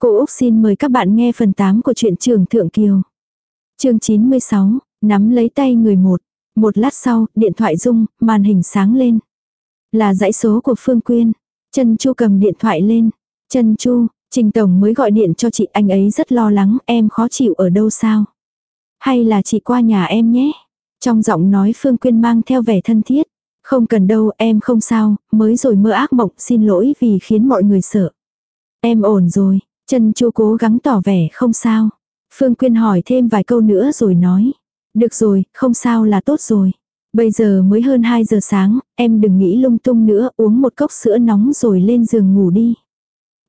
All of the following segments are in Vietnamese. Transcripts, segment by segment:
Cô Úc xin mời các bạn nghe phần 8 của truyện trường Thượng Kiều. chương 96, nắm lấy tay người một. Một lát sau, điện thoại rung, màn hình sáng lên. Là dãy số của Phương Quyên. Trần Chu cầm điện thoại lên. Trần Chu, Trình Tổng mới gọi điện cho chị anh ấy rất lo lắng em khó chịu ở đâu sao. Hay là chị qua nhà em nhé. Trong giọng nói Phương Quyên mang theo vẻ thân thiết. Không cần đâu em không sao, mới rồi mơ ác mộng xin lỗi vì khiến mọi người sợ. Em ổn rồi, Trần Chu cố gắng tỏ vẻ không sao. Phương Quyên hỏi thêm vài câu nữa rồi nói. Được rồi, không sao là tốt rồi. Bây giờ mới hơn 2 giờ sáng, em đừng nghĩ lung tung nữa, uống một cốc sữa nóng rồi lên giường ngủ đi.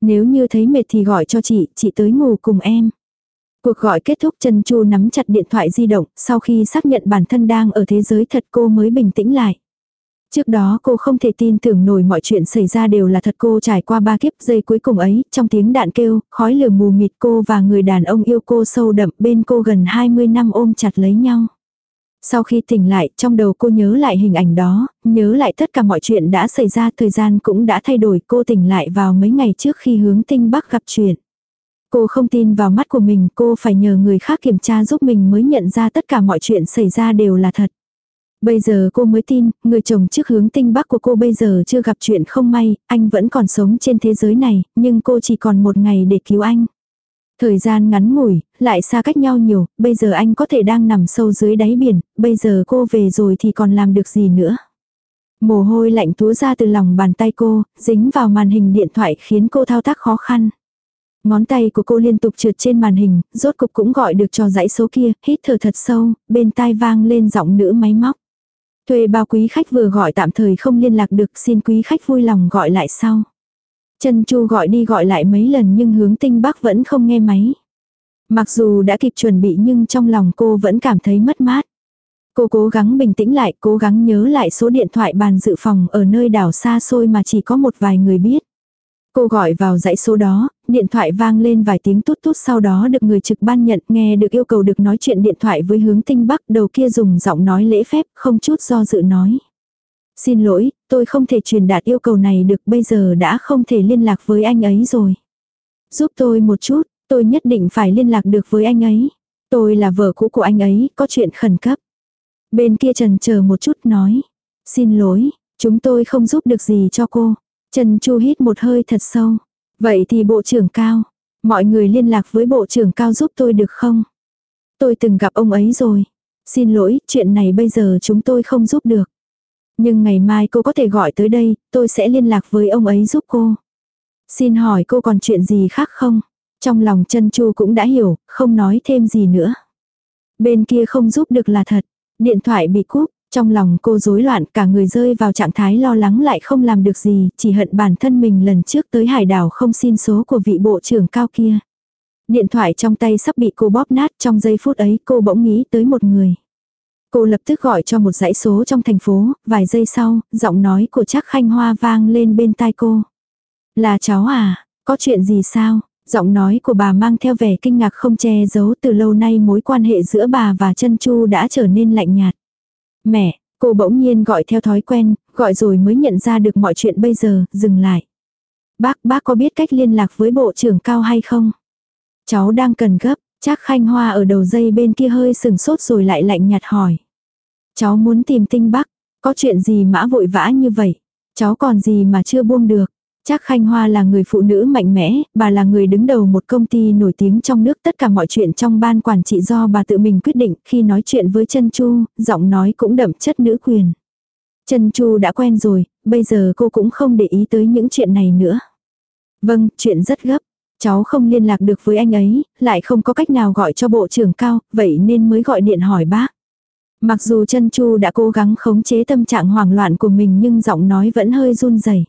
Nếu như thấy mệt thì gọi cho chị, chị tới ngủ cùng em. Cuộc gọi kết thúc Trần Chu nắm chặt điện thoại di động, sau khi xác nhận bản thân đang ở thế giới thật cô mới bình tĩnh lại. Trước đó cô không thể tin tưởng nổi mọi chuyện xảy ra đều là thật cô trải qua ba kiếp giây cuối cùng ấy, trong tiếng đạn kêu, khói lửa mù mịt cô và người đàn ông yêu cô sâu đậm bên cô gần 20 năm ôm chặt lấy nhau. Sau khi tỉnh lại, trong đầu cô nhớ lại hình ảnh đó, nhớ lại tất cả mọi chuyện đã xảy ra, thời gian cũng đã thay đổi, cô tỉnh lại vào mấy ngày trước khi hướng tinh bắc gặp chuyện. Cô không tin vào mắt của mình, cô phải nhờ người khác kiểm tra giúp mình mới nhận ra tất cả mọi chuyện xảy ra đều là thật. Bây giờ cô mới tin, người chồng trước hướng tinh bắc của cô bây giờ chưa gặp chuyện không may, anh vẫn còn sống trên thế giới này, nhưng cô chỉ còn một ngày để cứu anh. Thời gian ngắn ngủi, lại xa cách nhau nhiều, bây giờ anh có thể đang nằm sâu dưới đáy biển, bây giờ cô về rồi thì còn làm được gì nữa. Mồ hôi lạnh túa ra từ lòng bàn tay cô, dính vào màn hình điện thoại khiến cô thao tác khó khăn. Ngón tay của cô liên tục trượt trên màn hình, rốt cục cũng gọi được cho dãy số kia, hít thở thật sâu, bên tai vang lên giọng nữ máy móc. Thuê bao quý khách vừa gọi tạm thời không liên lạc được xin quý khách vui lòng gọi lại sau. Chân Chu gọi đi gọi lại mấy lần nhưng hướng tinh bắc vẫn không nghe máy. Mặc dù đã kịp chuẩn bị nhưng trong lòng cô vẫn cảm thấy mất mát. Cô cố gắng bình tĩnh lại, cố gắng nhớ lại số điện thoại bàn dự phòng ở nơi đảo xa xôi mà chỉ có một vài người biết. Cô gọi vào dãy số đó, điện thoại vang lên vài tiếng tút tút sau đó được người trực ban nhận nghe được yêu cầu được nói chuyện điện thoại với hướng tinh bắc đầu kia dùng giọng nói lễ phép không chút do dự nói. Xin lỗi, tôi không thể truyền đạt yêu cầu này được bây giờ đã không thể liên lạc với anh ấy rồi. Giúp tôi một chút, tôi nhất định phải liên lạc được với anh ấy. Tôi là vợ cũ của anh ấy, có chuyện khẩn cấp. Bên kia trần chờ một chút nói. Xin lỗi, chúng tôi không giúp được gì cho cô. Trần Chu hít một hơi thật sâu. Vậy thì bộ trưởng cao. Mọi người liên lạc với bộ trưởng cao giúp tôi được không? Tôi từng gặp ông ấy rồi. Xin lỗi, chuyện này bây giờ chúng tôi không giúp được. Nhưng ngày mai cô có thể gọi tới đây, tôi sẽ liên lạc với ông ấy giúp cô. Xin hỏi cô còn chuyện gì khác không? Trong lòng chân chu cũng đã hiểu, không nói thêm gì nữa. Bên kia không giúp được là thật. Điện thoại bị cúp, trong lòng cô rối loạn cả người rơi vào trạng thái lo lắng lại không làm được gì, chỉ hận bản thân mình lần trước tới hải đảo không xin số của vị bộ trưởng cao kia. Điện thoại trong tay sắp bị cô bóp nát trong giây phút ấy cô bỗng nghĩ tới một người. Cô lập tức gọi cho một dãy số trong thành phố, vài giây sau, giọng nói của chắc khanh hoa vang lên bên tai cô. Là cháu à, có chuyện gì sao? Giọng nói của bà mang theo vẻ kinh ngạc không che giấu từ lâu nay mối quan hệ giữa bà và chân chu đã trở nên lạnh nhạt. Mẹ, cô bỗng nhiên gọi theo thói quen, gọi rồi mới nhận ra được mọi chuyện bây giờ, dừng lại. Bác, bác có biết cách liên lạc với bộ trưởng cao hay không? Cháu đang cần gấp, chắc khanh hoa ở đầu dây bên kia hơi sừng sốt rồi lại lạnh nhạt hỏi. Cháu muốn tìm tinh bắc, có chuyện gì mã vội vã như vậy? Cháu còn gì mà chưa buông được? Chắc Khanh Hoa là người phụ nữ mạnh mẽ, bà là người đứng đầu một công ty nổi tiếng trong nước tất cả mọi chuyện trong ban quản trị do bà tự mình quyết định khi nói chuyện với Trân Chu, giọng nói cũng đậm chất nữ quyền. Trân Chu đã quen rồi, bây giờ cô cũng không để ý tới những chuyện này nữa. Vâng, chuyện rất gấp. Cháu không liên lạc được với anh ấy, lại không có cách nào gọi cho bộ trưởng cao, vậy nên mới gọi điện hỏi bác. Mặc dù Trân Chu đã cố gắng khống chế tâm trạng hoảng loạn của mình nhưng giọng nói vẫn hơi run rẩy.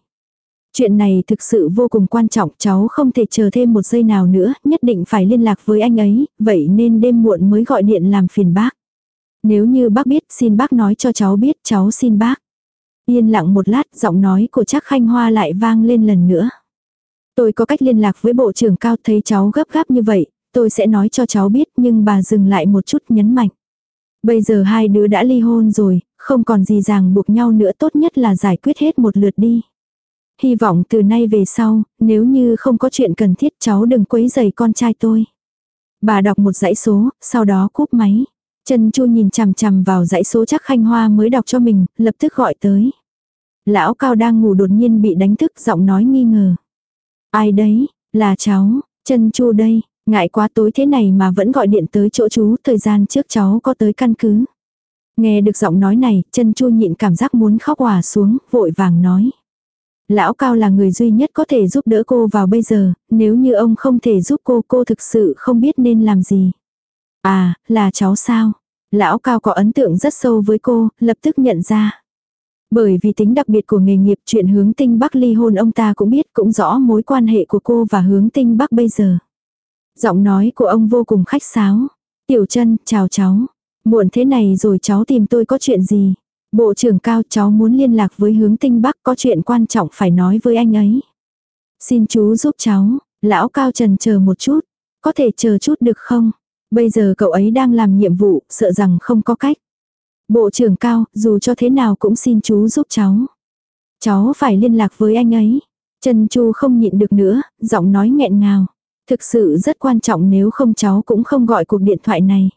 Chuyện này thực sự vô cùng quan trọng, cháu không thể chờ thêm một giây nào nữa, nhất định phải liên lạc với anh ấy, vậy nên đêm muộn mới gọi điện làm phiền bác. Nếu như bác biết, xin bác nói cho cháu biết, cháu xin bác. Yên lặng một lát, giọng nói của chắc khanh hoa lại vang lên lần nữa. Tôi có cách liên lạc với bộ trưởng cao thấy cháu gấp gáp như vậy, tôi sẽ nói cho cháu biết nhưng bà dừng lại một chút nhấn mạnh. Bây giờ hai đứa đã ly hôn rồi, không còn gì ràng buộc nhau nữa tốt nhất là giải quyết hết một lượt đi hy vọng từ nay về sau, nếu như không có chuyện cần thiết cháu đừng quấy rầy con trai tôi. Bà đọc một dãy số, sau đó cúp máy. Trần Chu nhìn chằm chằm vào dãy số chắc Khanh Hoa mới đọc cho mình, lập tức gọi tới. Lão Cao đang ngủ đột nhiên bị đánh thức giọng nói nghi ngờ. Ai đấy, là cháu, Trần Chu đây, ngại quá tối thế này mà vẫn gọi điện tới chỗ chú, thời gian trước cháu có tới căn cứ. Nghe được giọng nói này, chân chu nhịn cảm giác muốn khóc hòa xuống, vội vàng nói. Lão Cao là người duy nhất có thể giúp đỡ cô vào bây giờ, nếu như ông không thể giúp cô, cô thực sự không biết nên làm gì. À, là cháu sao? Lão Cao có ấn tượng rất sâu với cô, lập tức nhận ra. Bởi vì tính đặc biệt của nghề nghiệp chuyện hướng tinh Bắc ly hôn ông ta cũng biết cũng rõ mối quan hệ của cô và hướng tinh Bắc bây giờ. Giọng nói của ông vô cùng khách sáo. Tiểu chân, chào cháu. Muộn thế này rồi cháu tìm tôi có chuyện gì? Bộ trưởng cao cháu muốn liên lạc với hướng tinh Bắc có chuyện quan trọng phải nói với anh ấy. Xin chú giúp cháu, lão cao trần chờ một chút. Có thể chờ chút được không? Bây giờ cậu ấy đang làm nhiệm vụ, sợ rằng không có cách. Bộ trưởng cao, dù cho thế nào cũng xin chú giúp cháu. Cháu phải liên lạc với anh ấy. Trần Chu không nhịn được nữa, giọng nói nghẹn ngào. Thực sự rất quan trọng nếu không cháu cũng không gọi cuộc điện thoại này.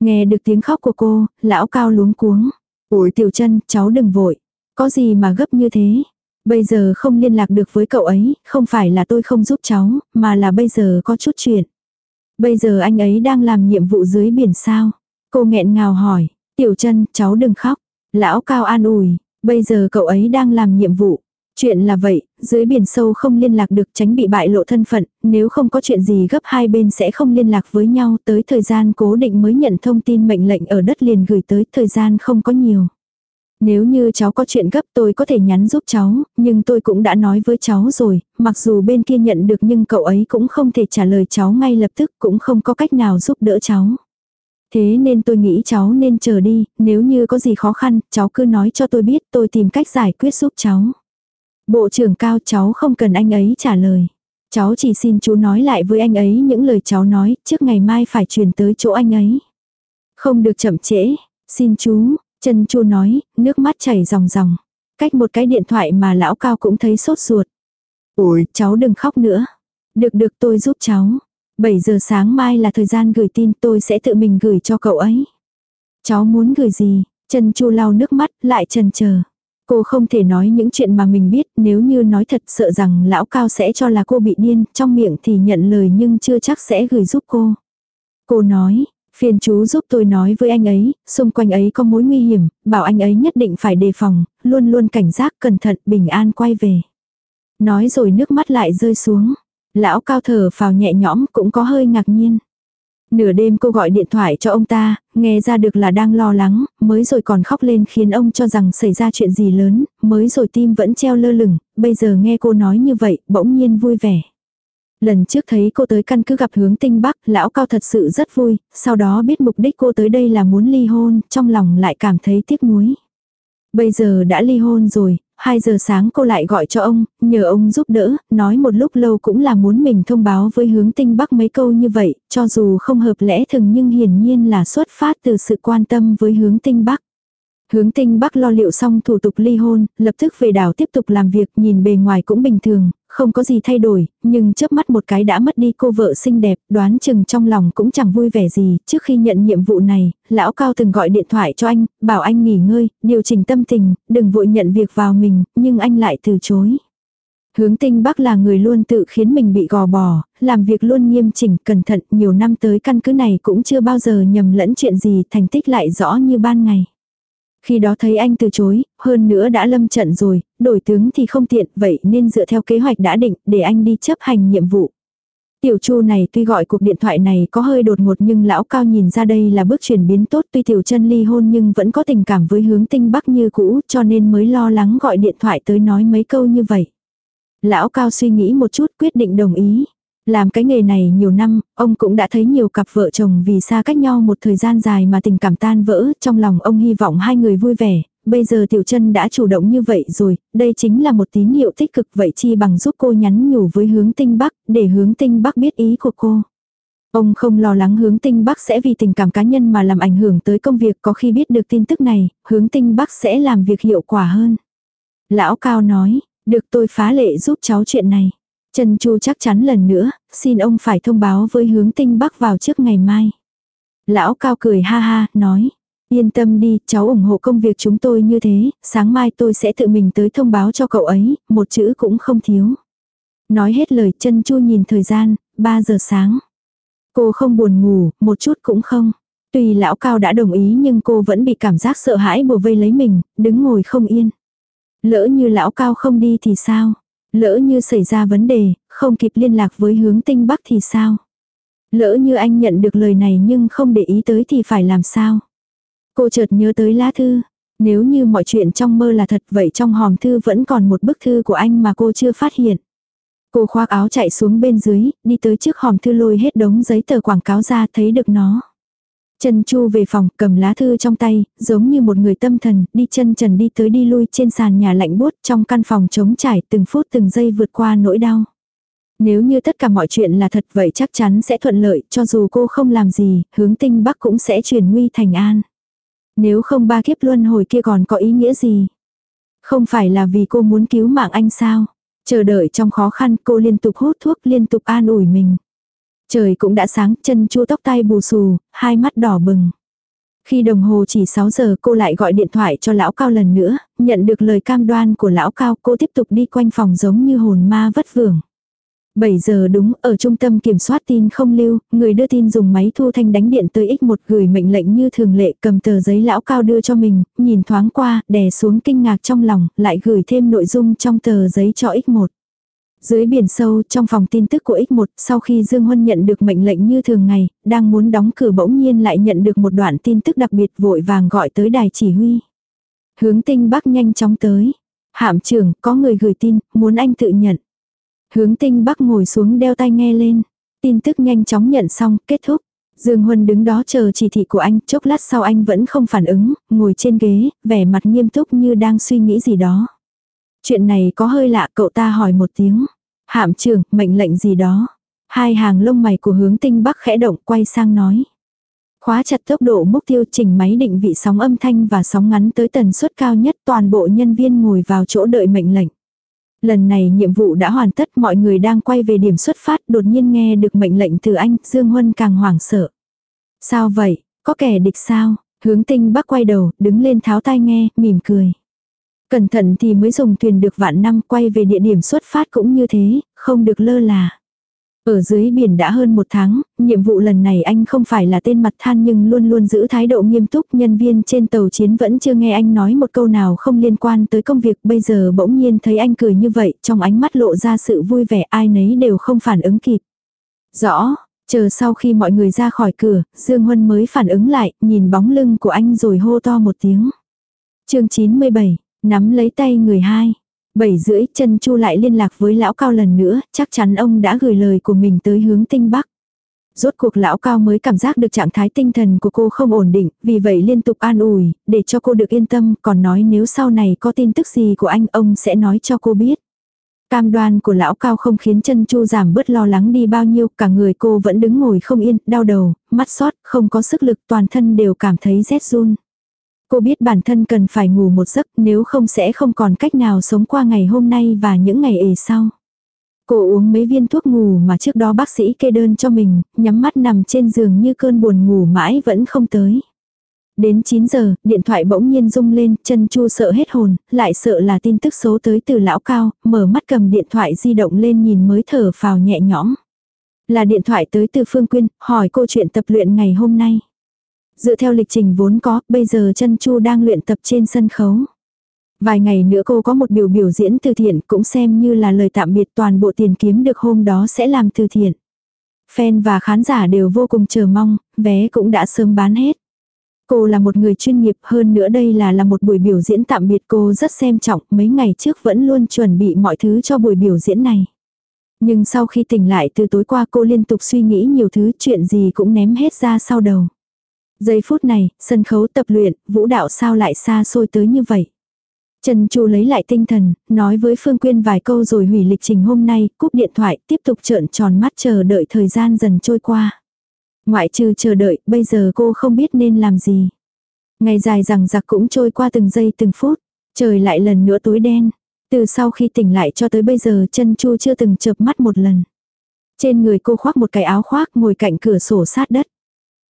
Nghe được tiếng khóc của cô, lão cao luống cuống. Ủi tiểu chân, cháu đừng vội. Có gì mà gấp như thế? Bây giờ không liên lạc được với cậu ấy, không phải là tôi không giúp cháu, mà là bây giờ có chút chuyện. Bây giờ anh ấy đang làm nhiệm vụ dưới biển sao? Cô nghẹn ngào hỏi, tiểu chân, cháu đừng khóc. Lão cao an ủi, bây giờ cậu ấy đang làm nhiệm vụ. Chuyện là vậy, dưới biển sâu không liên lạc được tránh bị bại lộ thân phận, nếu không có chuyện gì gấp hai bên sẽ không liên lạc với nhau tới thời gian cố định mới nhận thông tin mệnh lệnh ở đất liền gửi tới thời gian không có nhiều. Nếu như cháu có chuyện gấp tôi có thể nhắn giúp cháu, nhưng tôi cũng đã nói với cháu rồi, mặc dù bên kia nhận được nhưng cậu ấy cũng không thể trả lời cháu ngay lập tức cũng không có cách nào giúp đỡ cháu. Thế nên tôi nghĩ cháu nên chờ đi, nếu như có gì khó khăn, cháu cứ nói cho tôi biết tôi tìm cách giải quyết giúp cháu. Bộ trưởng cao cháu không cần anh ấy trả lời. Cháu chỉ xin chú nói lại với anh ấy những lời cháu nói, trước ngày mai phải truyền tới chỗ anh ấy. Không được chậm trễ, xin chú, chân chu nói, nước mắt chảy ròng ròng. Cách một cái điện thoại mà lão cao cũng thấy sốt ruột. Ôi, cháu đừng khóc nữa. Được được tôi giúp cháu. 7 giờ sáng mai là thời gian gửi tin tôi sẽ tự mình gửi cho cậu ấy. Cháu muốn gửi gì? Chân chu lau nước mắt, lại chần chờ. Cô không thể nói những chuyện mà mình biết, nếu như nói thật sợ rằng lão cao sẽ cho là cô bị điên, trong miệng thì nhận lời nhưng chưa chắc sẽ gửi giúp cô. Cô nói, phiền chú giúp tôi nói với anh ấy, xung quanh ấy có mối nguy hiểm, bảo anh ấy nhất định phải đề phòng, luôn luôn cảnh giác cẩn thận bình an quay về. Nói rồi nước mắt lại rơi xuống. Lão cao thở phào nhẹ nhõm cũng có hơi ngạc nhiên. Nửa đêm cô gọi điện thoại cho ông ta, nghe ra được là đang lo lắng, mới rồi còn khóc lên khiến ông cho rằng xảy ra chuyện gì lớn, mới rồi tim vẫn treo lơ lửng, bây giờ nghe cô nói như vậy, bỗng nhiên vui vẻ. Lần trước thấy cô tới căn cứ gặp hướng tinh bắc, lão cao thật sự rất vui, sau đó biết mục đích cô tới đây là muốn ly hôn, trong lòng lại cảm thấy tiếc nuối. Bây giờ đã ly hôn rồi, 2 giờ sáng cô lại gọi cho ông, nhờ ông giúp đỡ, nói một lúc lâu cũng là muốn mình thông báo với hướng tinh bắc mấy câu như vậy, cho dù không hợp lẽ thường nhưng hiển nhiên là xuất phát từ sự quan tâm với hướng tinh bắc. Hướng tinh bắc lo liệu xong thủ tục ly hôn, lập tức về đảo tiếp tục làm việc nhìn bề ngoài cũng bình thường, không có gì thay đổi, nhưng chớp mắt một cái đã mất đi cô vợ xinh đẹp, đoán chừng trong lòng cũng chẳng vui vẻ gì. Trước khi nhận nhiệm vụ này, lão cao từng gọi điện thoại cho anh, bảo anh nghỉ ngơi, điều chỉnh tâm tình, đừng vội nhận việc vào mình, nhưng anh lại từ chối. Hướng tinh bắc là người luôn tự khiến mình bị gò bò, làm việc luôn nghiêm chỉnh, cẩn thận, nhiều năm tới căn cứ này cũng chưa bao giờ nhầm lẫn chuyện gì, thành tích lại rõ như ban ngày. Khi đó thấy anh từ chối, hơn nữa đã lâm trận rồi, đổi tướng thì không tiện, vậy nên dựa theo kế hoạch đã định, để anh đi chấp hành nhiệm vụ. Tiểu Chu này tuy gọi cuộc điện thoại này có hơi đột ngột nhưng lão cao nhìn ra đây là bước chuyển biến tốt tuy tiểu chân ly hôn nhưng vẫn có tình cảm với hướng tinh bắc như cũ cho nên mới lo lắng gọi điện thoại tới nói mấy câu như vậy. Lão cao suy nghĩ một chút quyết định đồng ý. Làm cái nghề này nhiều năm, ông cũng đã thấy nhiều cặp vợ chồng vì xa cách nhau một thời gian dài mà tình cảm tan vỡ, trong lòng ông hy vọng hai người vui vẻ, bây giờ tiểu trân đã chủ động như vậy rồi, đây chính là một tín hiệu tích cực vậy chi bằng giúp cô nhắn nhủ với hướng tinh bắc, để hướng tinh bắc biết ý của cô. Ông không lo lắng hướng tinh bắc sẽ vì tình cảm cá nhân mà làm ảnh hưởng tới công việc có khi biết được tin tức này, hướng tinh bắc sẽ làm việc hiệu quả hơn. Lão Cao nói, Được tôi phá lệ giúp cháu chuyện này. Trần Chu chắc chắn lần nữa, xin ông phải thông báo với hướng tinh bắc vào trước ngày mai. Lão cao cười ha ha, nói. Yên tâm đi, cháu ủng hộ công việc chúng tôi như thế, sáng mai tôi sẽ tự mình tới thông báo cho cậu ấy, một chữ cũng không thiếu. Nói hết lời chân chu nhìn thời gian, 3 giờ sáng. Cô không buồn ngủ, một chút cũng không. Tuy lão cao đã đồng ý nhưng cô vẫn bị cảm giác sợ hãi bùa vây lấy mình, đứng ngồi không yên. Lỡ như lão cao không đi thì sao? Lỡ như xảy ra vấn đề, không kịp liên lạc với hướng tinh bắc thì sao? Lỡ như anh nhận được lời này nhưng không để ý tới thì phải làm sao? Cô chợt nhớ tới lá thư. Nếu như mọi chuyện trong mơ là thật vậy trong hòm thư vẫn còn một bức thư của anh mà cô chưa phát hiện. Cô khoác áo chạy xuống bên dưới, đi tới trước hòm thư lôi hết đống giấy tờ quảng cáo ra thấy được nó. Trần Chu về phòng, cầm lá thư trong tay, giống như một người tâm thần, đi chân trần đi tới đi lui trên sàn nhà lạnh buốt trong căn phòng trống trải từng phút từng giây vượt qua nỗi đau. Nếu như tất cả mọi chuyện là thật vậy chắc chắn sẽ thuận lợi, cho dù cô không làm gì, hướng tinh bắc cũng sẽ chuyển nguy thành an. Nếu không ba kiếp luân hồi kia còn có ý nghĩa gì? Không phải là vì cô muốn cứu mạng anh sao? Chờ đợi trong khó khăn cô liên tục hút thuốc liên tục an ủi mình. Trời cũng đã sáng, chân chua tóc tai bù xù, hai mắt đỏ bừng. Khi đồng hồ chỉ 6 giờ cô lại gọi điện thoại cho lão cao lần nữa, nhận được lời cam đoan của lão cao cô tiếp tục đi quanh phòng giống như hồn ma vất vưởng. 7 giờ đúng, ở trung tâm kiểm soát tin không lưu, người đưa tin dùng máy thu thanh đánh điện tới X1 gửi mệnh lệnh như thường lệ cầm tờ giấy lão cao đưa cho mình, nhìn thoáng qua, đè xuống kinh ngạc trong lòng, lại gửi thêm nội dung trong tờ giấy cho X1. Dưới biển sâu, trong phòng tin tức của X1, sau khi Dương Huân nhận được mệnh lệnh như thường ngày, đang muốn đóng cửa bỗng nhiên lại nhận được một đoạn tin tức đặc biệt vội vàng gọi tới đài chỉ huy. Hướng tinh bắc nhanh chóng tới. Hạm trưởng, có người gửi tin, muốn anh tự nhận. Hướng tinh bắc ngồi xuống đeo tai nghe lên. Tin tức nhanh chóng nhận xong, kết thúc. Dương Huân đứng đó chờ chỉ thị của anh, chốc lát sau anh vẫn không phản ứng, ngồi trên ghế, vẻ mặt nghiêm túc như đang suy nghĩ gì đó. Chuyện này có hơi lạ cậu ta hỏi một tiếng. Hạm trưởng, mệnh lệnh gì đó. Hai hàng lông mày của hướng tinh bắc khẽ động quay sang nói. Khóa chặt tốc độ mục tiêu chỉnh máy định vị sóng âm thanh và sóng ngắn tới tần suất cao nhất toàn bộ nhân viên ngồi vào chỗ đợi mệnh lệnh. Lần này nhiệm vụ đã hoàn tất mọi người đang quay về điểm xuất phát đột nhiên nghe được mệnh lệnh từ anh, Dương Huân càng hoảng sợ. Sao vậy, có kẻ địch sao? Hướng tinh bắc quay đầu, đứng lên tháo tai nghe, mỉm cười. Cẩn thận thì mới dùng thuyền được vạn năm quay về địa điểm xuất phát cũng như thế, không được lơ là. Ở dưới biển đã hơn một tháng, nhiệm vụ lần này anh không phải là tên mặt than nhưng luôn luôn giữ thái độ nghiêm túc. Nhân viên trên tàu chiến vẫn chưa nghe anh nói một câu nào không liên quan tới công việc. Bây giờ bỗng nhiên thấy anh cười như vậy, trong ánh mắt lộ ra sự vui vẻ ai nấy đều không phản ứng kịp. Rõ, chờ sau khi mọi người ra khỏi cửa, Dương Huân mới phản ứng lại, nhìn bóng lưng của anh rồi hô to một tiếng. chương 97, nắm lấy tay người hai. Bảy rưỡi chân chu lại liên lạc với lão cao lần nữa, chắc chắn ông đã gửi lời của mình tới hướng tinh bắc. Rốt cuộc lão cao mới cảm giác được trạng thái tinh thần của cô không ổn định, vì vậy liên tục an ủi, để cho cô được yên tâm, còn nói nếu sau này có tin tức gì của anh, ông sẽ nói cho cô biết. Cam đoan của lão cao không khiến chân chu giảm bớt lo lắng đi bao nhiêu, cả người cô vẫn đứng ngồi không yên, đau đầu, mắt sót, không có sức lực, toàn thân đều cảm thấy rét run. Cô biết bản thân cần phải ngủ một giấc nếu không sẽ không còn cách nào sống qua ngày hôm nay và những ngày ề sau. Cô uống mấy viên thuốc ngủ mà trước đó bác sĩ kê đơn cho mình, nhắm mắt nằm trên giường như cơn buồn ngủ mãi vẫn không tới. Đến 9 giờ, điện thoại bỗng nhiên rung lên, chân chu sợ hết hồn, lại sợ là tin tức số tới từ lão cao, mở mắt cầm điện thoại di động lên nhìn mới thở phào nhẹ nhõm. Là điện thoại tới từ Phương Quyên, hỏi cô chuyện tập luyện ngày hôm nay. Dựa theo lịch trình vốn có, bây giờ chân Chu đang luyện tập trên sân khấu. Vài ngày nữa cô có một biểu biểu diễn từ thiện cũng xem như là lời tạm biệt toàn bộ tiền kiếm được hôm đó sẽ làm từ thiện. Fan và khán giả đều vô cùng chờ mong, vé cũng đã sớm bán hết. Cô là một người chuyên nghiệp hơn nữa đây là là một buổi biểu diễn tạm biệt cô rất xem trọng mấy ngày trước vẫn luôn chuẩn bị mọi thứ cho buổi biểu diễn này. Nhưng sau khi tỉnh lại từ tối qua cô liên tục suy nghĩ nhiều thứ chuyện gì cũng ném hết ra sau đầu. Giây phút này, sân khấu tập luyện, vũ đạo sao lại xa xôi tới như vậy. Trần Chu lấy lại tinh thần, nói với Phương Quyên vài câu rồi hủy lịch trình hôm nay, cúp điện thoại, tiếp tục trợn tròn mắt chờ đợi thời gian dần trôi qua. Ngoại trừ chờ đợi, bây giờ cô không biết nên làm gì. Ngày dài rằng giặc cũng trôi qua từng giây từng phút, trời lại lần nữa tối đen. Từ sau khi tỉnh lại cho tới bây giờ chân chu chưa từng chợp mắt một lần. Trên người cô khoác một cái áo khoác ngồi cạnh cửa sổ sát đất.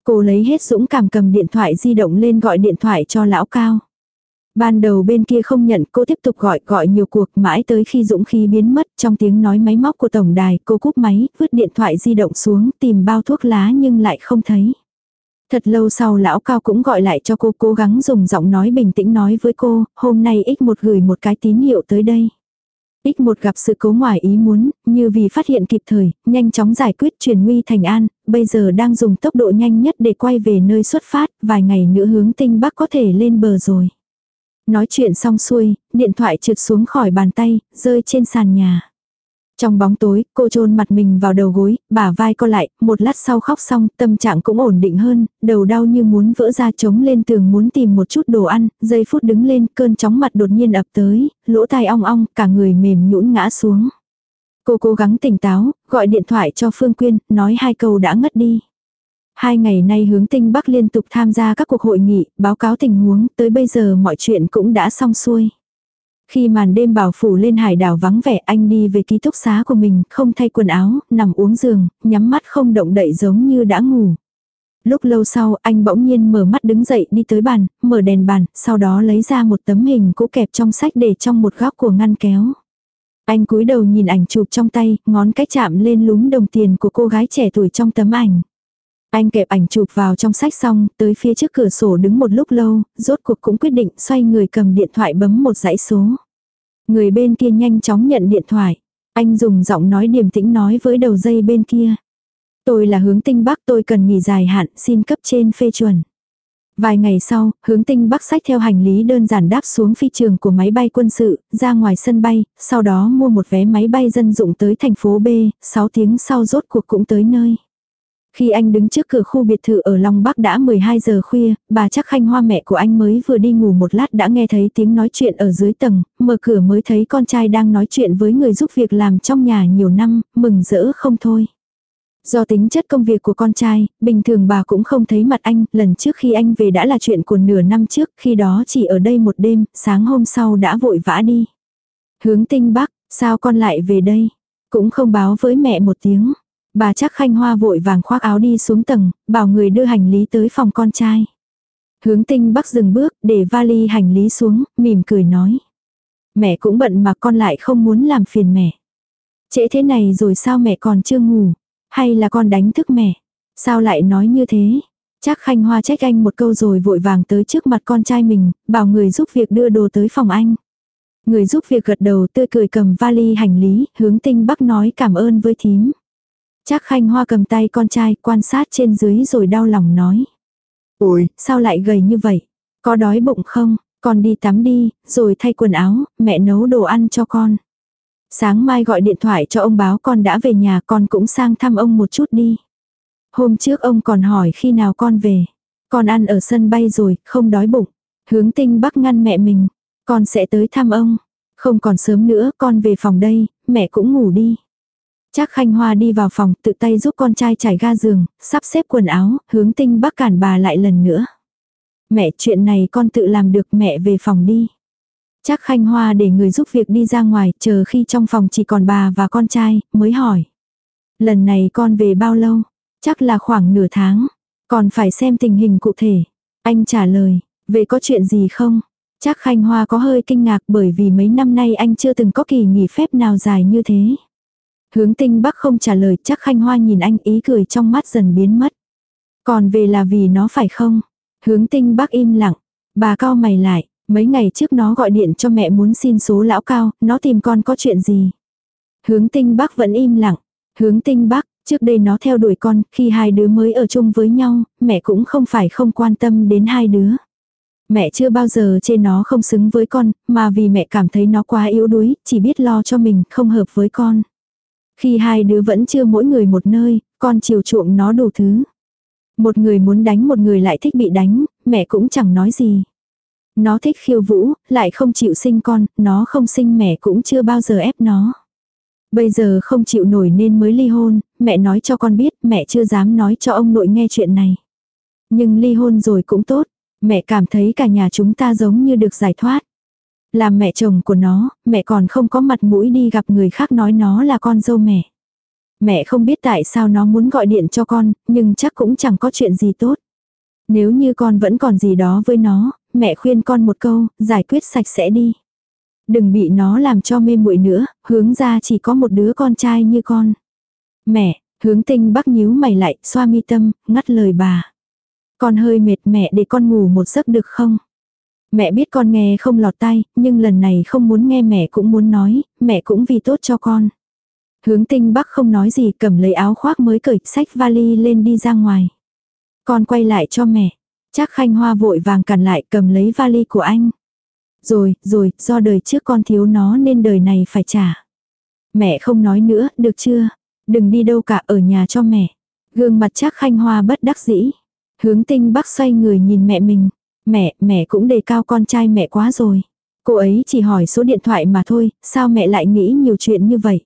Cô lấy hết dũng cảm cầm điện thoại di động lên gọi điện thoại cho lão cao. Ban đầu bên kia không nhận, cô tiếp tục gọi gọi nhiều cuộc, mãi tới khi dũng khí biến mất, trong tiếng nói máy móc của tổng đài, cô cúp máy, vứt điện thoại di động xuống, tìm bao thuốc lá nhưng lại không thấy. Thật lâu sau lão cao cũng gọi lại cho cô, cố gắng dùng giọng nói bình tĩnh nói với cô, hôm nay x một gửi một cái tín hiệu tới đây. X một gặp sự cố ngoài ý muốn, như vì phát hiện kịp thời, nhanh chóng giải quyết truyền nguy thành an, bây giờ đang dùng tốc độ nhanh nhất để quay về nơi xuất phát, vài ngày nữa hướng tinh bắc có thể lên bờ rồi. Nói chuyện xong xuôi, điện thoại trượt xuống khỏi bàn tay, rơi trên sàn nhà. Trong bóng tối, cô chôn mặt mình vào đầu gối, bả vai co lại, một lát sau khóc xong, tâm trạng cũng ổn định hơn, đầu đau như muốn vỡ ra trống lên tường muốn tìm một chút đồ ăn, giây phút đứng lên, cơn chóng mặt đột nhiên ập tới, lỗ tai ong ong, cả người mềm nhũn ngã xuống. Cô cố gắng tỉnh táo, gọi điện thoại cho Phương Quyên, nói hai câu đã ngất đi. Hai ngày nay hướng tinh Bắc liên tục tham gia các cuộc hội nghị, báo cáo tình huống, tới bây giờ mọi chuyện cũng đã xong xuôi. Khi màn đêm bảo phủ lên hải đảo vắng vẻ anh đi về ký túc xá của mình, không thay quần áo, nằm uống giường, nhắm mắt không động đậy giống như đã ngủ. Lúc lâu sau anh bỗng nhiên mở mắt đứng dậy đi tới bàn, mở đèn bàn, sau đó lấy ra một tấm hình cũ kẹp trong sách để trong một góc của ngăn kéo. Anh cúi đầu nhìn ảnh chụp trong tay, ngón cái chạm lên lúm đồng tiền của cô gái trẻ tuổi trong tấm ảnh. Anh kẹp ảnh chụp vào trong sách xong, tới phía trước cửa sổ đứng một lúc lâu, rốt cuộc cũng quyết định xoay người cầm điện thoại bấm một dãy số. Người bên kia nhanh chóng nhận điện thoại. Anh dùng giọng nói điềm tĩnh nói với đầu dây bên kia. Tôi là hướng tinh bắc tôi cần nghỉ dài hạn xin cấp trên phê chuẩn. Vài ngày sau, hướng tinh bắc sách theo hành lý đơn giản đáp xuống phi trường của máy bay quân sự, ra ngoài sân bay, sau đó mua một vé máy bay dân dụng tới thành phố B, 6 tiếng sau rốt cuộc cũng tới nơi. Khi anh đứng trước cửa khu biệt thự ở Long Bắc đã 12 giờ khuya, bà chắc khanh hoa mẹ của anh mới vừa đi ngủ một lát đã nghe thấy tiếng nói chuyện ở dưới tầng, mở cửa mới thấy con trai đang nói chuyện với người giúp việc làm trong nhà nhiều năm, mừng rỡ không thôi. Do tính chất công việc của con trai, bình thường bà cũng không thấy mặt anh, lần trước khi anh về đã là chuyện của nửa năm trước, khi đó chỉ ở đây một đêm, sáng hôm sau đã vội vã đi. Hướng tinh bắc, sao con lại về đây? Cũng không báo với mẹ một tiếng. Bà chắc khanh hoa vội vàng khoác áo đi xuống tầng, bảo người đưa hành lý tới phòng con trai. Hướng tinh bắc dừng bước, để vali hành lý xuống, mỉm cười nói. Mẹ cũng bận mà con lại không muốn làm phiền mẹ. Trễ thế này rồi sao mẹ còn chưa ngủ? Hay là con đánh thức mẹ? Sao lại nói như thế? Chắc Khanh Hoa trách anh một câu rồi vội vàng tới trước mặt con trai mình, bảo người giúp việc đưa đồ tới phòng anh. Người giúp việc gật đầu tươi cười cầm vali hành lý, hướng tinh bắc nói cảm ơn với thím. Chắc khanh hoa cầm tay con trai quan sát trên dưới rồi đau lòng nói. Ôi, sao lại gầy như vậy? Có đói bụng không? Con đi tắm đi, rồi thay quần áo, mẹ nấu đồ ăn cho con. Sáng mai gọi điện thoại cho ông báo con đã về nhà con cũng sang thăm ông một chút đi. Hôm trước ông còn hỏi khi nào con về. Con ăn ở sân bay rồi, không đói bụng. Hướng tinh bắc ngăn mẹ mình. Con sẽ tới thăm ông. Không còn sớm nữa, con về phòng đây, mẹ cũng ngủ đi. Chắc Khanh Hoa đi vào phòng tự tay giúp con trai trải ga giường, sắp xếp quần áo, hướng tinh bắc cản bà lại lần nữa. Mẹ chuyện này con tự làm được mẹ về phòng đi. Chắc Khanh Hoa để người giúp việc đi ra ngoài chờ khi trong phòng chỉ còn bà và con trai mới hỏi. Lần này con về bao lâu? Chắc là khoảng nửa tháng. Còn phải xem tình hình cụ thể. Anh trả lời, về có chuyện gì không? Chắc Khanh Hoa có hơi kinh ngạc bởi vì mấy năm nay anh chưa từng có kỳ nghỉ phép nào dài như thế. Hướng tinh bắc không trả lời chắc khanh hoa nhìn anh ý cười trong mắt dần biến mất. Còn về là vì nó phải không? Hướng tinh bắc im lặng. Bà cao mày lại, mấy ngày trước nó gọi điện cho mẹ muốn xin số lão cao, nó tìm con có chuyện gì? Hướng tinh bắc vẫn im lặng. Hướng tinh bắc, trước đây nó theo đuổi con, khi hai đứa mới ở chung với nhau, mẹ cũng không phải không quan tâm đến hai đứa. Mẹ chưa bao giờ chê nó không xứng với con, mà vì mẹ cảm thấy nó quá yếu đuối, chỉ biết lo cho mình, không hợp với con. Khi hai đứa vẫn chưa mỗi người một nơi, con chiều chuộng nó đủ thứ. Một người muốn đánh một người lại thích bị đánh, mẹ cũng chẳng nói gì. Nó thích khiêu vũ, lại không chịu sinh con, nó không sinh mẹ cũng chưa bao giờ ép nó. Bây giờ không chịu nổi nên mới ly hôn, mẹ nói cho con biết, mẹ chưa dám nói cho ông nội nghe chuyện này. Nhưng ly hôn rồi cũng tốt, mẹ cảm thấy cả nhà chúng ta giống như được giải thoát. Làm mẹ chồng của nó, mẹ còn không có mặt mũi đi gặp người khác nói nó là con dâu mẹ. Mẹ không biết tại sao nó muốn gọi điện cho con, nhưng chắc cũng chẳng có chuyện gì tốt. Nếu như con vẫn còn gì đó với nó, mẹ khuyên con một câu, giải quyết sạch sẽ đi. Đừng bị nó làm cho mê muội nữa, hướng ra chỉ có một đứa con trai như con. Mẹ, hướng tinh bắc nhíu mày lại, xoa mi tâm, ngắt lời bà. Con hơi mệt mẹ để con ngủ một giấc được không? Mẹ biết con nghe không lọt tay, nhưng lần này không muốn nghe mẹ cũng muốn nói, mẹ cũng vì tốt cho con. Hướng tinh bắc không nói gì cầm lấy áo khoác mới cởi sách vali lên đi ra ngoài. Con quay lại cho mẹ. Chắc khanh hoa vội vàng cản lại cầm lấy vali của anh. Rồi, rồi, do đời trước con thiếu nó nên đời này phải trả. Mẹ không nói nữa, được chưa? Đừng đi đâu cả ở nhà cho mẹ. Gương mặt chắc khanh hoa bất đắc dĩ. Hướng tinh bắc xoay người nhìn mẹ mình. Mẹ, mẹ cũng đề cao con trai mẹ quá rồi. Cô ấy chỉ hỏi số điện thoại mà thôi, sao mẹ lại nghĩ nhiều chuyện như vậy?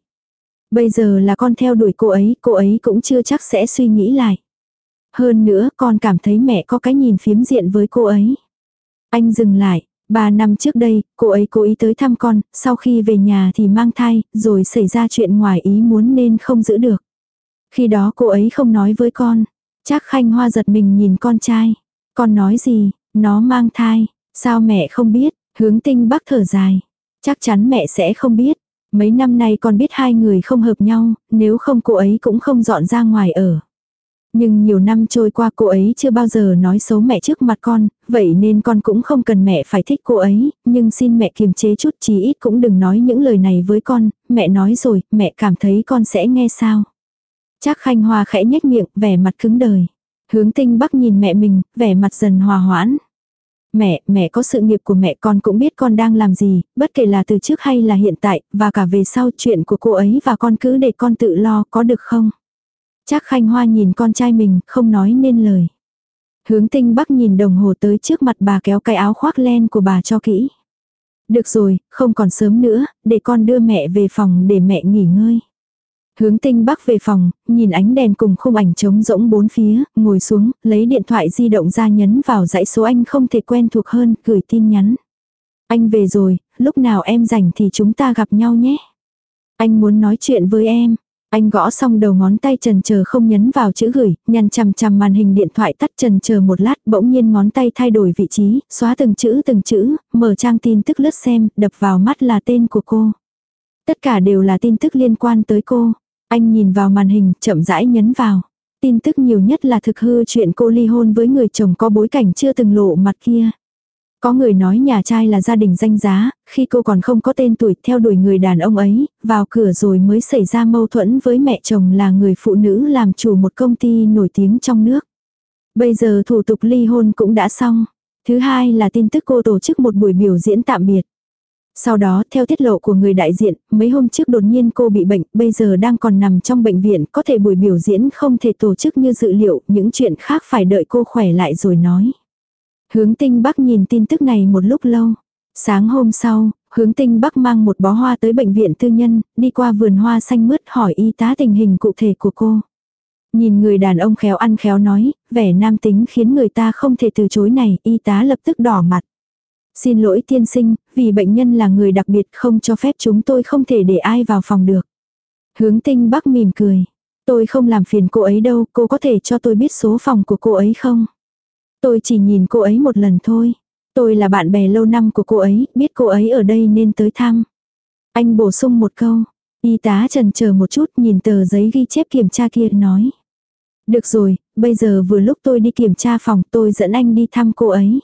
Bây giờ là con theo đuổi cô ấy, cô ấy cũng chưa chắc sẽ suy nghĩ lại. Hơn nữa con cảm thấy mẹ có cái nhìn phiếm diện với cô ấy. Anh dừng lại, ba năm trước đây, cô ấy cố ý tới thăm con, sau khi về nhà thì mang thai, rồi xảy ra chuyện ngoài ý muốn nên không giữ được. Khi đó cô ấy không nói với con. Chắc Khanh Hoa giật mình nhìn con trai. Con nói gì, nó mang thai, sao mẹ không biết, hướng tinh bắc thở dài. Chắc chắn mẹ sẽ không biết. Mấy năm nay con biết hai người không hợp nhau, nếu không cô ấy cũng không dọn ra ngoài ở. Nhưng nhiều năm trôi qua cô ấy chưa bao giờ nói xấu mẹ trước mặt con, vậy nên con cũng không cần mẹ phải thích cô ấy, nhưng xin mẹ kiềm chế chút chí ít cũng đừng nói những lời này với con, mẹ nói rồi, mẹ cảm thấy con sẽ nghe sao. Chắc Khanh Hoa khẽ nhếch miệng, vẻ mặt cứng đời. Hướng tinh bắc nhìn mẹ mình, vẻ mặt dần hòa hoãn. Mẹ, mẹ có sự nghiệp của mẹ con cũng biết con đang làm gì, bất kể là từ trước hay là hiện tại, và cả về sau chuyện của cô ấy và con cứ để con tự lo, có được không? Chắc Khanh Hoa nhìn con trai mình, không nói nên lời. Hướng tinh bắc nhìn đồng hồ tới trước mặt bà kéo cái áo khoác len của bà cho kỹ. Được rồi, không còn sớm nữa, để con đưa mẹ về phòng để mẹ nghỉ ngơi. Hướng tinh bắc về phòng, nhìn ánh đèn cùng khung ảnh trống rỗng bốn phía, ngồi xuống, lấy điện thoại di động ra nhấn vào dãy số anh không thể quen thuộc hơn, gửi tin nhắn. Anh về rồi, lúc nào em rảnh thì chúng ta gặp nhau nhé. Anh muốn nói chuyện với em. Anh gõ xong đầu ngón tay trần chờ không nhấn vào chữ gửi, nhăn chằm chằm màn hình điện thoại tắt trần chờ một lát, bỗng nhiên ngón tay thay đổi vị trí, xóa từng chữ từng chữ, mở trang tin tức lướt xem, đập vào mắt là tên của cô. Tất cả đều là tin tức liên quan tới cô. Anh nhìn vào màn hình, chậm rãi nhấn vào. Tin tức nhiều nhất là thực hư chuyện cô ly hôn với người chồng có bối cảnh chưa từng lộ mặt kia. Có người nói nhà trai là gia đình danh giá, khi cô còn không có tên tuổi theo đuổi người đàn ông ấy, vào cửa rồi mới xảy ra mâu thuẫn với mẹ chồng là người phụ nữ làm chủ một công ty nổi tiếng trong nước. Bây giờ thủ tục ly hôn cũng đã xong. Thứ hai là tin tức cô tổ chức một buổi biểu diễn tạm biệt. Sau đó, theo tiết lộ của người đại diện, mấy hôm trước đột nhiên cô bị bệnh, bây giờ đang còn nằm trong bệnh viện, có thể buổi biểu diễn không thể tổ chức như dự liệu, những chuyện khác phải đợi cô khỏe lại rồi nói. Hướng tinh bắc nhìn tin tức này một lúc lâu. Sáng hôm sau, hướng tinh bắc mang một bó hoa tới bệnh viện tư nhân, đi qua vườn hoa xanh mướt hỏi y tá tình hình cụ thể của cô. Nhìn người đàn ông khéo ăn khéo nói, vẻ nam tính khiến người ta không thể từ chối này, y tá lập tức đỏ mặt. Xin lỗi tiên sinh, vì bệnh nhân là người đặc biệt không cho phép chúng tôi không thể để ai vào phòng được. Hướng tinh bắc mỉm cười. Tôi không làm phiền cô ấy đâu, cô có thể cho tôi biết số phòng của cô ấy không? Tôi chỉ nhìn cô ấy một lần thôi. Tôi là bạn bè lâu năm của cô ấy, biết cô ấy ở đây nên tới thăm. Anh bổ sung một câu. Y tá trần chờ một chút nhìn tờ giấy ghi chép kiểm tra kia nói. Được rồi, bây giờ vừa lúc tôi đi kiểm tra phòng tôi dẫn anh đi thăm cô ấy.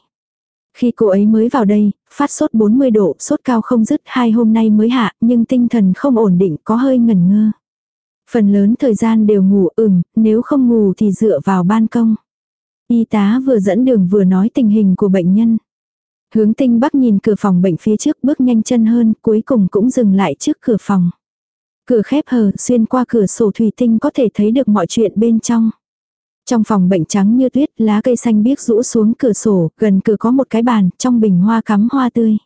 Khi cô ấy mới vào đây, phát sốt 40 độ, sốt cao không dứt hai hôm nay mới hạ, nhưng tinh thần không ổn định, có hơi ngẩn ngơ. Phần lớn thời gian đều ngủ ửng, nếu không ngủ thì dựa vào ban công. Y tá vừa dẫn đường vừa nói tình hình của bệnh nhân. Hướng tinh bắc nhìn cửa phòng bệnh phía trước bước nhanh chân hơn, cuối cùng cũng dừng lại trước cửa phòng. Cửa khép hờ, xuyên qua cửa sổ thủy tinh có thể thấy được mọi chuyện bên trong. Trong phòng bệnh trắng như tuyết, lá cây xanh biếc rũ xuống cửa sổ, gần cửa có một cái bàn, trong bình hoa cắm hoa tươi.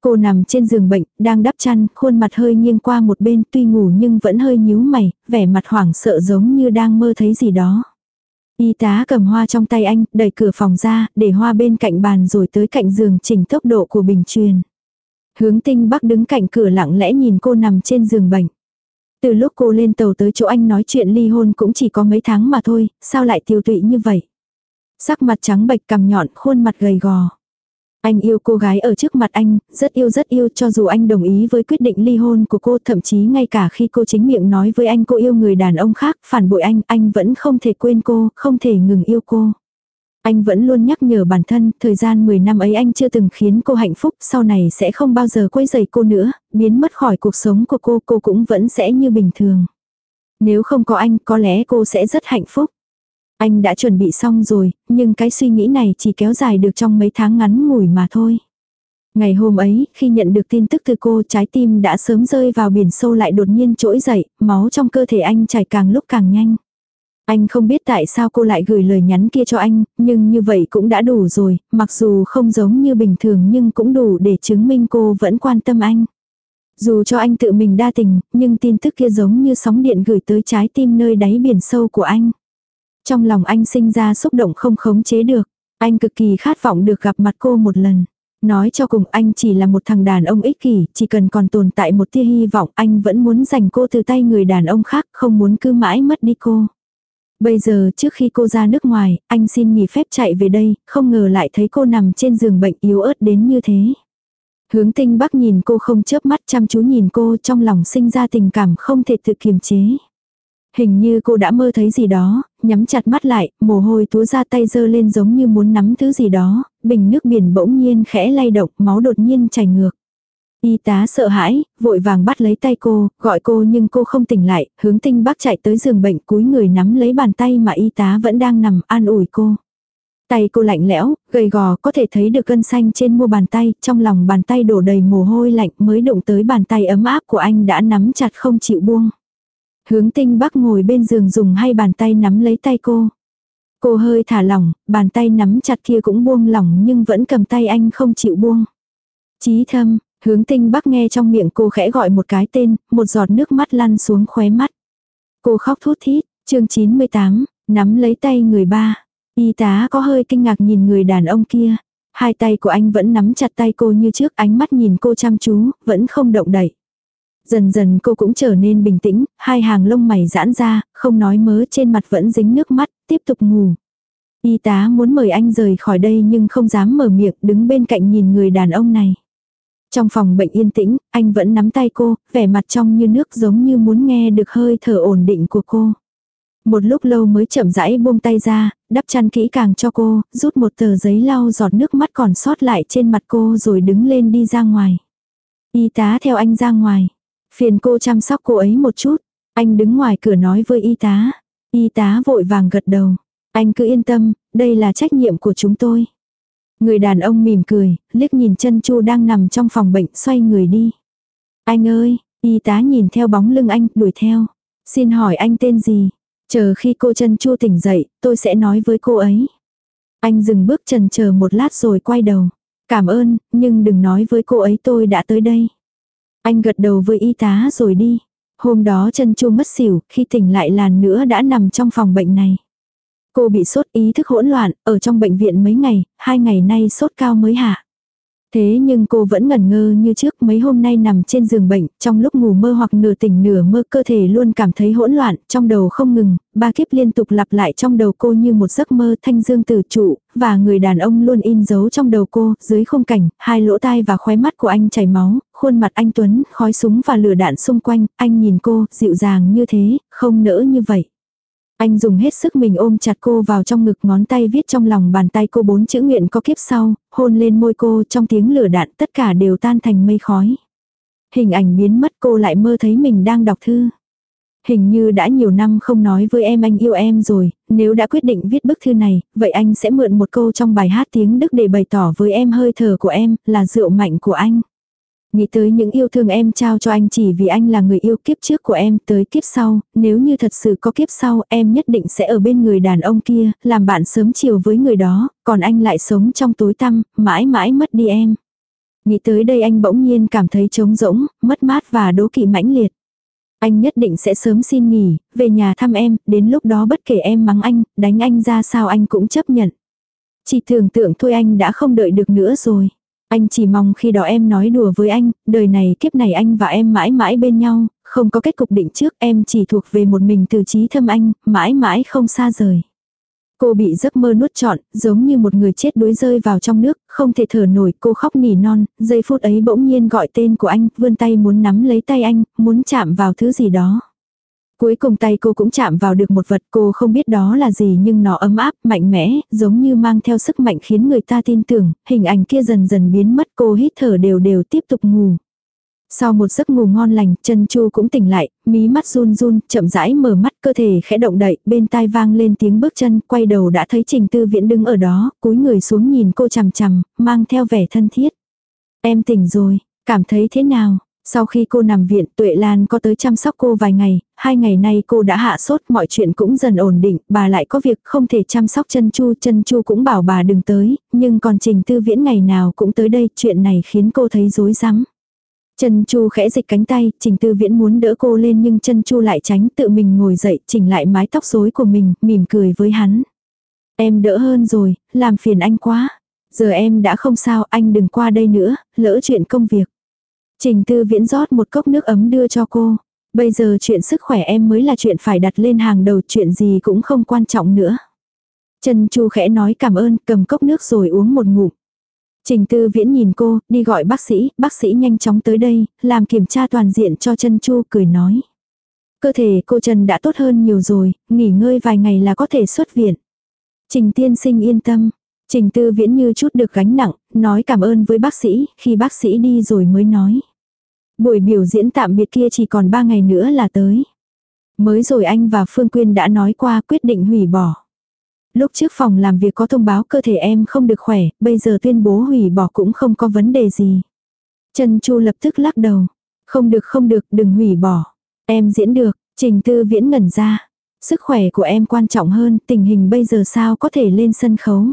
Cô nằm trên giường bệnh, đang đắp chăn, khuôn mặt hơi nghiêng qua một bên, tuy ngủ nhưng vẫn hơi nhíu mày, vẻ mặt hoảng sợ giống như đang mơ thấy gì đó. Y tá cầm hoa trong tay anh, đẩy cửa phòng ra, để hoa bên cạnh bàn rồi tới cạnh giường chỉnh tốc độ của bình truyền. Hướng tinh bắc đứng cạnh cửa lặng lẽ nhìn cô nằm trên giường bệnh. Từ lúc cô lên tàu tới chỗ anh nói chuyện ly hôn cũng chỉ có mấy tháng mà thôi, sao lại tiêu tụy như vậy? Sắc mặt trắng bệch cằm nhọn, khuôn mặt gầy gò. Anh yêu cô gái ở trước mặt anh, rất yêu rất yêu cho dù anh đồng ý với quyết định ly hôn của cô thậm chí ngay cả khi cô chính miệng nói với anh cô yêu người đàn ông khác, phản bội anh, anh vẫn không thể quên cô, không thể ngừng yêu cô. Anh vẫn luôn nhắc nhở bản thân, thời gian 10 năm ấy anh chưa từng khiến cô hạnh phúc, sau này sẽ không bao giờ quấy rầy cô nữa, biến mất khỏi cuộc sống của cô, cô cũng vẫn sẽ như bình thường. Nếu không có anh, có lẽ cô sẽ rất hạnh phúc. Anh đã chuẩn bị xong rồi, nhưng cái suy nghĩ này chỉ kéo dài được trong mấy tháng ngắn ngủi mà thôi. Ngày hôm ấy, khi nhận được tin tức từ cô, trái tim đã sớm rơi vào biển sâu lại đột nhiên trỗi dậy, máu trong cơ thể anh chảy càng lúc càng nhanh. Anh không biết tại sao cô lại gửi lời nhắn kia cho anh, nhưng như vậy cũng đã đủ rồi, mặc dù không giống như bình thường nhưng cũng đủ để chứng minh cô vẫn quan tâm anh. Dù cho anh tự mình đa tình, nhưng tin tức kia giống như sóng điện gửi tới trái tim nơi đáy biển sâu của anh. Trong lòng anh sinh ra xúc động không khống chế được. Anh cực kỳ khát vọng được gặp mặt cô một lần. Nói cho cùng anh chỉ là một thằng đàn ông ích kỷ, chỉ cần còn tồn tại một tia hy vọng anh vẫn muốn giành cô từ tay người đàn ông khác, không muốn cứ mãi mất đi cô. Bây giờ trước khi cô ra nước ngoài, anh xin nghỉ phép chạy về đây, không ngờ lại thấy cô nằm trên giường bệnh yếu ớt đến như thế. Hướng tinh bắc nhìn cô không chớp mắt chăm chú nhìn cô trong lòng sinh ra tình cảm không thể tự kiềm chế. Hình như cô đã mơ thấy gì đó, nhắm chặt mắt lại, mồ hôi túa ra tay dơ lên giống như muốn nắm thứ gì đó, bình nước biển bỗng nhiên khẽ lay động, máu đột nhiên chảy ngược. Y tá sợ hãi, vội vàng bắt lấy tay cô, gọi cô nhưng cô không tỉnh lại, hướng tinh bác chạy tới giường bệnh cúi người nắm lấy bàn tay mà y tá vẫn đang nằm an ủi cô. Tay cô lạnh lẽo, gầy gò có thể thấy được cân xanh trên mu bàn tay, trong lòng bàn tay đổ đầy mồ hôi lạnh mới đụng tới bàn tay ấm áp của anh đã nắm chặt không chịu buông. Hướng tinh bắc ngồi bên giường dùng hai bàn tay nắm lấy tay cô. Cô hơi thả lỏng, bàn tay nắm chặt kia cũng buông lỏng nhưng vẫn cầm tay anh không chịu buông. Chí thâm, hướng tinh bắc nghe trong miệng cô khẽ gọi một cái tên, một giọt nước mắt lăn xuống khóe mắt. Cô khóc thút thít, chương 98, nắm lấy tay người ba. Y tá có hơi kinh ngạc nhìn người đàn ông kia. Hai tay của anh vẫn nắm chặt tay cô như trước ánh mắt nhìn cô chăm chú, vẫn không động đậy. Dần dần cô cũng trở nên bình tĩnh, hai hàng lông mày giãn ra, không nói mớ trên mặt vẫn dính nước mắt, tiếp tục ngủ. Y tá muốn mời anh rời khỏi đây nhưng không dám mở miệng đứng bên cạnh nhìn người đàn ông này. Trong phòng bệnh yên tĩnh, anh vẫn nắm tay cô, vẻ mặt trong như nước giống như muốn nghe được hơi thở ổn định của cô. Một lúc lâu mới chậm rãi buông tay ra, đắp chăn kỹ càng cho cô, rút một tờ giấy lau giọt nước mắt còn sót lại trên mặt cô rồi đứng lên đi ra ngoài. Y tá theo anh ra ngoài. Phiền cô chăm sóc cô ấy một chút. Anh đứng ngoài cửa nói với y tá. Y tá vội vàng gật đầu. Anh cứ yên tâm, đây là trách nhiệm của chúng tôi. Người đàn ông mỉm cười, liếc nhìn chân chu đang nằm trong phòng bệnh xoay người đi. Anh ơi, y tá nhìn theo bóng lưng anh, đuổi theo. Xin hỏi anh tên gì? Chờ khi cô chân chu tỉnh dậy, tôi sẽ nói với cô ấy. Anh dừng bước trần chờ một lát rồi quay đầu. Cảm ơn, nhưng đừng nói với cô ấy tôi đã tới đây. Anh gật đầu với y tá rồi đi. Hôm đó chân chu mất xỉu, khi tỉnh lại làn nữa đã nằm trong phòng bệnh này. Cô bị sốt ý thức hỗn loạn, ở trong bệnh viện mấy ngày, hai ngày nay sốt cao mới hạ. Thế nhưng cô vẫn ngẩn ngơ như trước mấy hôm nay nằm trên giường bệnh, trong lúc ngủ mơ hoặc nửa tỉnh nửa mơ cơ thể luôn cảm thấy hỗn loạn, trong đầu không ngừng, ba kiếp liên tục lặp lại trong đầu cô như một giấc mơ thanh dương tử trụ, và người đàn ông luôn in dấu trong đầu cô, dưới khung cảnh, hai lỗ tai và khóe mắt của anh chảy máu, khuôn mặt anh Tuấn, khói súng và lửa đạn xung quanh, anh nhìn cô, dịu dàng như thế, không nỡ như vậy. Anh dùng hết sức mình ôm chặt cô vào trong ngực ngón tay viết trong lòng bàn tay cô bốn chữ nguyện có kiếp sau, hôn lên môi cô trong tiếng lửa đạn tất cả đều tan thành mây khói. Hình ảnh biến mất cô lại mơ thấy mình đang đọc thư. Hình như đã nhiều năm không nói với em anh yêu em rồi, nếu đã quyết định viết bức thư này, vậy anh sẽ mượn một câu trong bài hát tiếng Đức để bày tỏ với em hơi thở của em, là rượu mạnh của anh. Nghĩ tới những yêu thương em trao cho anh chỉ vì anh là người yêu kiếp trước của em tới kiếp sau, nếu như thật sự có kiếp sau em nhất định sẽ ở bên người đàn ông kia, làm bạn sớm chiều với người đó, còn anh lại sống trong tối tăm, mãi mãi mất đi em. Nghĩ tới đây anh bỗng nhiên cảm thấy trống rỗng, mất mát và đố kỵ mãnh liệt. Anh nhất định sẽ sớm xin nghỉ, về nhà thăm em, đến lúc đó bất kể em mắng anh, đánh anh ra sao anh cũng chấp nhận. Chỉ tưởng tượng thôi anh đã không đợi được nữa rồi. Anh chỉ mong khi đó em nói đùa với anh, đời này kiếp này anh và em mãi mãi bên nhau, không có kết cục định trước em chỉ thuộc về một mình từ trí thâm anh, mãi mãi không xa rời. Cô bị giấc mơ nuốt trọn, giống như một người chết đuối rơi vào trong nước, không thể thở nổi, cô khóc nỉ non, giây phút ấy bỗng nhiên gọi tên của anh, vươn tay muốn nắm lấy tay anh, muốn chạm vào thứ gì đó. Cuối cùng tay cô cũng chạm vào được một vật cô không biết đó là gì nhưng nó ấm áp, mạnh mẽ, giống như mang theo sức mạnh khiến người ta tin tưởng, hình ảnh kia dần dần biến mất cô hít thở đều đều tiếp tục ngủ. Sau một giấc ngủ ngon lành, chân chu cũng tỉnh lại, mí mắt run run, chậm rãi mở mắt cơ thể khẽ động đậy, bên tai vang lên tiếng bước chân, quay đầu đã thấy Trình Tư Viễn đứng ở đó, cúi người xuống nhìn cô chằm chằm, mang theo vẻ thân thiết. Em tỉnh rồi, cảm thấy thế nào? Sau khi cô nằm viện, Tuệ Lan có tới chăm sóc cô vài ngày, hai ngày nay cô đã hạ sốt, mọi chuyện cũng dần ổn định, bà lại có việc không thể chăm sóc chân chu, chân chu cũng bảo bà đừng tới, nhưng còn Trình Tư Viễn ngày nào cũng tới đây, chuyện này khiến cô thấy rối rắm. Chân Chu khẽ dịch cánh tay, Trình Tư Viễn muốn đỡ cô lên nhưng chân Chu lại tránh tự mình ngồi dậy, chỉnh lại mái tóc rối của mình, mỉm cười với hắn. Em đỡ hơn rồi, làm phiền anh quá. Giờ em đã không sao, anh đừng qua đây nữa, lỡ chuyện công việc. Trình Tư Viễn rót một cốc nước ấm đưa cho cô. Bây giờ chuyện sức khỏe em mới là chuyện phải đặt lên hàng đầu, chuyện gì cũng không quan trọng nữa. Trần Chu khẽ nói cảm ơn, cầm cốc nước rồi uống một ngụm. Trình tư viễn nhìn cô, đi gọi bác sĩ, bác sĩ nhanh chóng tới đây, làm kiểm tra toàn diện cho trần chu cười nói. Cơ thể cô Trần đã tốt hơn nhiều rồi, nghỉ ngơi vài ngày là có thể xuất viện. Trình tiên sinh yên tâm. Trình tư viễn như chút được gánh nặng, nói cảm ơn với bác sĩ, khi bác sĩ đi rồi mới nói. Buổi biểu diễn tạm biệt kia chỉ còn 3 ngày nữa là tới. Mới rồi anh và Phương Quyên đã nói qua quyết định hủy bỏ. Lúc trước phòng làm việc có thông báo cơ thể em không được khỏe, bây giờ tuyên bố hủy bỏ cũng không có vấn đề gì. Trần Chu lập tức lắc đầu. Không được không được, đừng hủy bỏ. Em diễn được, trình tư viễn ngẩn ra. Sức khỏe của em quan trọng hơn, tình hình bây giờ sao có thể lên sân khấu.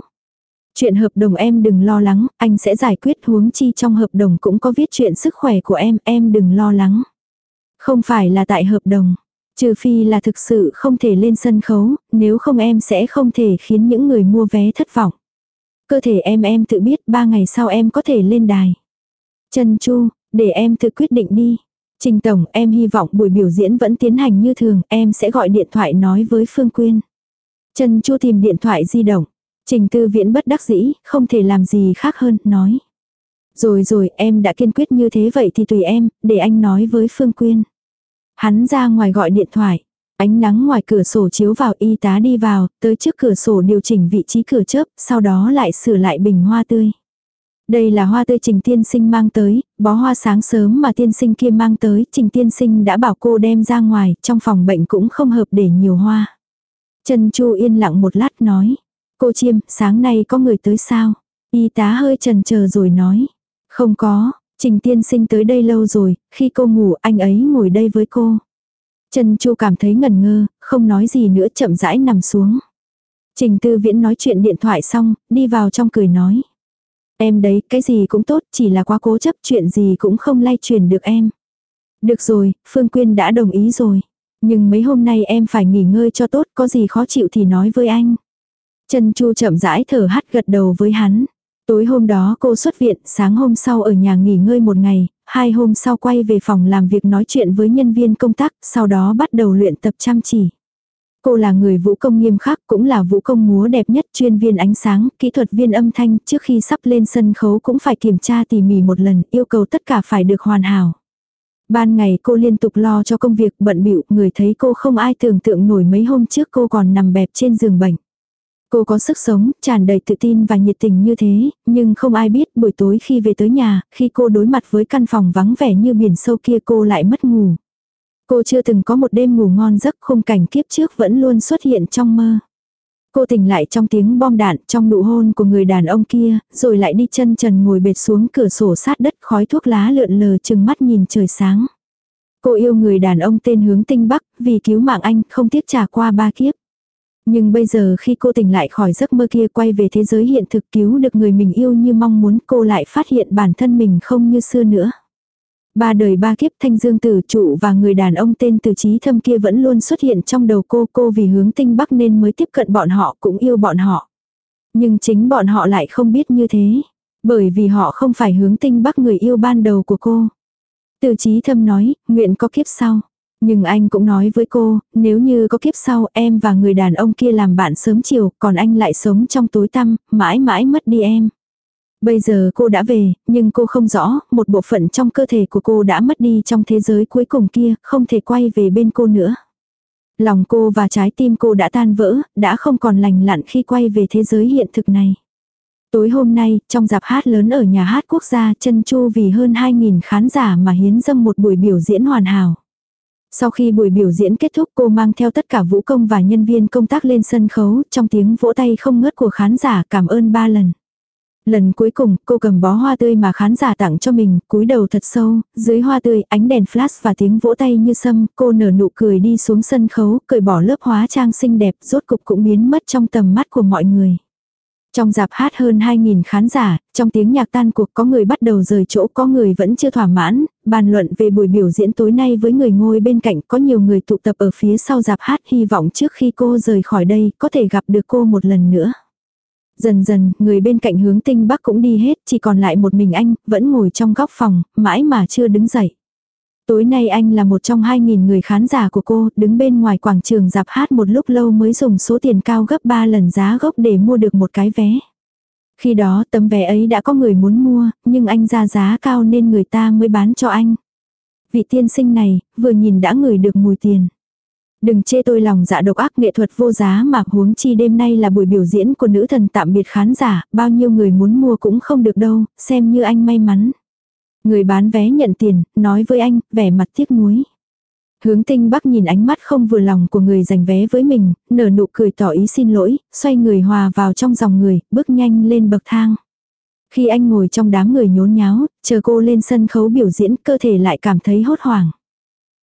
Chuyện hợp đồng em đừng lo lắng, anh sẽ giải quyết huống chi trong hợp đồng cũng có viết chuyện sức khỏe của em, em đừng lo lắng. Không phải là tại hợp đồng, Trừ phi là thực sự không thể lên sân khấu, nếu không em sẽ không thể khiến những người mua vé thất vọng. Cơ thể em em tự biết ba ngày sau em có thể lên đài. Trần Chu, để em tự quyết định đi. Trình Tổng, em hy vọng buổi biểu diễn vẫn tiến hành như thường, em sẽ gọi điện thoại nói với Phương Quyên. Trần Chu tìm điện thoại di động. Trình Tư Viễn bất đắc dĩ, không thể làm gì khác hơn, nói. Rồi rồi, em đã kiên quyết như thế vậy thì tùy em, để anh nói với Phương Quyên. Hắn ra ngoài gọi điện thoại. Ánh nắng ngoài cửa sổ chiếu vào y tá đi vào, tới trước cửa sổ điều chỉnh vị trí cửa chớp, sau đó lại sửa lại bình hoa tươi. Đây là hoa tươi trình tiên sinh mang tới, bó hoa sáng sớm mà tiên sinh kia mang tới, trình tiên sinh đã bảo cô đem ra ngoài, trong phòng bệnh cũng không hợp để nhiều hoa. Trần Chu yên lặng một lát nói, cô chiêm, sáng nay có người tới sao? Y tá hơi trần chờ rồi nói, không có, Trình tiên sinh tới đây lâu rồi, khi cô ngủ anh ấy ngồi đây với cô. Trần Chu cảm thấy ngần ngơ, không nói gì nữa chậm rãi nằm xuống. Trình tư viễn nói chuyện điện thoại xong, đi vào trong cười nói. Em đấy, cái gì cũng tốt, chỉ là quá cố chấp chuyện gì cũng không lay truyền được em. Được rồi, Phương Quyên đã đồng ý rồi. Nhưng mấy hôm nay em phải nghỉ ngơi cho tốt, có gì khó chịu thì nói với anh. Trần Chu chậm rãi thở hắt gật đầu với hắn. Tối hôm đó cô xuất viện, sáng hôm sau ở nhà nghỉ ngơi một ngày, hai hôm sau quay về phòng làm việc nói chuyện với nhân viên công tác, sau đó bắt đầu luyện tập chăm chỉ. Cô là người vũ công nghiêm khắc, cũng là vũ công múa đẹp nhất, chuyên viên ánh sáng, kỹ thuật viên âm thanh, trước khi sắp lên sân khấu cũng phải kiểm tra tỉ mỉ một lần, yêu cầu tất cả phải được hoàn hảo. Ban ngày cô liên tục lo cho công việc bận bịu người thấy cô không ai tưởng tượng nổi mấy hôm trước cô còn nằm bẹp trên giường bệnh. Cô có sức sống, tràn đầy tự tin và nhiệt tình như thế, nhưng không ai biết buổi tối khi về tới nhà, khi cô đối mặt với căn phòng vắng vẻ như biển sâu kia cô lại mất ngủ. Cô chưa từng có một đêm ngủ ngon giấc khung cảnh kiếp trước vẫn luôn xuất hiện trong mơ. Cô tỉnh lại trong tiếng bom đạn, trong nụ hôn của người đàn ông kia, rồi lại đi chân trần ngồi bệt xuống cửa sổ sát đất khói thuốc lá lượn lờ chừng mắt nhìn trời sáng. Cô yêu người đàn ông tên hướng tinh bắc, vì cứu mạng anh không tiếc trả qua ba kiếp. Nhưng bây giờ khi cô tỉnh lại khỏi giấc mơ kia quay về thế giới hiện thực cứu được người mình yêu như mong muốn cô lại phát hiện bản thân mình không như xưa nữa. Ba đời ba kiếp thanh dương tử trụ và người đàn ông tên từ trí thâm kia vẫn luôn xuất hiện trong đầu cô cô vì hướng tinh bắc nên mới tiếp cận bọn họ cũng yêu bọn họ. Nhưng chính bọn họ lại không biết như thế. Bởi vì họ không phải hướng tinh bắc người yêu ban đầu của cô. Từ chí thâm nói, nguyện có kiếp sau. Nhưng anh cũng nói với cô, nếu như có kiếp sau em và người đàn ông kia làm bạn sớm chiều, còn anh lại sống trong tối tăm, mãi mãi mất đi em. Bây giờ cô đã về, nhưng cô không rõ, một bộ phận trong cơ thể của cô đã mất đi trong thế giới cuối cùng kia, không thể quay về bên cô nữa. Lòng cô và trái tim cô đã tan vỡ, đã không còn lành lặn khi quay về thế giới hiện thực này. Tối hôm nay, trong dạp hát lớn ở nhà hát quốc gia, chân chu vì hơn 2.000 khán giả mà hiến dâng một buổi biểu diễn hoàn hảo. Sau khi buổi biểu diễn kết thúc cô mang theo tất cả vũ công và nhân viên công tác lên sân khấu, trong tiếng vỗ tay không ngớt của khán giả cảm ơn ba lần. Lần cuối cùng, cô cầm bó hoa tươi mà khán giả tặng cho mình, cúi đầu thật sâu, dưới hoa tươi, ánh đèn flash và tiếng vỗ tay như sâm, cô nở nụ cười đi xuống sân khấu, cởi bỏ lớp hóa trang xinh đẹp, rốt cục cũng biến mất trong tầm mắt của mọi người. Trong dạp hát hơn 2.000 khán giả, trong tiếng nhạc tan cuộc có người bắt đầu rời chỗ có người vẫn chưa thỏa mãn, bàn luận về buổi biểu diễn tối nay với người ngồi bên cạnh có nhiều người tụ tập ở phía sau dạp hát hy vọng trước khi cô rời khỏi đây có thể gặp được cô một lần nữa. Dần dần, người bên cạnh hướng tinh bắc cũng đi hết, chỉ còn lại một mình anh, vẫn ngồi trong góc phòng, mãi mà chưa đứng dậy. Tối nay anh là một trong 2.000 người khán giả của cô, đứng bên ngoài quảng trường dạp hát một lúc lâu mới dùng số tiền cao gấp 3 lần giá gốc để mua được một cái vé. Khi đó tấm vé ấy đã có người muốn mua, nhưng anh ra giá cao nên người ta mới bán cho anh. Vị tiên sinh này, vừa nhìn đã ngửi được mùi tiền. Đừng chê tôi lòng dạ độc ác nghệ thuật vô giá mà huống chi đêm nay là buổi biểu diễn của nữ thần tạm biệt khán giả, bao nhiêu người muốn mua cũng không được đâu, xem như anh may mắn. Người bán vé nhận tiền, nói với anh, vẻ mặt tiếc nuối. Hướng tinh bắc nhìn ánh mắt không vừa lòng của người giành vé với mình, nở nụ cười tỏ ý xin lỗi, xoay người hòa vào trong dòng người, bước nhanh lên bậc thang. Khi anh ngồi trong đám người nhốn nháo, chờ cô lên sân khấu biểu diễn cơ thể lại cảm thấy hốt hoảng.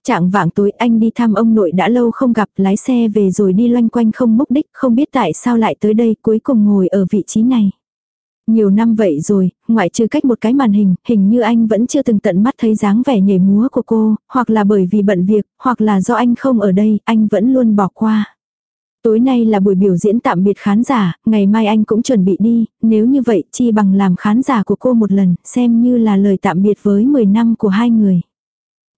Trạng vạng tối anh đi thăm ông nội đã lâu không gặp lái xe về rồi đi loanh quanh không mục đích không biết tại sao lại tới đây cuối cùng ngồi ở vị trí này. Nhiều năm vậy rồi, ngoại trừ cách một cái màn hình, hình như anh vẫn chưa từng tận mắt thấy dáng vẻ nhảy múa của cô, hoặc là bởi vì bận việc, hoặc là do anh không ở đây, anh vẫn luôn bỏ qua. Tối nay là buổi biểu diễn tạm biệt khán giả, ngày mai anh cũng chuẩn bị đi, nếu như vậy chi bằng làm khán giả của cô một lần, xem như là lời tạm biệt với 10 năm của hai người.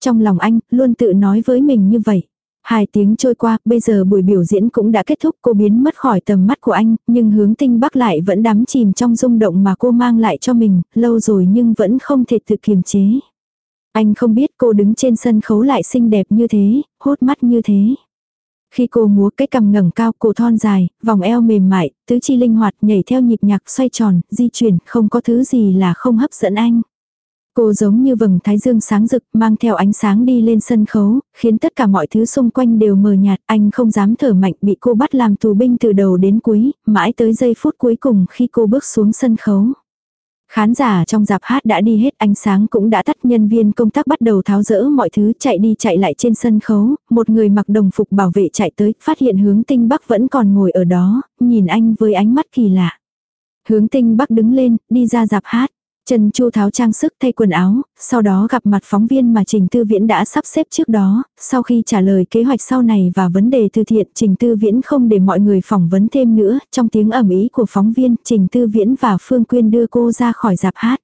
Trong lòng anh, luôn tự nói với mình như vậy. Hai tiếng trôi qua, bây giờ buổi biểu diễn cũng đã kết thúc cô biến mất khỏi tầm mắt của anh, nhưng hướng tinh bắc lại vẫn đắm chìm trong rung động mà cô mang lại cho mình, lâu rồi nhưng vẫn không thể tự kiềm chế. Anh không biết cô đứng trên sân khấu lại xinh đẹp như thế, hốt mắt như thế. Khi cô múa cái cằm ngẩng cao cổ thon dài, vòng eo mềm mại, tứ chi linh hoạt nhảy theo nhịp nhạc xoay tròn, di chuyển, không có thứ gì là không hấp dẫn anh. Cô giống như vầng thái dương sáng rực mang theo ánh sáng đi lên sân khấu, khiến tất cả mọi thứ xung quanh đều mờ nhạt, anh không dám thở mạnh bị cô bắt làm tù binh từ đầu đến cuối, mãi tới giây phút cuối cùng khi cô bước xuống sân khấu. Khán giả trong dạp hát đã đi hết ánh sáng cũng đã tắt nhân viên công tác bắt đầu tháo rỡ mọi thứ chạy đi chạy lại trên sân khấu, một người mặc đồng phục bảo vệ chạy tới, phát hiện hướng tinh bắc vẫn còn ngồi ở đó, nhìn anh với ánh mắt kỳ lạ. Hướng tinh bắc đứng lên, đi ra dạp hát. Trần Chu tháo trang sức thay quần áo, sau đó gặp mặt phóng viên mà Trình Tư Viễn đã sắp xếp trước đó, sau khi trả lời kế hoạch sau này và vấn đề từ thiện Trình Tư Viễn không để mọi người phỏng vấn thêm nữa, trong tiếng ẩm ý của phóng viên Trình Tư Viễn và Phương Quyên đưa cô ra khỏi dạp hát.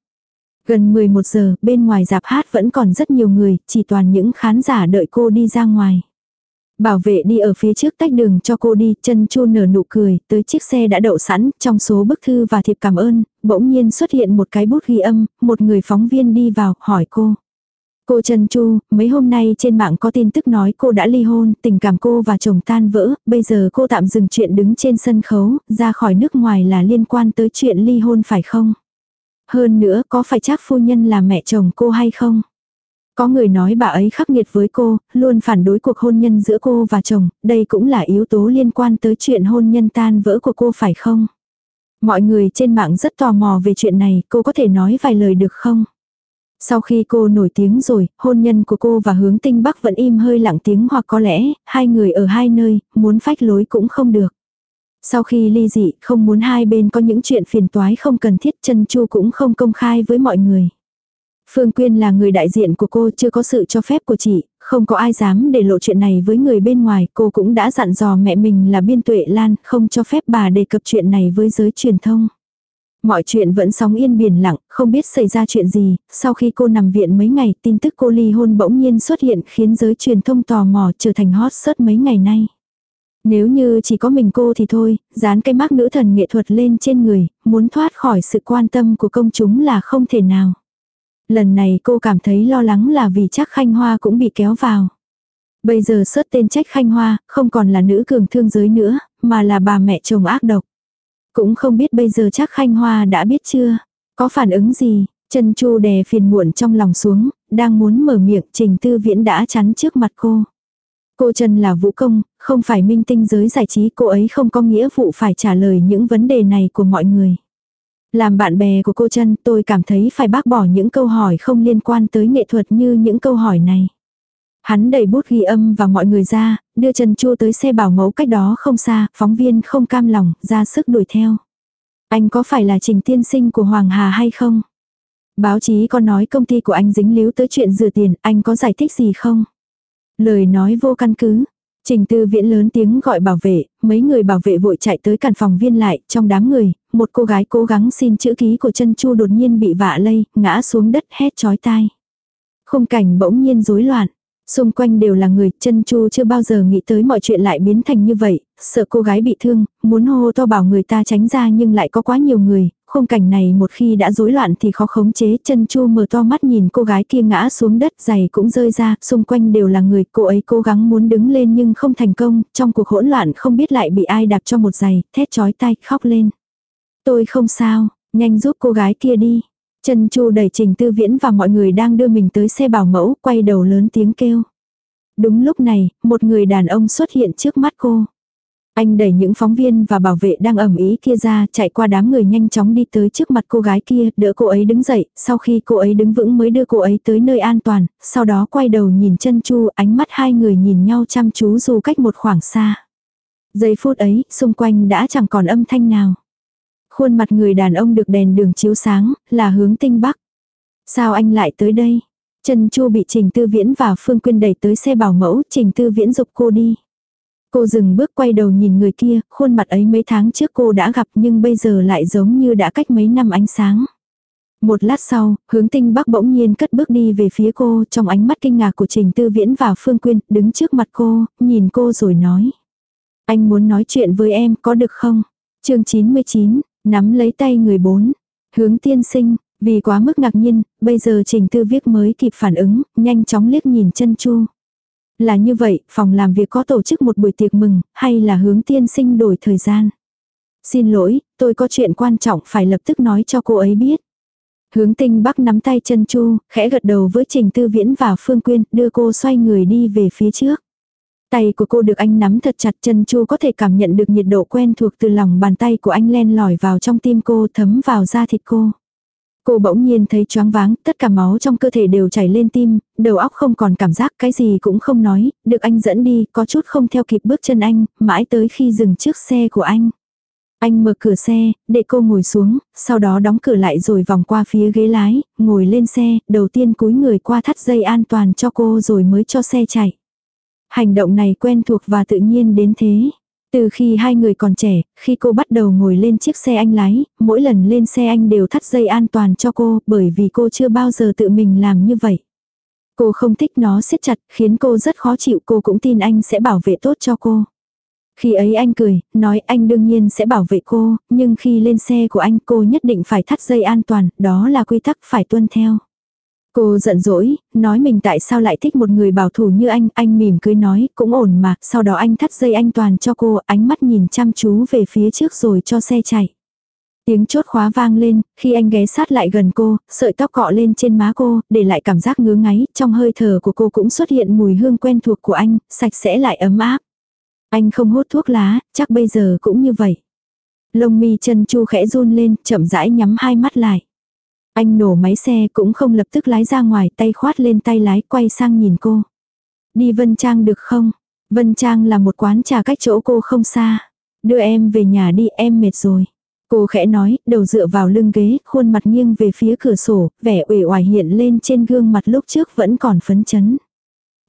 Gần 11 giờ, bên ngoài dạp hát vẫn còn rất nhiều người, chỉ toàn những khán giả đợi cô đi ra ngoài. Bảo vệ đi ở phía trước tách đường cho cô đi, chân chu nở nụ cười, tới chiếc xe đã đậu sẵn, trong số bức thư và thiệp cảm ơn, bỗng nhiên xuất hiện một cái bút ghi âm, một người phóng viên đi vào, hỏi cô. Cô Trần Chu, mấy hôm nay trên mạng có tin tức nói cô đã ly hôn, tình cảm cô và chồng tan vỡ, bây giờ cô tạm dừng chuyện đứng trên sân khấu, ra khỏi nước ngoài là liên quan tới chuyện ly hôn phải không? Hơn nữa có phải chắc phu nhân là mẹ chồng cô hay không? Có người nói bà ấy khắc nghiệt với cô, luôn phản đối cuộc hôn nhân giữa cô và chồng, đây cũng là yếu tố liên quan tới chuyện hôn nhân tan vỡ của cô phải không? Mọi người trên mạng rất tò mò về chuyện này, cô có thể nói vài lời được không? Sau khi cô nổi tiếng rồi, hôn nhân của cô và hướng tinh bắc vẫn im hơi lặng tiếng hoặc có lẽ, hai người ở hai nơi, muốn phách lối cũng không được. Sau khi ly dị, không muốn hai bên có những chuyện phiền toái không cần thiết chân chu cũng không công khai với mọi người. Phương Quyên là người đại diện của cô chưa có sự cho phép của chị, không có ai dám để lộ chuyện này với người bên ngoài, cô cũng đã dặn dò mẹ mình là biên tuệ lan, không cho phép bà đề cập chuyện này với giới truyền thông. Mọi chuyện vẫn sóng yên biển lặng, không biết xảy ra chuyện gì, sau khi cô nằm viện mấy ngày tin tức cô ly hôn bỗng nhiên xuất hiện khiến giới truyền thông tò mò trở thành hot search mấy ngày nay. Nếu như chỉ có mình cô thì thôi, dán cái mác nữ thần nghệ thuật lên trên người, muốn thoát khỏi sự quan tâm của công chúng là không thể nào. Lần này cô cảm thấy lo lắng là vì chắc Khanh Hoa cũng bị kéo vào. Bây giờ sớt tên trách Khanh Hoa, không còn là nữ cường thương giới nữa, mà là bà mẹ chồng ác độc. Cũng không biết bây giờ chắc Khanh Hoa đã biết chưa, có phản ứng gì, chân chu đè phiền muộn trong lòng xuống, đang muốn mở miệng trình tư viễn đã chắn trước mặt cô. Cô Trần là vũ công, không phải minh tinh giới giải trí cô ấy không có nghĩa vụ phải trả lời những vấn đề này của mọi người. Làm bạn bè của cô Trân tôi cảm thấy phải bác bỏ những câu hỏi không liên quan tới nghệ thuật như những câu hỏi này. Hắn đẩy bút ghi âm và mọi người ra, đưa Trần chua tới xe bảo mẫu cách đó không xa, phóng viên không cam lòng, ra sức đuổi theo. Anh có phải là trình tiên sinh của Hoàng Hà hay không? Báo chí có nói công ty của anh dính líu tới chuyện rửa tiền, anh có giải thích gì không? Lời nói vô căn cứ. Trình tư viễn lớn tiếng gọi bảo vệ, mấy người bảo vệ vội chạy tới căn phòng viên lại, trong đám người, một cô gái cố gắng xin chữ ký của chân chu đột nhiên bị vạ lây, ngã xuống đất hét chói tai. Khung cảnh bỗng nhiên rối loạn. Xung quanh đều là người, chân chu chưa bao giờ nghĩ tới mọi chuyện lại biến thành như vậy, sợ cô gái bị thương, muốn hô to bảo người ta tránh ra nhưng lại có quá nhiều người, khung cảnh này một khi đã rối loạn thì khó khống chế, chân chu mở to mắt nhìn cô gái kia ngã xuống đất, giày cũng rơi ra, xung quanh đều là người, cô ấy cố gắng muốn đứng lên nhưng không thành công, trong cuộc hỗn loạn không biết lại bị ai đạp cho một giày, thét chói tai, khóc lên. Tôi không sao, nhanh giúp cô gái kia đi. Trần chu đẩy trình tư viễn và mọi người đang đưa mình tới xe bảo mẫu, quay đầu lớn tiếng kêu. Đúng lúc này, một người đàn ông xuất hiện trước mắt cô. Anh đẩy những phóng viên và bảo vệ đang ẩm ý kia ra, chạy qua đám người nhanh chóng đi tới trước mặt cô gái kia, đỡ cô ấy đứng dậy, sau khi cô ấy đứng vững mới đưa cô ấy tới nơi an toàn, sau đó quay đầu nhìn chân chu, ánh mắt hai người nhìn nhau chăm chú dù cách một khoảng xa. Giây phút ấy, xung quanh đã chẳng còn âm thanh nào. Khuôn mặt người đàn ông được đèn đường chiếu sáng, là hướng tinh bắc. Sao anh lại tới đây? Trần Chu bị Trình Tư Viễn và Phương Quyên đẩy tới xe bảo mẫu, Trình Tư Viễn dục cô đi. Cô dừng bước quay đầu nhìn người kia, khuôn mặt ấy mấy tháng trước cô đã gặp nhưng bây giờ lại giống như đã cách mấy năm ánh sáng. Một lát sau, hướng tinh bắc bỗng nhiên cất bước đi về phía cô trong ánh mắt kinh ngạc của Trình Tư Viễn và Phương Quyên, đứng trước mặt cô, nhìn cô rồi nói. Anh muốn nói chuyện với em có được không? chương 99, Nắm lấy tay người bốn. Hướng tiên sinh, vì quá mức ngạc nhiên, bây giờ trình tư viết mới kịp phản ứng, nhanh chóng liếc nhìn chân chu. Là như vậy, phòng làm việc có tổ chức một buổi tiệc mừng, hay là hướng tiên sinh đổi thời gian. Xin lỗi, tôi có chuyện quan trọng phải lập tức nói cho cô ấy biết. Hướng tinh bắc nắm tay chân chu, khẽ gật đầu với trình tư viễn và phương quyên, đưa cô xoay người đi về phía trước. Tay của cô được anh nắm thật chặt chân chu có thể cảm nhận được nhiệt độ quen thuộc từ lòng bàn tay của anh len lỏi vào trong tim cô thấm vào da thịt cô. Cô bỗng nhiên thấy choáng váng, tất cả máu trong cơ thể đều chảy lên tim, đầu óc không còn cảm giác cái gì cũng không nói, được anh dẫn đi, có chút không theo kịp bước chân anh, mãi tới khi dừng trước xe của anh. Anh mở cửa xe, để cô ngồi xuống, sau đó đóng cửa lại rồi vòng qua phía ghế lái, ngồi lên xe, đầu tiên cúi người qua thắt dây an toàn cho cô rồi mới cho xe chạy. Hành động này quen thuộc và tự nhiên đến thế. Từ khi hai người còn trẻ, khi cô bắt đầu ngồi lên chiếc xe anh lái, mỗi lần lên xe anh đều thắt dây an toàn cho cô bởi vì cô chưa bao giờ tự mình làm như vậy. Cô không thích nó siết chặt, khiến cô rất khó chịu, cô cũng tin anh sẽ bảo vệ tốt cho cô. Khi ấy anh cười, nói anh đương nhiên sẽ bảo vệ cô, nhưng khi lên xe của anh cô nhất định phải thắt dây an toàn, đó là quy tắc phải tuân theo. Cô giận dỗi, nói mình tại sao lại thích một người bảo thủ như anh, anh mỉm cười nói, cũng ổn mà, sau đó anh thắt dây anh toàn cho cô, ánh mắt nhìn chăm chú về phía trước rồi cho xe chạy. Tiếng chốt khóa vang lên, khi anh ghé sát lại gần cô, sợi tóc cọ lên trên má cô, để lại cảm giác ngứa ngáy, trong hơi thở của cô cũng xuất hiện mùi hương quen thuộc của anh, sạch sẽ lại ấm áp. Anh không hút thuốc lá, chắc bây giờ cũng như vậy. Lông mi chân chu khẽ run lên, chậm rãi nhắm hai mắt lại. Anh nổ máy xe cũng không lập tức lái ra ngoài tay khoát lên tay lái quay sang nhìn cô. Đi Vân Trang được không? Vân Trang là một quán trà cách chỗ cô không xa. Đưa em về nhà đi em mệt rồi. Cô khẽ nói, đầu dựa vào lưng ghế, khuôn mặt nghiêng về phía cửa sổ, vẻ uể oải hiện lên trên gương mặt lúc trước vẫn còn phấn chấn.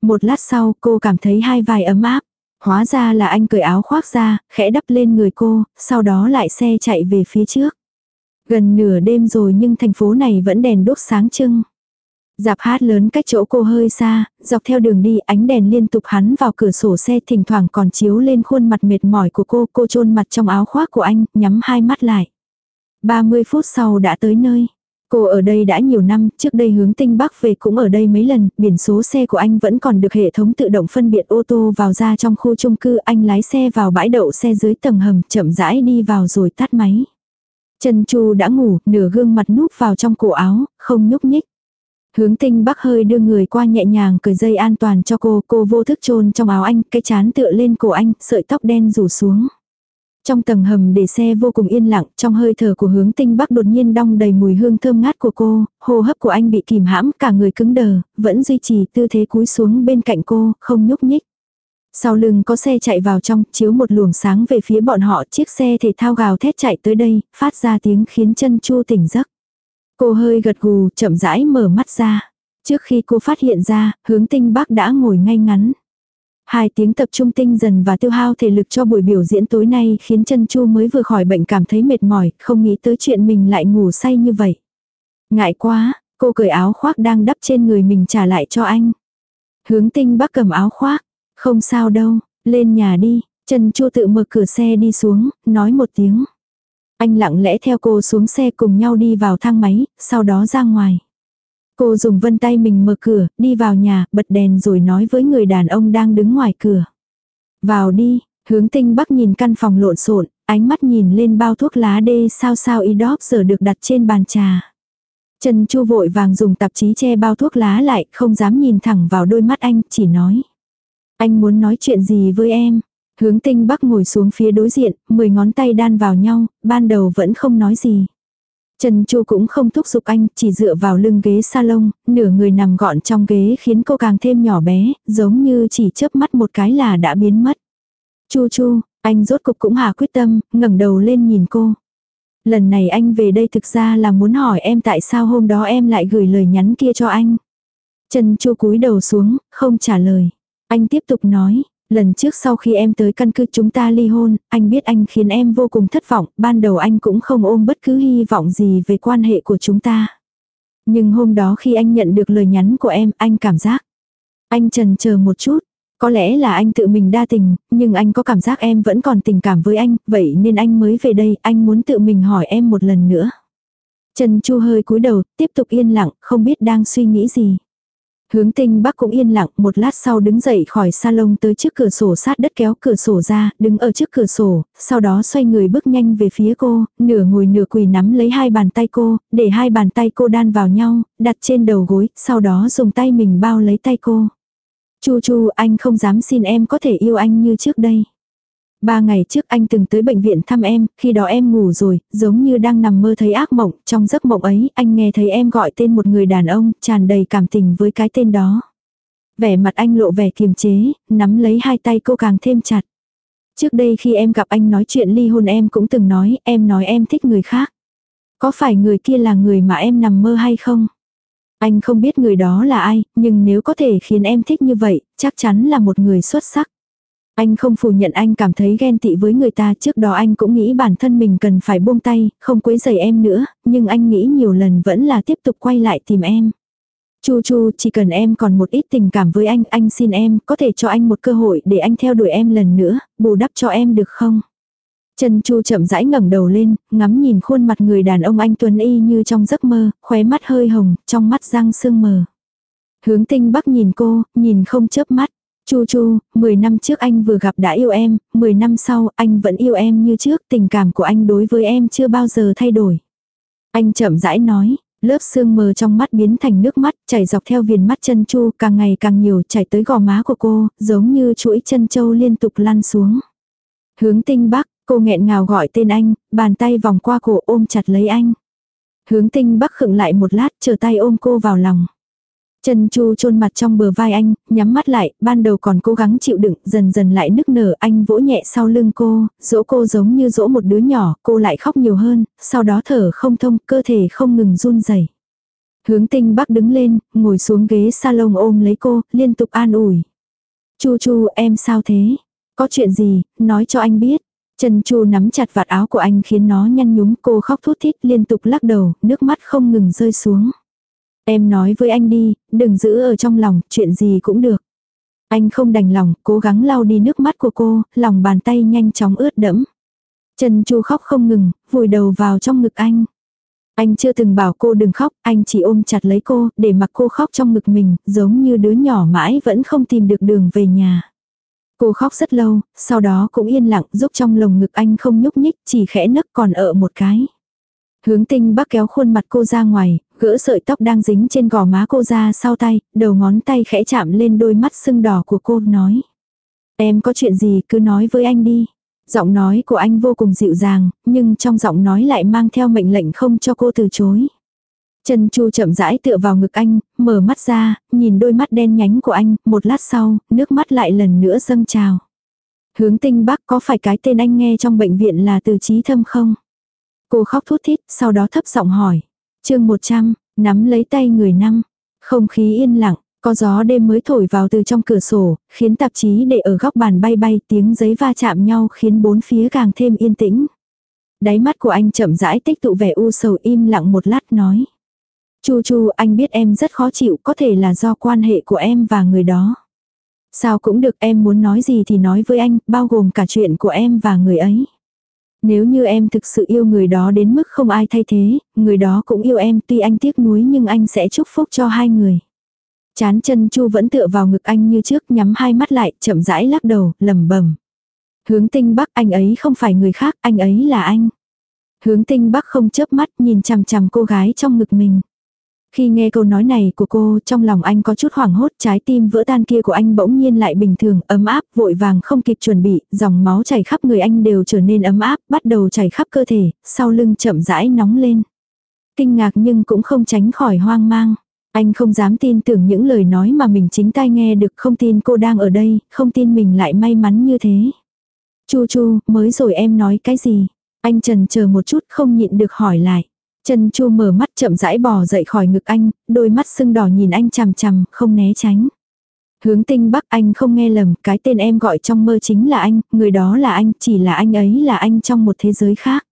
Một lát sau, cô cảm thấy hai vai ấm áp. Hóa ra là anh cởi áo khoác ra, khẽ đắp lên người cô, sau đó lại xe chạy về phía trước. Gần nửa đêm rồi nhưng thành phố này vẫn đèn đốt sáng trưng. Dạp hát lớn cách chỗ cô hơi xa, dọc theo đường đi ánh đèn liên tục hắn vào cửa sổ xe thỉnh thoảng còn chiếu lên khuôn mặt mệt mỏi của cô, cô chôn mặt trong áo khoác của anh, nhắm hai mắt lại. 30 phút sau đã tới nơi. Cô ở đây đã nhiều năm, trước đây hướng tinh bắc về cũng ở đây mấy lần, biển số xe của anh vẫn còn được hệ thống tự động phân biệt ô tô vào ra trong khu chung cư, anh lái xe vào bãi đậu xe dưới tầng hầm, chậm rãi đi vào rồi tắt máy. Trần Chu đã ngủ, nửa gương mặt núp vào trong cổ áo, không nhúc nhích. Hướng tinh bắc hơi đưa người qua nhẹ nhàng cởi dây an toàn cho cô, cô vô thức chôn trong áo anh, cái chán tựa lên cổ anh, sợi tóc đen rủ xuống. Trong tầng hầm để xe vô cùng yên lặng, trong hơi thở của hướng tinh bắc đột nhiên đong đầy mùi hương thơm ngát của cô, hô hấp của anh bị kìm hãm, cả người cứng đờ, vẫn duy trì tư thế cúi xuống bên cạnh cô, không nhúc nhích. Sau lưng có xe chạy vào trong, chiếu một luồng sáng về phía bọn họ, chiếc xe thể thao gào thét chạy tới đây, phát ra tiếng khiến chân chu tỉnh giấc. Cô hơi gật gù, chậm rãi mở mắt ra. Trước khi cô phát hiện ra, hướng tinh bác đã ngồi ngay ngắn. Hai tiếng tập trung tinh dần và tiêu hao thể lực cho buổi biểu diễn tối nay khiến chân chu mới vừa khỏi bệnh cảm thấy mệt mỏi, không nghĩ tới chuyện mình lại ngủ say như vậy. Ngại quá, cô cởi áo khoác đang đắp trên người mình trả lại cho anh. Hướng tinh bác cầm áo khoác, không sao đâu, lên nhà đi, trần chu tự mở cửa xe đi xuống, nói một tiếng. Anh lặng lẽ theo cô xuống xe cùng nhau đi vào thang máy, sau đó ra ngoài. Cô dùng vân tay mình mở cửa, đi vào nhà, bật đèn rồi nói với người đàn ông đang đứng ngoài cửa. Vào đi, hướng tinh bắc nhìn căn phòng lộn xộn, ánh mắt nhìn lên bao thuốc lá đê sao sao y đóp giờ được đặt trên bàn trà. Trần Chu vội vàng dùng tạp chí che bao thuốc lá lại, không dám nhìn thẳng vào đôi mắt anh, chỉ nói. Anh muốn nói chuyện gì với em? Hướng tinh bắc ngồi xuống phía đối diện, mười ngón tay đan vào nhau, ban đầu vẫn không nói gì. Trần Chu cũng không thúc giục anh, chỉ dựa vào lưng ghế salon, nửa người nằm gọn trong ghế khiến cô càng thêm nhỏ bé, giống như chỉ chớp mắt một cái là đã biến mất. Chu Chu, anh rốt cục cũng hạ quyết tâm, ngẩng đầu lên nhìn cô. Lần này anh về đây thực ra là muốn hỏi em tại sao hôm đó em lại gửi lời nhắn kia cho anh. Trần Chu cúi đầu xuống, không trả lời. Anh tiếp tục nói, Lần trước sau khi em tới căn cứ chúng ta ly hôn, anh biết anh khiến em vô cùng thất vọng, ban đầu anh cũng không ôm bất cứ hy vọng gì về quan hệ của chúng ta. Nhưng hôm đó khi anh nhận được lời nhắn của em, anh cảm giác. Anh trần chờ một chút, có lẽ là anh tự mình đa tình, nhưng anh có cảm giác em vẫn còn tình cảm với anh, vậy nên anh mới về đây, anh muốn tự mình hỏi em một lần nữa. Trần Chu hơi cúi đầu, tiếp tục yên lặng, không biết đang suy nghĩ gì. Hướng tinh bắc cũng yên lặng một lát sau đứng dậy khỏi salon tới trước cửa sổ sát đất kéo cửa sổ ra, đứng ở trước cửa sổ, sau đó xoay người bước nhanh về phía cô, nửa ngồi nửa quỳ nắm lấy hai bàn tay cô, để hai bàn tay cô đan vào nhau, đặt trên đầu gối, sau đó dùng tay mình bao lấy tay cô. Chu chu anh không dám xin em có thể yêu anh như trước đây. Ba ngày trước anh từng tới bệnh viện thăm em, khi đó em ngủ rồi, giống như đang nằm mơ thấy ác mộng, trong giấc mộng ấy anh nghe thấy em gọi tên một người đàn ông, tràn đầy cảm tình với cái tên đó. Vẻ mặt anh lộ vẻ kiềm chế, nắm lấy hai tay cô càng thêm chặt. Trước đây khi em gặp anh nói chuyện ly hôn em cũng từng nói, em nói em thích người khác. Có phải người kia là người mà em nằm mơ hay không? Anh không biết người đó là ai, nhưng nếu có thể khiến em thích như vậy, chắc chắn là một người xuất sắc. Anh không phủ nhận anh cảm thấy ghen tị với người ta trước đó anh cũng nghĩ bản thân mình cần phải buông tay, không quấy rầy em nữa, nhưng anh nghĩ nhiều lần vẫn là tiếp tục quay lại tìm em. Chu Chu, chỉ cần em còn một ít tình cảm với anh, anh xin em, có thể cho anh một cơ hội để anh theo đuổi em lần nữa, bù đắp cho em được không? Trần Chu chậm rãi ngẩng đầu lên, ngắm nhìn khuôn mặt người đàn ông anh Tuấn Y như trong giấc mơ, khóe mắt hơi hồng, trong mắt răng sương mờ. Hướng tinh bắc nhìn cô, nhìn không chớp mắt. Chu Chu, 10 năm trước anh vừa gặp đã yêu em, 10 năm sau anh vẫn yêu em như trước, tình cảm của anh đối với em chưa bao giờ thay đổi. Anh chậm rãi nói, lớp sương mờ trong mắt biến thành nước mắt, chảy dọc theo viền mắt chân Chu càng ngày càng nhiều chảy tới gò má của cô, giống như chuỗi chân châu liên tục lăn xuống. Hướng tinh bắc, cô nghẹn ngào gọi tên anh, bàn tay vòng qua cổ ôm chặt lấy anh. Hướng tinh bắc khựng lại một lát chờ tay ôm cô vào lòng. Trần Chu chôn mặt trong bờ vai anh, nhắm mắt lại, ban đầu còn cố gắng chịu đựng, dần dần lại nức nở, anh vỗ nhẹ sau lưng cô, dỗ cô giống như dỗ một đứa nhỏ, cô lại khóc nhiều hơn, sau đó thở không thông, cơ thể không ngừng run rẩy. Hướng tinh bắc đứng lên, ngồi xuống ghế salon ôm lấy cô, liên tục an ủi. Chu chu em sao thế? Có chuyện gì, nói cho anh biết. Chân chu nắm chặt vạt áo của anh khiến nó nhăn nhúm cô khóc thút thít liên tục lắc đầu, nước mắt không ngừng rơi xuống. Em nói với anh đi, đừng giữ ở trong lòng, chuyện gì cũng được. Anh không đành lòng, cố gắng lau đi nước mắt của cô, lòng bàn tay nhanh chóng ướt đẫm. trần chu khóc không ngừng, vùi đầu vào trong ngực anh. Anh chưa từng bảo cô đừng khóc, anh chỉ ôm chặt lấy cô, để mặc cô khóc trong ngực mình, giống như đứa nhỏ mãi vẫn không tìm được đường về nhà. Cô khóc rất lâu, sau đó cũng yên lặng giúp trong lồng ngực anh không nhúc nhích, chỉ khẽ nấc còn ở một cái. Hướng tinh bắc kéo khuôn mặt cô ra ngoài, gỡ sợi tóc đang dính trên gò má cô ra sau tay, đầu ngón tay khẽ chạm lên đôi mắt sưng đỏ của cô, nói. Em có chuyện gì cứ nói với anh đi. Giọng nói của anh vô cùng dịu dàng, nhưng trong giọng nói lại mang theo mệnh lệnh không cho cô từ chối. Trần Chu chậm rãi tựa vào ngực anh, mở mắt ra, nhìn đôi mắt đen nhánh của anh, một lát sau, nước mắt lại lần nữa dâng trào. Hướng tinh bác có phải cái tên anh nghe trong bệnh viện là từ trí thâm không? Cô khóc thút thít, sau đó thấp giọng hỏi chương 100, nắm lấy tay người năng Không khí yên lặng, có gió đêm mới thổi vào từ trong cửa sổ, khiến tạp chí để ở góc bàn bay bay tiếng giấy va chạm nhau khiến bốn phía càng thêm yên tĩnh. Đáy mắt của anh chậm rãi tích tụ vẻ u sầu im lặng một lát nói. Chu chu anh biết em rất khó chịu có thể là do quan hệ của em và người đó. Sao cũng được em muốn nói gì thì nói với anh, bao gồm cả chuyện của em và người ấy. Nếu như em thực sự yêu người đó đến mức không ai thay thế, người đó cũng yêu em tuy anh tiếc nuối nhưng anh sẽ chúc phúc cho hai người. Chán chân chu vẫn tựa vào ngực anh như trước nhắm hai mắt lại chậm rãi lắc đầu, lầm bẩm Hướng tinh bắc anh ấy không phải người khác, anh ấy là anh. Hướng tinh bắc không chớp mắt nhìn chằm chằm cô gái trong ngực mình. Khi nghe câu nói này của cô, trong lòng anh có chút hoảng hốt, trái tim vỡ tan kia của anh bỗng nhiên lại bình thường, ấm áp, vội vàng không kịp chuẩn bị, dòng máu chảy khắp người anh đều trở nên ấm áp, bắt đầu chảy khắp cơ thể, sau lưng chậm rãi nóng lên. Kinh ngạc nhưng cũng không tránh khỏi hoang mang. Anh không dám tin tưởng những lời nói mà mình chính tai nghe được, không tin cô đang ở đây, không tin mình lại may mắn như thế. Chu chu, mới rồi em nói cái gì? Anh trần chờ một chút không nhịn được hỏi lại chân Chu mở mắt chậm rãi bò dậy khỏi ngực anh, đôi mắt sưng đỏ nhìn anh chằm chằm, không né tránh. Hướng tinh bắc anh không nghe lầm, cái tên em gọi trong mơ chính là anh, người đó là anh, chỉ là anh ấy là anh trong một thế giới khác.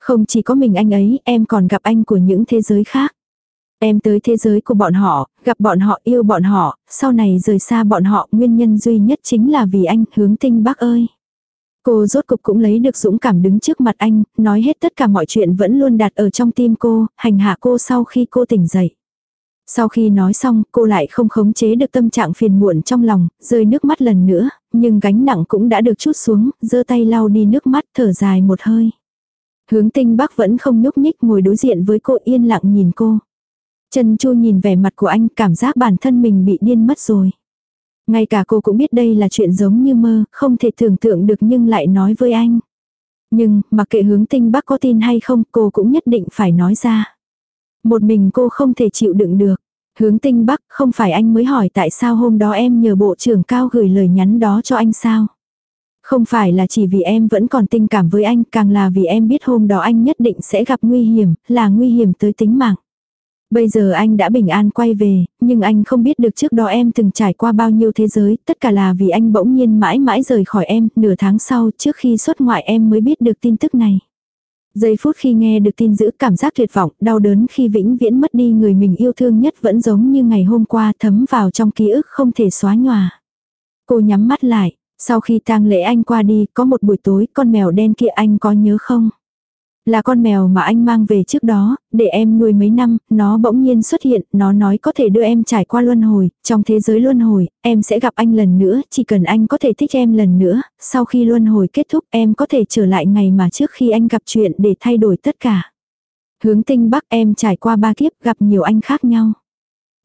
Không chỉ có mình anh ấy, em còn gặp anh của những thế giới khác. Em tới thế giới của bọn họ, gặp bọn họ yêu bọn họ, sau này rời xa bọn họ, nguyên nhân duy nhất chính là vì anh, hướng tinh bắc ơi. Cô rốt cục cũng lấy được dũng cảm đứng trước mặt anh, nói hết tất cả mọi chuyện vẫn luôn đặt ở trong tim cô, hành hạ cô sau khi cô tỉnh dậy. Sau khi nói xong, cô lại không khống chế được tâm trạng phiền muộn trong lòng, rơi nước mắt lần nữa, nhưng gánh nặng cũng đã được chút xuống, giơ tay lau đi nước mắt thở dài một hơi. Hướng tinh bắc vẫn không nhúc nhích ngồi đối diện với cô yên lặng nhìn cô. Trần Chu nhìn vẻ mặt của anh cảm giác bản thân mình bị điên mất rồi. Ngay cả cô cũng biết đây là chuyện giống như mơ, không thể tưởng tượng được nhưng lại nói với anh. Nhưng, mặc kệ hướng tinh bác có tin hay không, cô cũng nhất định phải nói ra. Một mình cô không thể chịu đựng được. Hướng tinh bắc, không phải anh mới hỏi tại sao hôm đó em nhờ bộ trưởng cao gửi lời nhắn đó cho anh sao? Không phải là chỉ vì em vẫn còn tình cảm với anh, càng là vì em biết hôm đó anh nhất định sẽ gặp nguy hiểm, là nguy hiểm tới tính mạng. Bây giờ anh đã bình an quay về, nhưng anh không biết được trước đó em từng trải qua bao nhiêu thế giới, tất cả là vì anh bỗng nhiên mãi mãi rời khỏi em, nửa tháng sau trước khi xuất ngoại em mới biết được tin tức này. Giây phút khi nghe được tin giữ cảm giác tuyệt vọng, đau đớn khi vĩnh viễn mất đi người mình yêu thương nhất vẫn giống như ngày hôm qua thấm vào trong ký ức không thể xóa nhòa. Cô nhắm mắt lại, sau khi tang lễ anh qua đi, có một buổi tối con mèo đen kia anh có nhớ không? Là con mèo mà anh mang về trước đó, để em nuôi mấy năm, nó bỗng nhiên xuất hiện, nó nói có thể đưa em trải qua luân hồi, trong thế giới luân hồi, em sẽ gặp anh lần nữa, chỉ cần anh có thể thích em lần nữa, sau khi luân hồi kết thúc em có thể trở lại ngày mà trước khi anh gặp chuyện để thay đổi tất cả. Hướng tinh bắc em trải qua ba kiếp gặp nhiều anh khác nhau.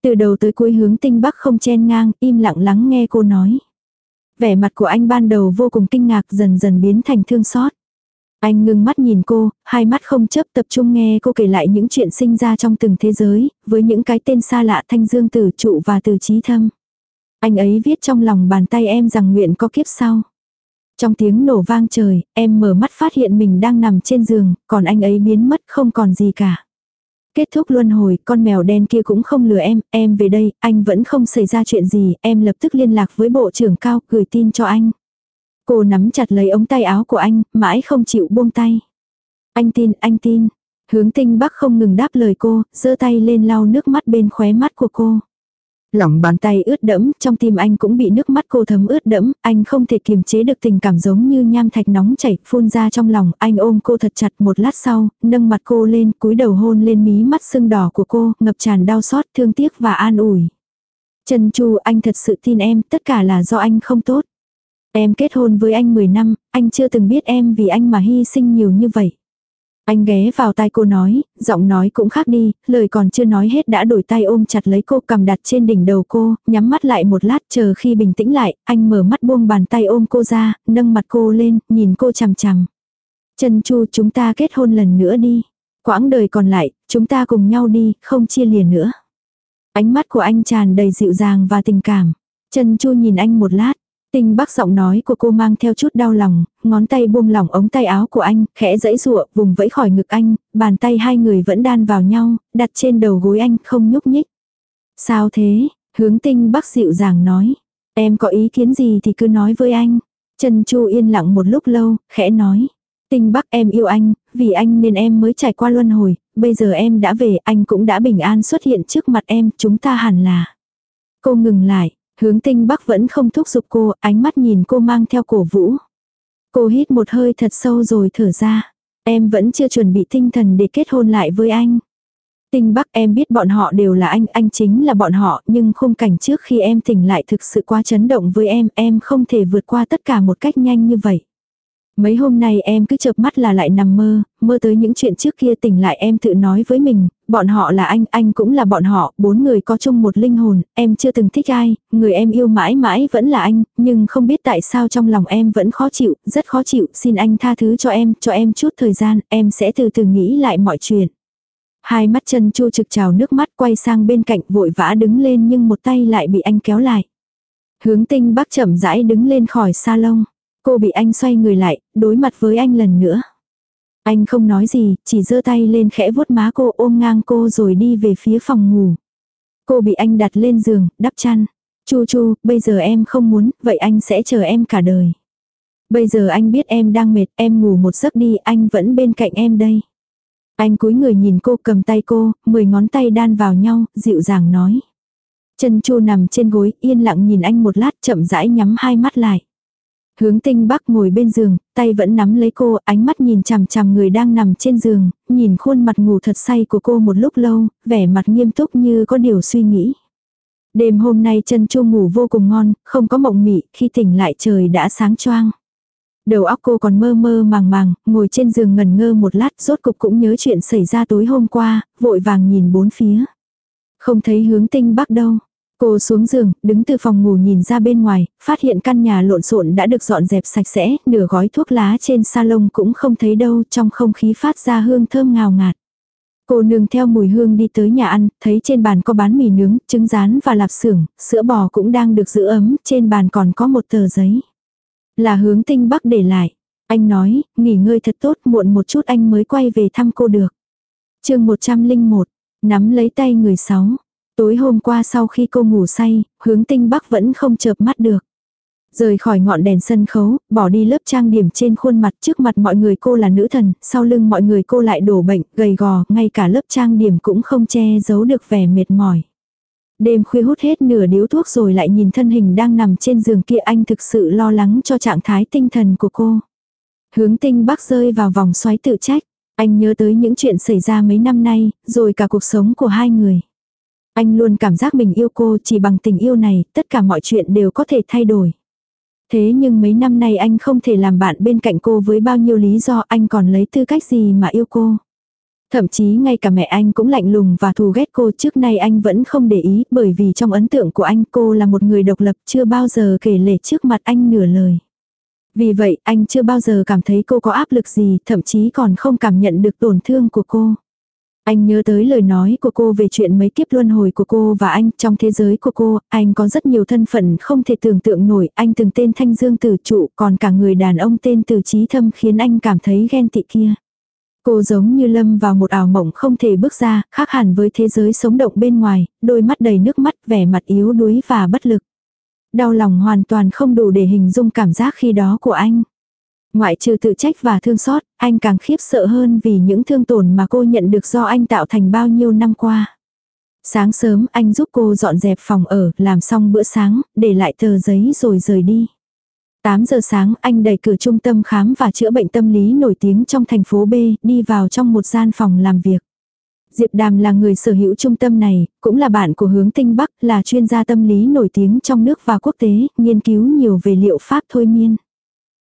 Từ đầu tới cuối hướng tinh bắc không chen ngang, im lặng lắng nghe cô nói. Vẻ mặt của anh ban đầu vô cùng kinh ngạc dần dần biến thành thương xót. Anh ngưng mắt nhìn cô, hai mắt không chấp tập trung nghe cô kể lại những chuyện sinh ra trong từng thế giới, với những cái tên xa lạ thanh dương tử trụ và từ trí thâm. Anh ấy viết trong lòng bàn tay em rằng nguyện có kiếp sau. Trong tiếng nổ vang trời, em mở mắt phát hiện mình đang nằm trên giường, còn anh ấy biến mất không còn gì cả. Kết thúc luân hồi, con mèo đen kia cũng không lừa em, em về đây, anh vẫn không xảy ra chuyện gì, em lập tức liên lạc với bộ trưởng cao, gửi tin cho anh. Cô nắm chặt lấy ống tay áo của anh, mãi không chịu buông tay. Anh tin, anh tin. Hướng tinh bắc không ngừng đáp lời cô, giơ tay lên lau nước mắt bên khóe mắt của cô. Lòng bàn tay ướt đẫm, trong tim anh cũng bị nước mắt cô thấm ướt đẫm, anh không thể kiềm chế được tình cảm giống như nham thạch nóng chảy, phun ra trong lòng, anh ôm cô thật chặt một lát sau, nâng mặt cô lên, cúi đầu hôn lên mí mắt sưng đỏ của cô, ngập tràn đau xót, thương tiếc và an ủi. Trần Chu, anh thật sự tin em, tất cả là do anh không tốt. Em kết hôn với anh 10 năm, anh chưa từng biết em vì anh mà hy sinh nhiều như vậy. Anh ghé vào tai cô nói, giọng nói cũng khác đi, lời còn chưa nói hết đã đổi tay ôm chặt lấy cô cầm đặt trên đỉnh đầu cô, nhắm mắt lại một lát chờ khi bình tĩnh lại, anh mở mắt buông bàn tay ôm cô ra, nâng mặt cô lên, nhìn cô chằm chằm. Trần Chu chúng ta kết hôn lần nữa đi. Quãng đời còn lại, chúng ta cùng nhau đi, không chia lìa nữa. Ánh mắt của anh tràn đầy dịu dàng và tình cảm. Trần Chu nhìn anh một lát, Tinh bắc giọng nói của cô mang theo chút đau lòng, ngón tay buông lỏng ống tay áo của anh, khẽ dẫy rụa, vùng vẫy khỏi ngực anh, bàn tay hai người vẫn đan vào nhau, đặt trên đầu gối anh, không nhúc nhích. Sao thế? Hướng tinh bắc dịu dàng nói. Em có ý kiến gì thì cứ nói với anh. Trần Chu yên lặng một lúc lâu, khẽ nói. Tinh bắc em yêu anh, vì anh nên em mới trải qua luân hồi, bây giờ em đã về, anh cũng đã bình an xuất hiện trước mặt em, chúng ta hẳn là. Cô ngừng lại, Hướng tinh bắc vẫn không thúc giục cô, ánh mắt nhìn cô mang theo cổ vũ. Cô hít một hơi thật sâu rồi thở ra. Em vẫn chưa chuẩn bị tinh thần để kết hôn lại với anh. Tinh bắc em biết bọn họ đều là anh, anh chính là bọn họ, nhưng khung cảnh trước khi em tỉnh lại thực sự quá chấn động với em, em không thể vượt qua tất cả một cách nhanh như vậy. Mấy hôm nay em cứ chợp mắt là lại nằm mơ, mơ tới những chuyện trước kia tỉnh lại em tự nói với mình, bọn họ là anh, anh cũng là bọn họ, bốn người có chung một linh hồn, em chưa từng thích ai, người em yêu mãi mãi vẫn là anh, nhưng không biết tại sao trong lòng em vẫn khó chịu, rất khó chịu, xin anh tha thứ cho em, cho em chút thời gian, em sẽ từ từ nghĩ lại mọi chuyện. Hai mắt chân chu trực trào nước mắt quay sang bên cạnh vội vã đứng lên nhưng một tay lại bị anh kéo lại. Hướng tinh bác chậm rãi đứng lên khỏi salon. Cô bị anh xoay người lại, đối mặt với anh lần nữa. Anh không nói gì, chỉ giơ tay lên khẽ vuốt má cô ôm ngang cô rồi đi về phía phòng ngủ. Cô bị anh đặt lên giường, đắp chăn. Chu chu, bây giờ em không muốn, vậy anh sẽ chờ em cả đời. Bây giờ anh biết em đang mệt, em ngủ một giấc đi, anh vẫn bên cạnh em đây. Anh cúi người nhìn cô cầm tay cô, mười ngón tay đan vào nhau, dịu dàng nói. Chân chu nằm trên gối, yên lặng nhìn anh một lát chậm rãi nhắm hai mắt lại. Hướng tinh bắc ngồi bên giường, tay vẫn nắm lấy cô, ánh mắt nhìn chằm chằm người đang nằm trên giường, nhìn khuôn mặt ngủ thật say của cô một lúc lâu, vẻ mặt nghiêm túc như có điều suy nghĩ. Đêm hôm nay chân chu ngủ vô cùng ngon, không có mộng mị, khi tỉnh lại trời đã sáng choang. Đầu óc cô còn mơ mơ màng màng, ngồi trên giường ngần ngơ một lát, rốt cục cũng nhớ chuyện xảy ra tối hôm qua, vội vàng nhìn bốn phía. Không thấy hướng tinh bắc đâu. Cô xuống giường, đứng từ phòng ngủ nhìn ra bên ngoài, phát hiện căn nhà lộn xộn đã được dọn dẹp sạch sẽ, nửa gói thuốc lá trên salon cũng không thấy đâu, trong không khí phát ra hương thơm ngào ngạt. Cô nương theo mùi hương đi tới nhà ăn, thấy trên bàn có bán mì nướng, trứng rán và lạp xưởng, sữa bò cũng đang được giữ ấm, trên bàn còn có một tờ giấy. Là hướng tinh bắc để lại. Anh nói, nghỉ ngơi thật tốt, muộn một chút anh mới quay về thăm cô được. chương 101, nắm lấy tay người sáu. Tối hôm qua sau khi cô ngủ say, hướng tinh bắc vẫn không chợp mắt được. Rời khỏi ngọn đèn sân khấu, bỏ đi lớp trang điểm trên khuôn mặt trước mặt mọi người cô là nữ thần, sau lưng mọi người cô lại đổ bệnh, gầy gò, ngay cả lớp trang điểm cũng không che giấu được vẻ mệt mỏi. Đêm khuya hút hết nửa điếu thuốc rồi lại nhìn thân hình đang nằm trên giường kia anh thực sự lo lắng cho trạng thái tinh thần của cô. Hướng tinh bắc rơi vào vòng xoáy tự trách. Anh nhớ tới những chuyện xảy ra mấy năm nay, rồi cả cuộc sống của hai người. Anh luôn cảm giác mình yêu cô chỉ bằng tình yêu này, tất cả mọi chuyện đều có thể thay đổi. Thế nhưng mấy năm nay anh không thể làm bạn bên cạnh cô với bao nhiêu lý do anh còn lấy tư cách gì mà yêu cô. Thậm chí ngay cả mẹ anh cũng lạnh lùng và thù ghét cô trước nay anh vẫn không để ý bởi vì trong ấn tượng của anh cô là một người độc lập chưa bao giờ kể lể trước mặt anh nửa lời. Vì vậy anh chưa bao giờ cảm thấy cô có áp lực gì thậm chí còn không cảm nhận được tổn thương của cô. Anh nhớ tới lời nói của cô về chuyện mấy kiếp luân hồi của cô và anh trong thế giới của cô, anh có rất nhiều thân phận không thể tưởng tượng nổi, anh từng tên Thanh Dương Tử Trụ, còn cả người đàn ông tên Từ Trí Thâm khiến anh cảm thấy ghen tị kia. Cô giống như lâm vào một ảo mộng không thể bước ra, khác hẳn với thế giới sống động bên ngoài, đôi mắt đầy nước mắt, vẻ mặt yếu đuối và bất lực. Đau lòng hoàn toàn không đủ để hình dung cảm giác khi đó của anh. Ngoại trừ tự trách và thương xót, anh càng khiếp sợ hơn vì những thương tổn mà cô nhận được do anh tạo thành bao nhiêu năm qua. Sáng sớm anh giúp cô dọn dẹp phòng ở, làm xong bữa sáng, để lại tờ giấy rồi rời đi. 8 giờ sáng anh đẩy cửa trung tâm khám và chữa bệnh tâm lý nổi tiếng trong thành phố B, đi vào trong một gian phòng làm việc. Diệp Đàm là người sở hữu trung tâm này, cũng là bạn của hướng tinh Bắc, là chuyên gia tâm lý nổi tiếng trong nước và quốc tế, nghiên cứu nhiều về liệu pháp thôi miên.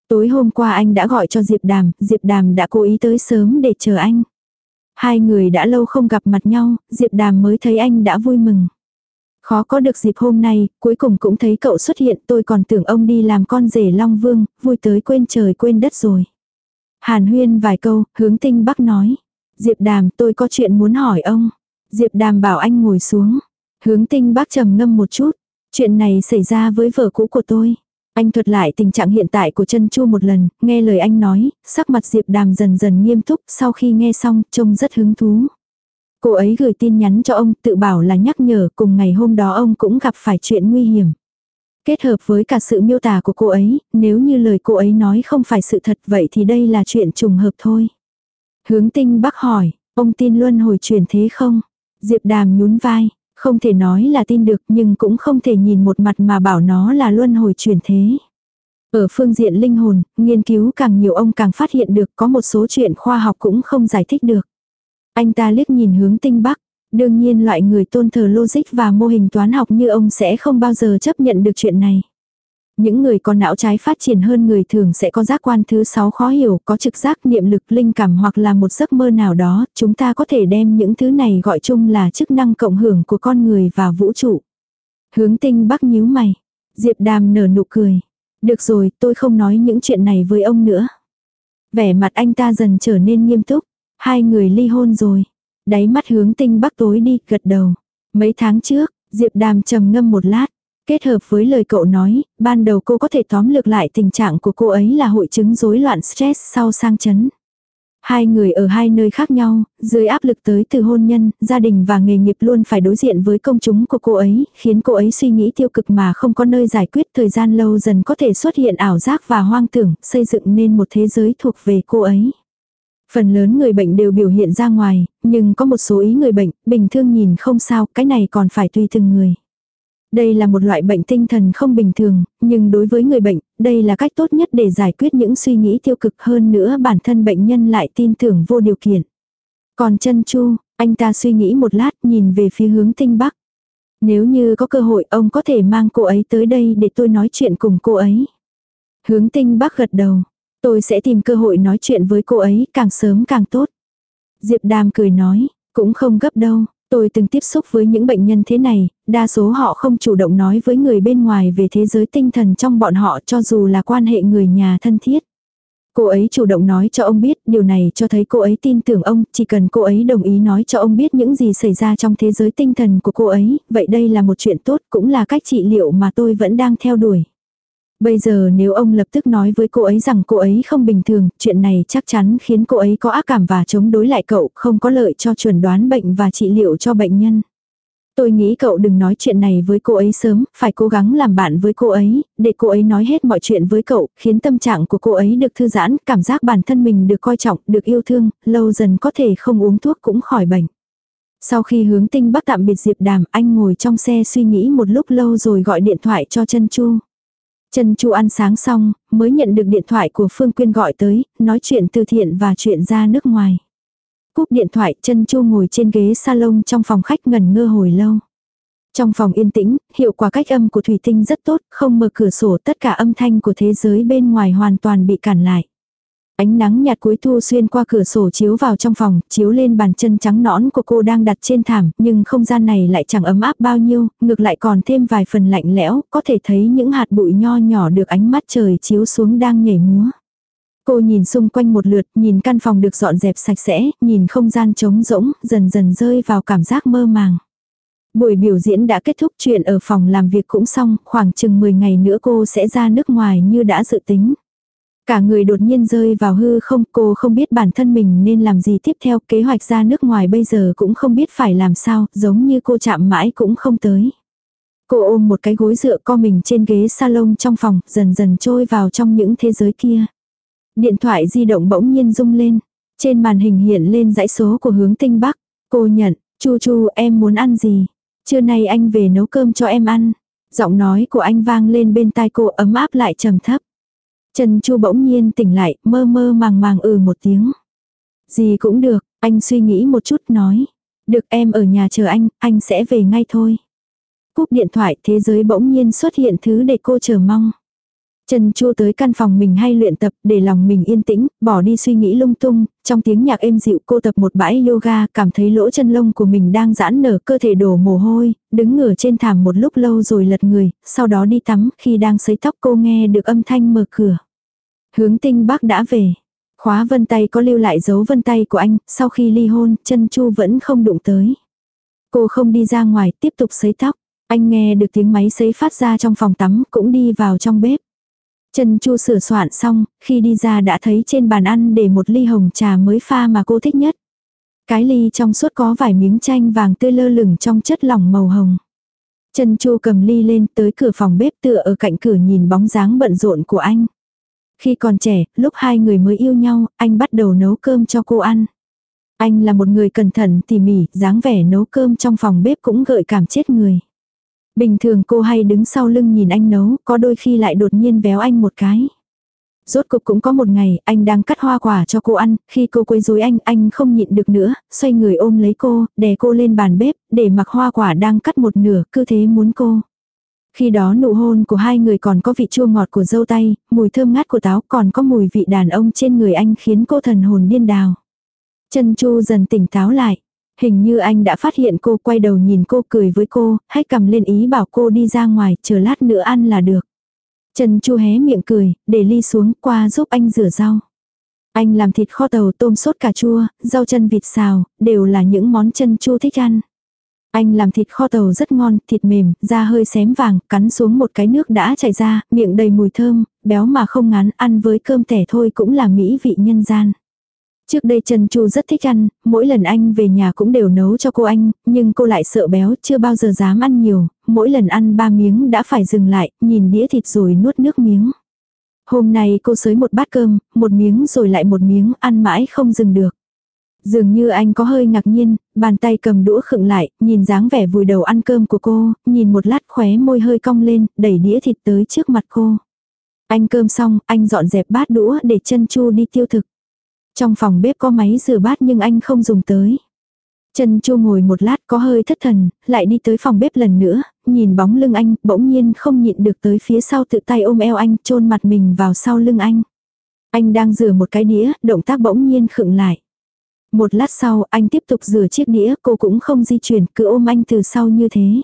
Tối hôm qua anh đã gọi cho Diệp Đàm, Diệp Đàm đã cố ý tới sớm để chờ anh. Hai người đã lâu không gặp mặt nhau, Diệp Đàm mới thấy anh đã vui mừng. Khó có được dịp hôm nay, cuối cùng cũng thấy cậu xuất hiện tôi còn tưởng ông đi làm con rể Long Vương, vui tới quên trời quên đất rồi. Hàn huyên vài câu, hướng tinh bắc nói. Diệp đàm tôi có chuyện muốn hỏi ông. Diệp đàm bảo anh ngồi xuống. Hướng tinh bắc trầm ngâm một chút. Chuyện này xảy ra với vợ cũ của tôi. Anh thuật lại tình trạng hiện tại của chân chu một lần, nghe lời anh nói, sắc mặt Diệp Đàm dần dần nghiêm túc, sau khi nghe xong, trông rất hứng thú. Cô ấy gửi tin nhắn cho ông, tự bảo là nhắc nhở, cùng ngày hôm đó ông cũng gặp phải chuyện nguy hiểm. Kết hợp với cả sự miêu tả của cô ấy, nếu như lời cô ấy nói không phải sự thật vậy thì đây là chuyện trùng hợp thôi. Hướng tinh bác hỏi, ông tin luân hồi truyền thế không? Diệp đàm nhún vai, không thể nói là tin được nhưng cũng không thể nhìn một mặt mà bảo nó là luân hồi truyền thế. Ở phương diện linh hồn, nghiên cứu càng nhiều ông càng phát hiện được có một số chuyện khoa học cũng không giải thích được. Anh ta liếc nhìn hướng tinh bắc. Đương nhiên loại người tôn thờ logic và mô hình toán học như ông sẽ không bao giờ chấp nhận được chuyện này. Những người có não trái phát triển hơn người thường sẽ có giác quan thứ sáu khó hiểu, có trực giác niệm lực linh cảm hoặc là một giấc mơ nào đó, chúng ta có thể đem những thứ này gọi chung là chức năng cộng hưởng của con người và vũ trụ. Hướng tinh bắc nhíu mày. Diệp đàm nở nụ cười. Được rồi, tôi không nói những chuyện này với ông nữa. Vẻ mặt anh ta dần trở nên nghiêm túc. Hai người ly hôn rồi. Đáy mắt hướng tinh bắc tối đi, gật đầu. Mấy tháng trước, Diệp Đàm trầm ngâm một lát. Kết hợp với lời cậu nói, ban đầu cô có thể tóm lược lại tình trạng của cô ấy là hội chứng rối loạn stress sau sang chấn. Hai người ở hai nơi khác nhau, dưới áp lực tới từ hôn nhân, gia đình và nghề nghiệp luôn phải đối diện với công chúng của cô ấy, khiến cô ấy suy nghĩ tiêu cực mà không có nơi giải quyết thời gian lâu dần có thể xuất hiện ảo giác và hoang tưởng, xây dựng nên một thế giới thuộc về cô ấy. Phần lớn người bệnh đều biểu hiện ra ngoài, nhưng có một số ý người bệnh, bình thường nhìn không sao, cái này còn phải tùy từng người. Đây là một loại bệnh tinh thần không bình thường, nhưng đối với người bệnh, đây là cách tốt nhất để giải quyết những suy nghĩ tiêu cực hơn nữa bản thân bệnh nhân lại tin tưởng vô điều kiện. Còn chân chu, anh ta suy nghĩ một lát nhìn về phía hướng tinh bắc. Nếu như có cơ hội ông có thể mang cô ấy tới đây để tôi nói chuyện cùng cô ấy. Hướng tinh bắc gật đầu, Tôi sẽ tìm cơ hội nói chuyện với cô ấy càng sớm càng tốt. Diệp Đàm cười nói, cũng không gấp đâu. Tôi từng tiếp xúc với những bệnh nhân thế này, đa số họ không chủ động nói với người bên ngoài về thế giới tinh thần trong bọn họ cho dù là quan hệ người nhà thân thiết. Cô ấy chủ động nói cho ông biết, điều này cho thấy cô ấy tin tưởng ông, chỉ cần cô ấy đồng ý nói cho ông biết những gì xảy ra trong thế giới tinh thần của cô ấy, vậy đây là một chuyện tốt, cũng là cách trị liệu mà tôi vẫn đang theo đuổi. Bây giờ nếu ông lập tức nói với cô ấy rằng cô ấy không bình thường, chuyện này chắc chắn khiến cô ấy có ác cảm và chống đối lại cậu, không có lợi cho chuẩn đoán bệnh và trị liệu cho bệnh nhân. Tôi nghĩ cậu đừng nói chuyện này với cô ấy sớm, phải cố gắng làm bạn với cô ấy, để cô ấy nói hết mọi chuyện với cậu, khiến tâm trạng của cô ấy được thư giãn, cảm giác bản thân mình được coi trọng, được yêu thương, lâu dần có thể không uống thuốc cũng khỏi bệnh. Sau khi hướng tinh bắc tạm biệt Diệp Đàm, anh ngồi trong xe suy nghĩ một lúc lâu rồi gọi điện thoại cho chân Chu. Trần Chu ăn sáng xong, mới nhận được điện thoại của Phương Quyên gọi tới, nói chuyện từ thiện và chuyện ra nước ngoài. Cúp điện thoại, Trần Chu ngồi trên ghế salon trong phòng khách ngần ngơ hồi lâu. Trong phòng yên tĩnh, hiệu quả cách âm của thủy tinh rất tốt, không mở cửa sổ tất cả âm thanh của thế giới bên ngoài hoàn toàn bị cản lại. Ánh nắng nhạt cuối thu xuyên qua cửa sổ chiếu vào trong phòng, chiếu lên bàn chân trắng nõn của cô đang đặt trên thảm, nhưng không gian này lại chẳng ấm áp bao nhiêu, ngược lại còn thêm vài phần lạnh lẽo, có thể thấy những hạt bụi nho nhỏ được ánh mắt trời chiếu xuống đang nhảy múa. Cô nhìn xung quanh một lượt, nhìn căn phòng được dọn dẹp sạch sẽ, nhìn không gian trống rỗng, dần dần rơi vào cảm giác mơ màng. Buổi biểu diễn đã kết thúc chuyện ở phòng làm việc cũng xong, khoảng chừng 10 ngày nữa cô sẽ ra nước ngoài như đã dự tính. Cả người đột nhiên rơi vào hư không, cô không biết bản thân mình nên làm gì tiếp theo, kế hoạch ra nước ngoài bây giờ cũng không biết phải làm sao, giống như cô chạm mãi cũng không tới. Cô ôm một cái gối dựa co mình trên ghế salon trong phòng, dần dần trôi vào trong những thế giới kia. Điện thoại di động bỗng nhiên rung lên. Trên màn hình hiện lên dãy số của hướng tinh bắc. Cô nhận, chu chu em muốn ăn gì? Trưa nay anh về nấu cơm cho em ăn. Giọng nói của anh vang lên bên tai cô ấm áp lại trầm thấp. Trần Chu bỗng nhiên tỉnh lại, mơ mơ màng màng ừ một tiếng. Gì cũng được, anh suy nghĩ một chút nói. Được em ở nhà chờ anh, anh sẽ về ngay thôi. Cúp điện thoại thế giới bỗng nhiên xuất hiện thứ để cô chờ mong. Trần Chu tới căn phòng mình hay luyện tập để lòng mình yên tĩnh, bỏ đi suy nghĩ lung tung, trong tiếng nhạc êm dịu cô tập một bãi yoga, cảm thấy lỗ chân lông của mình đang giãn nở cơ thể đổ mồ hôi, đứng ngửa trên thảm một lúc lâu rồi lật người, sau đó đi tắm, khi đang sấy tóc cô nghe được âm thanh mở cửa. Hướng tinh bác đã về. Khóa vân tay có lưu lại dấu vân tay của anh, sau khi ly hôn, chân chu vẫn không đụng tới. Cô không đi ra ngoài, tiếp tục sấy tóc. Anh nghe được tiếng máy sấy phát ra trong phòng tắm, cũng đi vào trong bếp. Trần Chu sửa soạn xong, khi đi ra đã thấy trên bàn ăn để một ly hồng trà mới pha mà cô thích nhất. Cái ly trong suốt có vài miếng chanh vàng tươi lơ lửng trong chất lỏng màu hồng. Trần Chu cầm ly lên tới cửa phòng bếp tựa ở cạnh cửa nhìn bóng dáng bận rộn của anh. Khi còn trẻ, lúc hai người mới yêu nhau, anh bắt đầu nấu cơm cho cô ăn. Anh là một người cẩn thận tỉ mỉ, dáng vẻ nấu cơm trong phòng bếp cũng gợi cảm chết người. Bình thường cô hay đứng sau lưng nhìn anh nấu, có đôi khi lại đột nhiên véo anh một cái. Rốt cục cũng có một ngày, anh đang cắt hoa quả cho cô ăn, khi cô quấy rối anh, anh không nhịn được nữa, xoay người ôm lấy cô, đè cô lên bàn bếp, để mặc hoa quả đang cắt một nửa, cứ thế muốn cô. Khi đó nụ hôn của hai người còn có vị chua ngọt của dâu tay, mùi thơm ngát của táo còn có mùi vị đàn ông trên người anh khiến cô thần hồn điên đào. Chân chu dần tỉnh táo lại. Hình như anh đã phát hiện cô quay đầu nhìn cô cười với cô, hãy cầm lên ý bảo cô đi ra ngoài, chờ lát nữa ăn là được. Trần Chu hé miệng cười, để ly xuống qua giúp anh rửa rau. Anh làm thịt kho tàu tôm sốt cà chua, rau chân vịt xào, đều là những món chân Chu thích ăn. Anh làm thịt kho tàu rất ngon, thịt mềm, da hơi xém vàng, cắn xuống một cái nước đã chảy ra, miệng đầy mùi thơm, béo mà không ngán, ăn với cơm tẻ thôi cũng là mỹ vị nhân gian. Trước đây Trần Chu rất thích ăn, mỗi lần anh về nhà cũng đều nấu cho cô anh, nhưng cô lại sợ béo, chưa bao giờ dám ăn nhiều, mỗi lần ăn ba miếng đã phải dừng lại, nhìn đĩa thịt rồi nuốt nước miếng. Hôm nay cô sới một bát cơm, một miếng rồi lại một miếng, ăn mãi không dừng được. Dường như anh có hơi ngạc nhiên, bàn tay cầm đũa khựng lại, nhìn dáng vẻ vùi đầu ăn cơm của cô, nhìn một lát khóe môi hơi cong lên, đẩy đĩa thịt tới trước mặt cô. Anh cơm xong, anh dọn dẹp bát đũa để chân chu đi tiêu thực. Trong phòng bếp có máy rửa bát nhưng anh không dùng tới. Chân chu ngồi một lát có hơi thất thần, lại đi tới phòng bếp lần nữa, nhìn bóng lưng anh, bỗng nhiên không nhịn được tới phía sau tự tay ôm eo anh, chôn mặt mình vào sau lưng anh. Anh đang rửa một cái đĩa, động tác bỗng nhiên khựng lại. Một lát sau, anh tiếp tục rửa chiếc đĩa, cô cũng không di chuyển, cứ ôm anh từ sau như thế.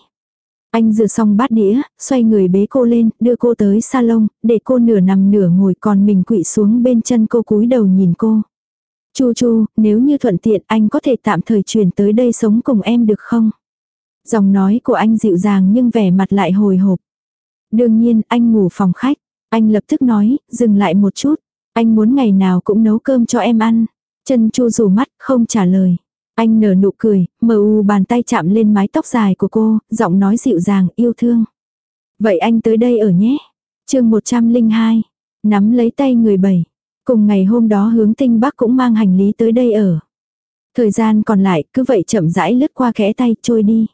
Anh rửa xong bát đĩa, xoay người bế cô lên, đưa cô tới salon, để cô nửa nằm nửa ngồi còn mình quỵ xuống bên chân cô cúi đầu nhìn cô. Chu chu, nếu như thuận tiện anh có thể tạm thời chuyển tới đây sống cùng em được không? Giọng nói của anh dịu dàng nhưng vẻ mặt lại hồi hộp. Đương nhiên, anh ngủ phòng khách. Anh lập tức nói, dừng lại một chút. Anh muốn ngày nào cũng nấu cơm cho em ăn. Chân chu rủ mắt, không trả lời. Anh nở nụ cười, mờ u bàn tay chạm lên mái tóc dài của cô, giọng nói dịu dàng, yêu thương. Vậy anh tới đây ở nhé. chương 102. Nắm lấy tay người bảy. Cùng ngày hôm đó hướng tinh bắc cũng mang hành lý tới đây ở. Thời gian còn lại cứ vậy chậm rãi lướt qua kẽ tay trôi đi.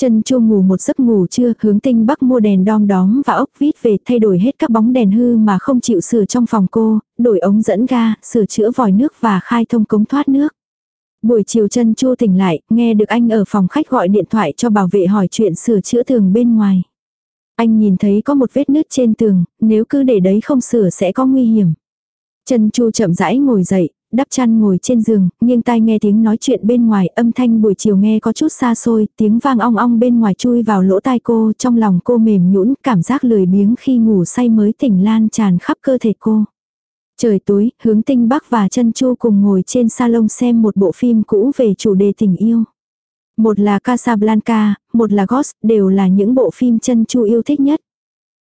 Chân chu ngủ một giấc ngủ trưa, hướng tinh bắc mua đèn đom đóm và ốc vít về thay đổi hết các bóng đèn hư mà không chịu sửa trong phòng cô, đổi ống dẫn ga, sửa chữa vòi nước và khai thông cống thoát nước. Buổi chiều chân chu tỉnh lại, nghe được anh ở phòng khách gọi điện thoại cho bảo vệ hỏi chuyện sửa chữa tường bên ngoài. Anh nhìn thấy có một vết nứt trên tường, nếu cứ để đấy không sửa sẽ có nguy hiểm. Chân chu chậm rãi ngồi dậy, đắp chăn ngồi trên giường, nghiêng tai nghe tiếng nói chuyện bên ngoài, âm thanh buổi chiều nghe có chút xa xôi, tiếng vang ong ong bên ngoài chui vào lỗ tai cô, trong lòng cô mềm nhũn, cảm giác lười biếng khi ngủ say mới tỉnh lan tràn khắp cơ thể cô. Trời tối, hướng tinh bắc và chân chu cùng ngồi trên salon xem một bộ phim cũ về chủ đề tình yêu. Một là Casablanca, một là Ghost, đều là những bộ phim chân chu yêu thích nhất.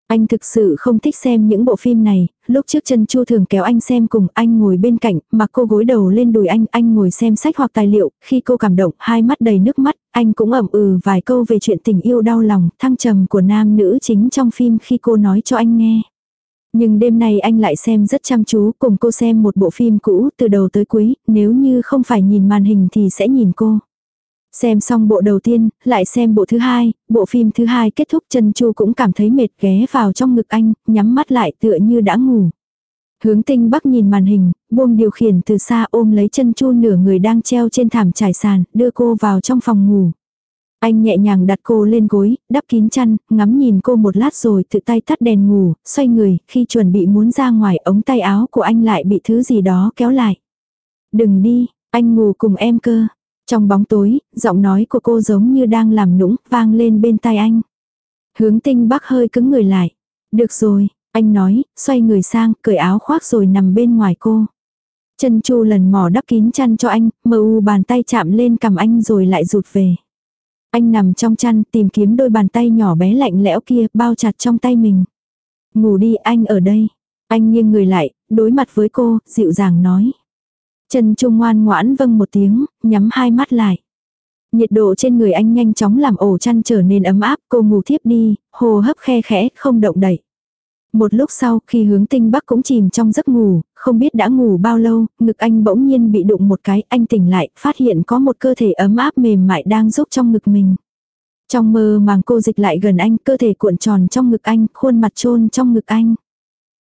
Anh thực sự không thích xem những bộ phim này, lúc trước chân chu thường kéo anh xem cùng anh ngồi bên cạnh, mặc cô gối đầu lên đùi anh, anh ngồi xem sách hoặc tài liệu, khi cô cảm động, hai mắt đầy nước mắt, anh cũng ẩm ừ vài câu về chuyện tình yêu đau lòng, thăng trầm của nam nữ chính trong phim khi cô nói cho anh nghe. Nhưng đêm nay anh lại xem rất chăm chú, cùng cô xem một bộ phim cũ từ đầu tới cuối, nếu như không phải nhìn màn hình thì sẽ nhìn cô. Xem xong bộ đầu tiên, lại xem bộ thứ hai, bộ phim thứ hai kết thúc chân chu cũng cảm thấy mệt ghé vào trong ngực anh, nhắm mắt lại tựa như đã ngủ. Hướng tinh bắc nhìn màn hình, buông điều khiển từ xa ôm lấy chân chu nửa người đang treo trên thảm trải sàn, đưa cô vào trong phòng ngủ. Anh nhẹ nhàng đặt cô lên gối, đắp kín chăn, ngắm nhìn cô một lát rồi tự tay tắt đèn ngủ, xoay người, khi chuẩn bị muốn ra ngoài ống tay áo của anh lại bị thứ gì đó kéo lại. Đừng đi, anh ngủ cùng em cơ. Trong bóng tối, giọng nói của cô giống như đang làm nũng, vang lên bên tai anh. Hướng tinh bắc hơi cứng người lại. Được rồi, anh nói, xoay người sang, cởi áo khoác rồi nằm bên ngoài cô. Chân chu lần mò đắp kín chăn cho anh, mờ u bàn tay chạm lên cầm anh rồi lại rụt về. Anh nằm trong chăn tìm kiếm đôi bàn tay nhỏ bé lạnh lẽo kia bao chặt trong tay mình. Ngủ đi anh ở đây. Anh nghiêng người lại, đối mặt với cô, dịu dàng nói. Trần Trung ngoan ngoãn vâng một tiếng, nhắm hai mắt lại. Nhiệt độ trên người anh nhanh chóng làm ổ chăn trở nên ấm áp, cô ngủ thiếp đi, hồ hấp khe khẽ, không động đậy. Một lúc sau, khi hướng tinh bắc cũng chìm trong giấc ngủ, không biết đã ngủ bao lâu, ngực anh bỗng nhiên bị đụng một cái, anh tỉnh lại, phát hiện có một cơ thể ấm áp mềm mại đang giúp trong ngực mình. Trong mơ màng cô dịch lại gần anh, cơ thể cuộn tròn trong ngực anh, khuôn mặt trôn trong ngực anh.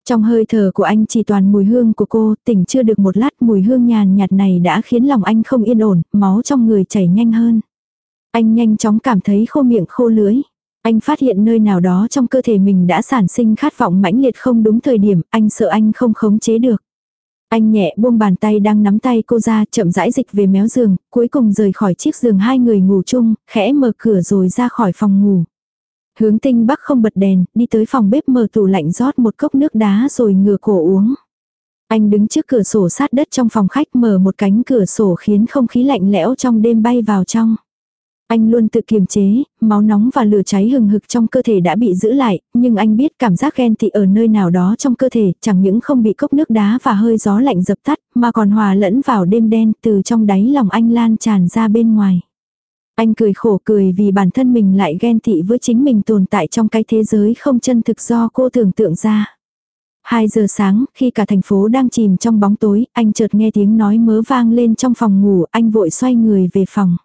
Trong hơi thở của anh chỉ toàn mùi hương của cô, tỉnh chưa được một lát mùi hương nhàn nhạt này đã khiến lòng anh không yên ổn, máu trong người chảy nhanh hơn. Anh nhanh chóng cảm thấy khô miệng khô lưỡi Anh phát hiện nơi nào đó trong cơ thể mình đã sản sinh khát vọng mãnh liệt không đúng thời điểm, anh sợ anh không khống chế được. Anh nhẹ buông bàn tay đang nắm tay cô ra chậm rãi dịch về méo giường, cuối cùng rời khỏi chiếc giường hai người ngủ chung, khẽ mở cửa rồi ra khỏi phòng ngủ. Hướng tinh bắc không bật đèn, đi tới phòng bếp mở tủ lạnh rót một cốc nước đá rồi ngửa cổ uống. Anh đứng trước cửa sổ sát đất trong phòng khách mở một cánh cửa sổ khiến không khí lạnh lẽo trong đêm bay vào trong. Anh luôn tự kiềm chế, máu nóng và lửa cháy hừng hực trong cơ thể đã bị giữ lại, nhưng anh biết cảm giác ghen tị ở nơi nào đó trong cơ thể, chẳng những không bị cốc nước đá và hơi gió lạnh dập tắt, mà còn hòa lẫn vào đêm đen từ trong đáy lòng anh lan tràn ra bên ngoài. Anh cười khổ cười vì bản thân mình lại ghen tị với chính mình tồn tại trong cái thế giới không chân thực do cô tưởng tượng ra. 2 giờ sáng, khi cả thành phố đang chìm trong bóng tối, anh chợt nghe tiếng nói mớ vang lên trong phòng ngủ, anh vội xoay người về phòng.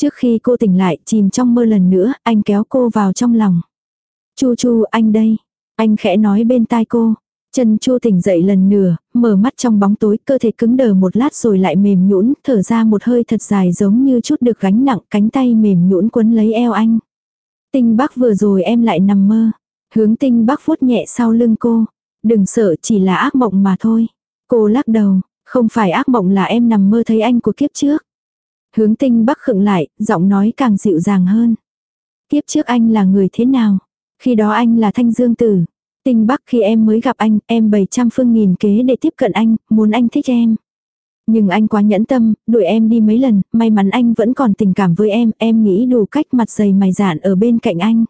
Trước khi cô tỉnh lại, chìm trong mơ lần nữa, anh kéo cô vào trong lòng. Chu chu, anh đây. Anh khẽ nói bên tai cô. Chân chu tỉnh dậy lần nửa mở mắt trong bóng tối, cơ thể cứng đờ một lát rồi lại mềm nhũn, thở ra một hơi thật dài giống như chút được gánh nặng, cánh tay mềm nhũn quấn lấy eo anh. Tinh Bắc vừa rồi em lại nằm mơ. Hướng Tinh Bắc vuốt nhẹ sau lưng cô. Đừng sợ chỉ là ác mộng mà thôi. Cô lắc đầu, không phải ác mộng là em nằm mơ thấy anh của kiếp trước. Hướng Tinh Bắc khựng lại, giọng nói càng dịu dàng hơn. Kiếp trước anh là người thế nào? Khi đó anh là thanh dương tử. Tinh Bắc khi em mới gặp anh, em bày trăm phương nghìn kế để tiếp cận anh, muốn anh thích em. Nhưng anh quá nhẫn tâm, đuổi em đi mấy lần, may mắn anh vẫn còn tình cảm với em, em nghĩ đủ cách mặt dày mày dạn ở bên cạnh anh.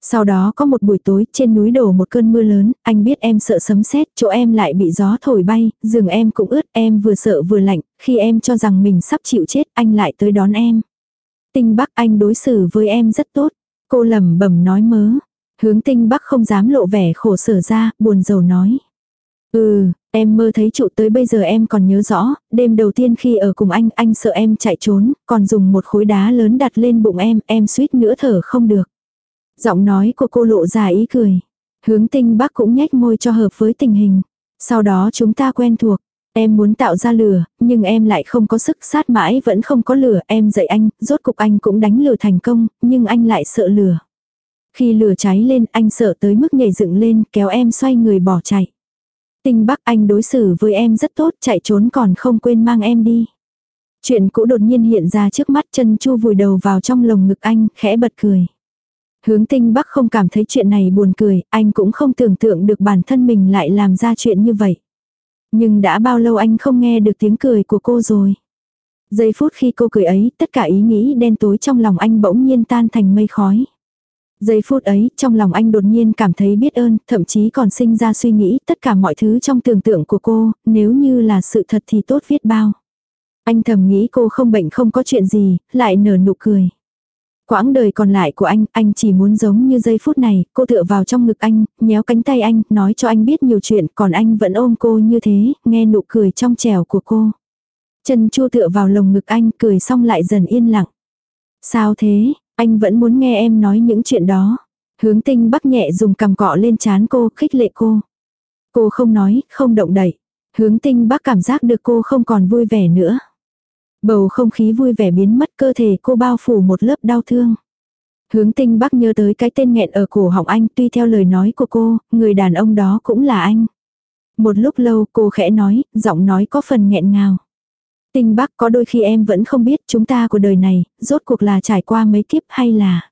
Sau đó có một buổi tối, trên núi đổ một cơn mưa lớn, anh biết em sợ sấm sét, chỗ em lại bị gió thổi bay, giường em cũng ướt, em vừa sợ vừa lạnh, khi em cho rằng mình sắp chịu chết, anh lại tới đón em. Tinh Bắc anh đối xử với em rất tốt. Cô lẩm bẩm nói mớ. Hướng tinh bắc không dám lộ vẻ khổ sở ra, buồn rầu nói. Ừ, em mơ thấy trụ tới bây giờ em còn nhớ rõ, đêm đầu tiên khi ở cùng anh, anh sợ em chạy trốn, còn dùng một khối đá lớn đặt lên bụng em, em suýt nữa thở không được. Giọng nói của cô lộ ra ý cười. Hướng tinh bắc cũng nhếch môi cho hợp với tình hình. Sau đó chúng ta quen thuộc. Em muốn tạo ra lửa, nhưng em lại không có sức sát mãi vẫn không có lửa. Em dạy anh, rốt cục anh cũng đánh lửa thành công, nhưng anh lại sợ lửa. Khi lửa cháy lên anh sợ tới mức nhảy dựng lên kéo em xoay người bỏ chạy. Tinh Bắc anh đối xử với em rất tốt chạy trốn còn không quên mang em đi. Chuyện cũ đột nhiên hiện ra trước mắt chân chu vùi đầu vào trong lồng ngực anh khẽ bật cười. Hướng tinh Bắc không cảm thấy chuyện này buồn cười, anh cũng không tưởng tượng được bản thân mình lại làm ra chuyện như vậy. Nhưng đã bao lâu anh không nghe được tiếng cười của cô rồi. Giây phút khi cô cười ấy, tất cả ý nghĩ đen tối trong lòng anh bỗng nhiên tan thành mây khói. Giây phút ấy, trong lòng anh đột nhiên cảm thấy biết ơn, thậm chí còn sinh ra suy nghĩ tất cả mọi thứ trong tưởng tượng của cô, nếu như là sự thật thì tốt viết bao. Anh thầm nghĩ cô không bệnh không có chuyện gì, lại nở nụ cười. Quãng đời còn lại của anh, anh chỉ muốn giống như giây phút này, cô tựa vào trong ngực anh, nhéo cánh tay anh, nói cho anh biết nhiều chuyện, còn anh vẫn ôm cô như thế, nghe nụ cười trong trẻo của cô. Chân chua tựa vào lồng ngực anh, cười xong lại dần yên lặng. Sao thế, anh vẫn muốn nghe em nói những chuyện đó. Hướng tinh bắc nhẹ dùng cằm cọ lên chán cô, khích lệ cô. Cô không nói, không động đậy. Hướng tinh bắc cảm giác được cô không còn vui vẻ nữa. Bầu không khí vui vẻ biến mất cơ thể cô bao phủ một lớp đau thương. Hướng tinh bắc nhớ tới cái tên nghẹn ở cổ họng anh tuy theo lời nói của cô, người đàn ông đó cũng là anh. Một lúc lâu cô khẽ nói, giọng nói có phần nghẹn ngào. Tinh bắc có đôi khi em vẫn không biết chúng ta của đời này, rốt cuộc là trải qua mấy kiếp hay là.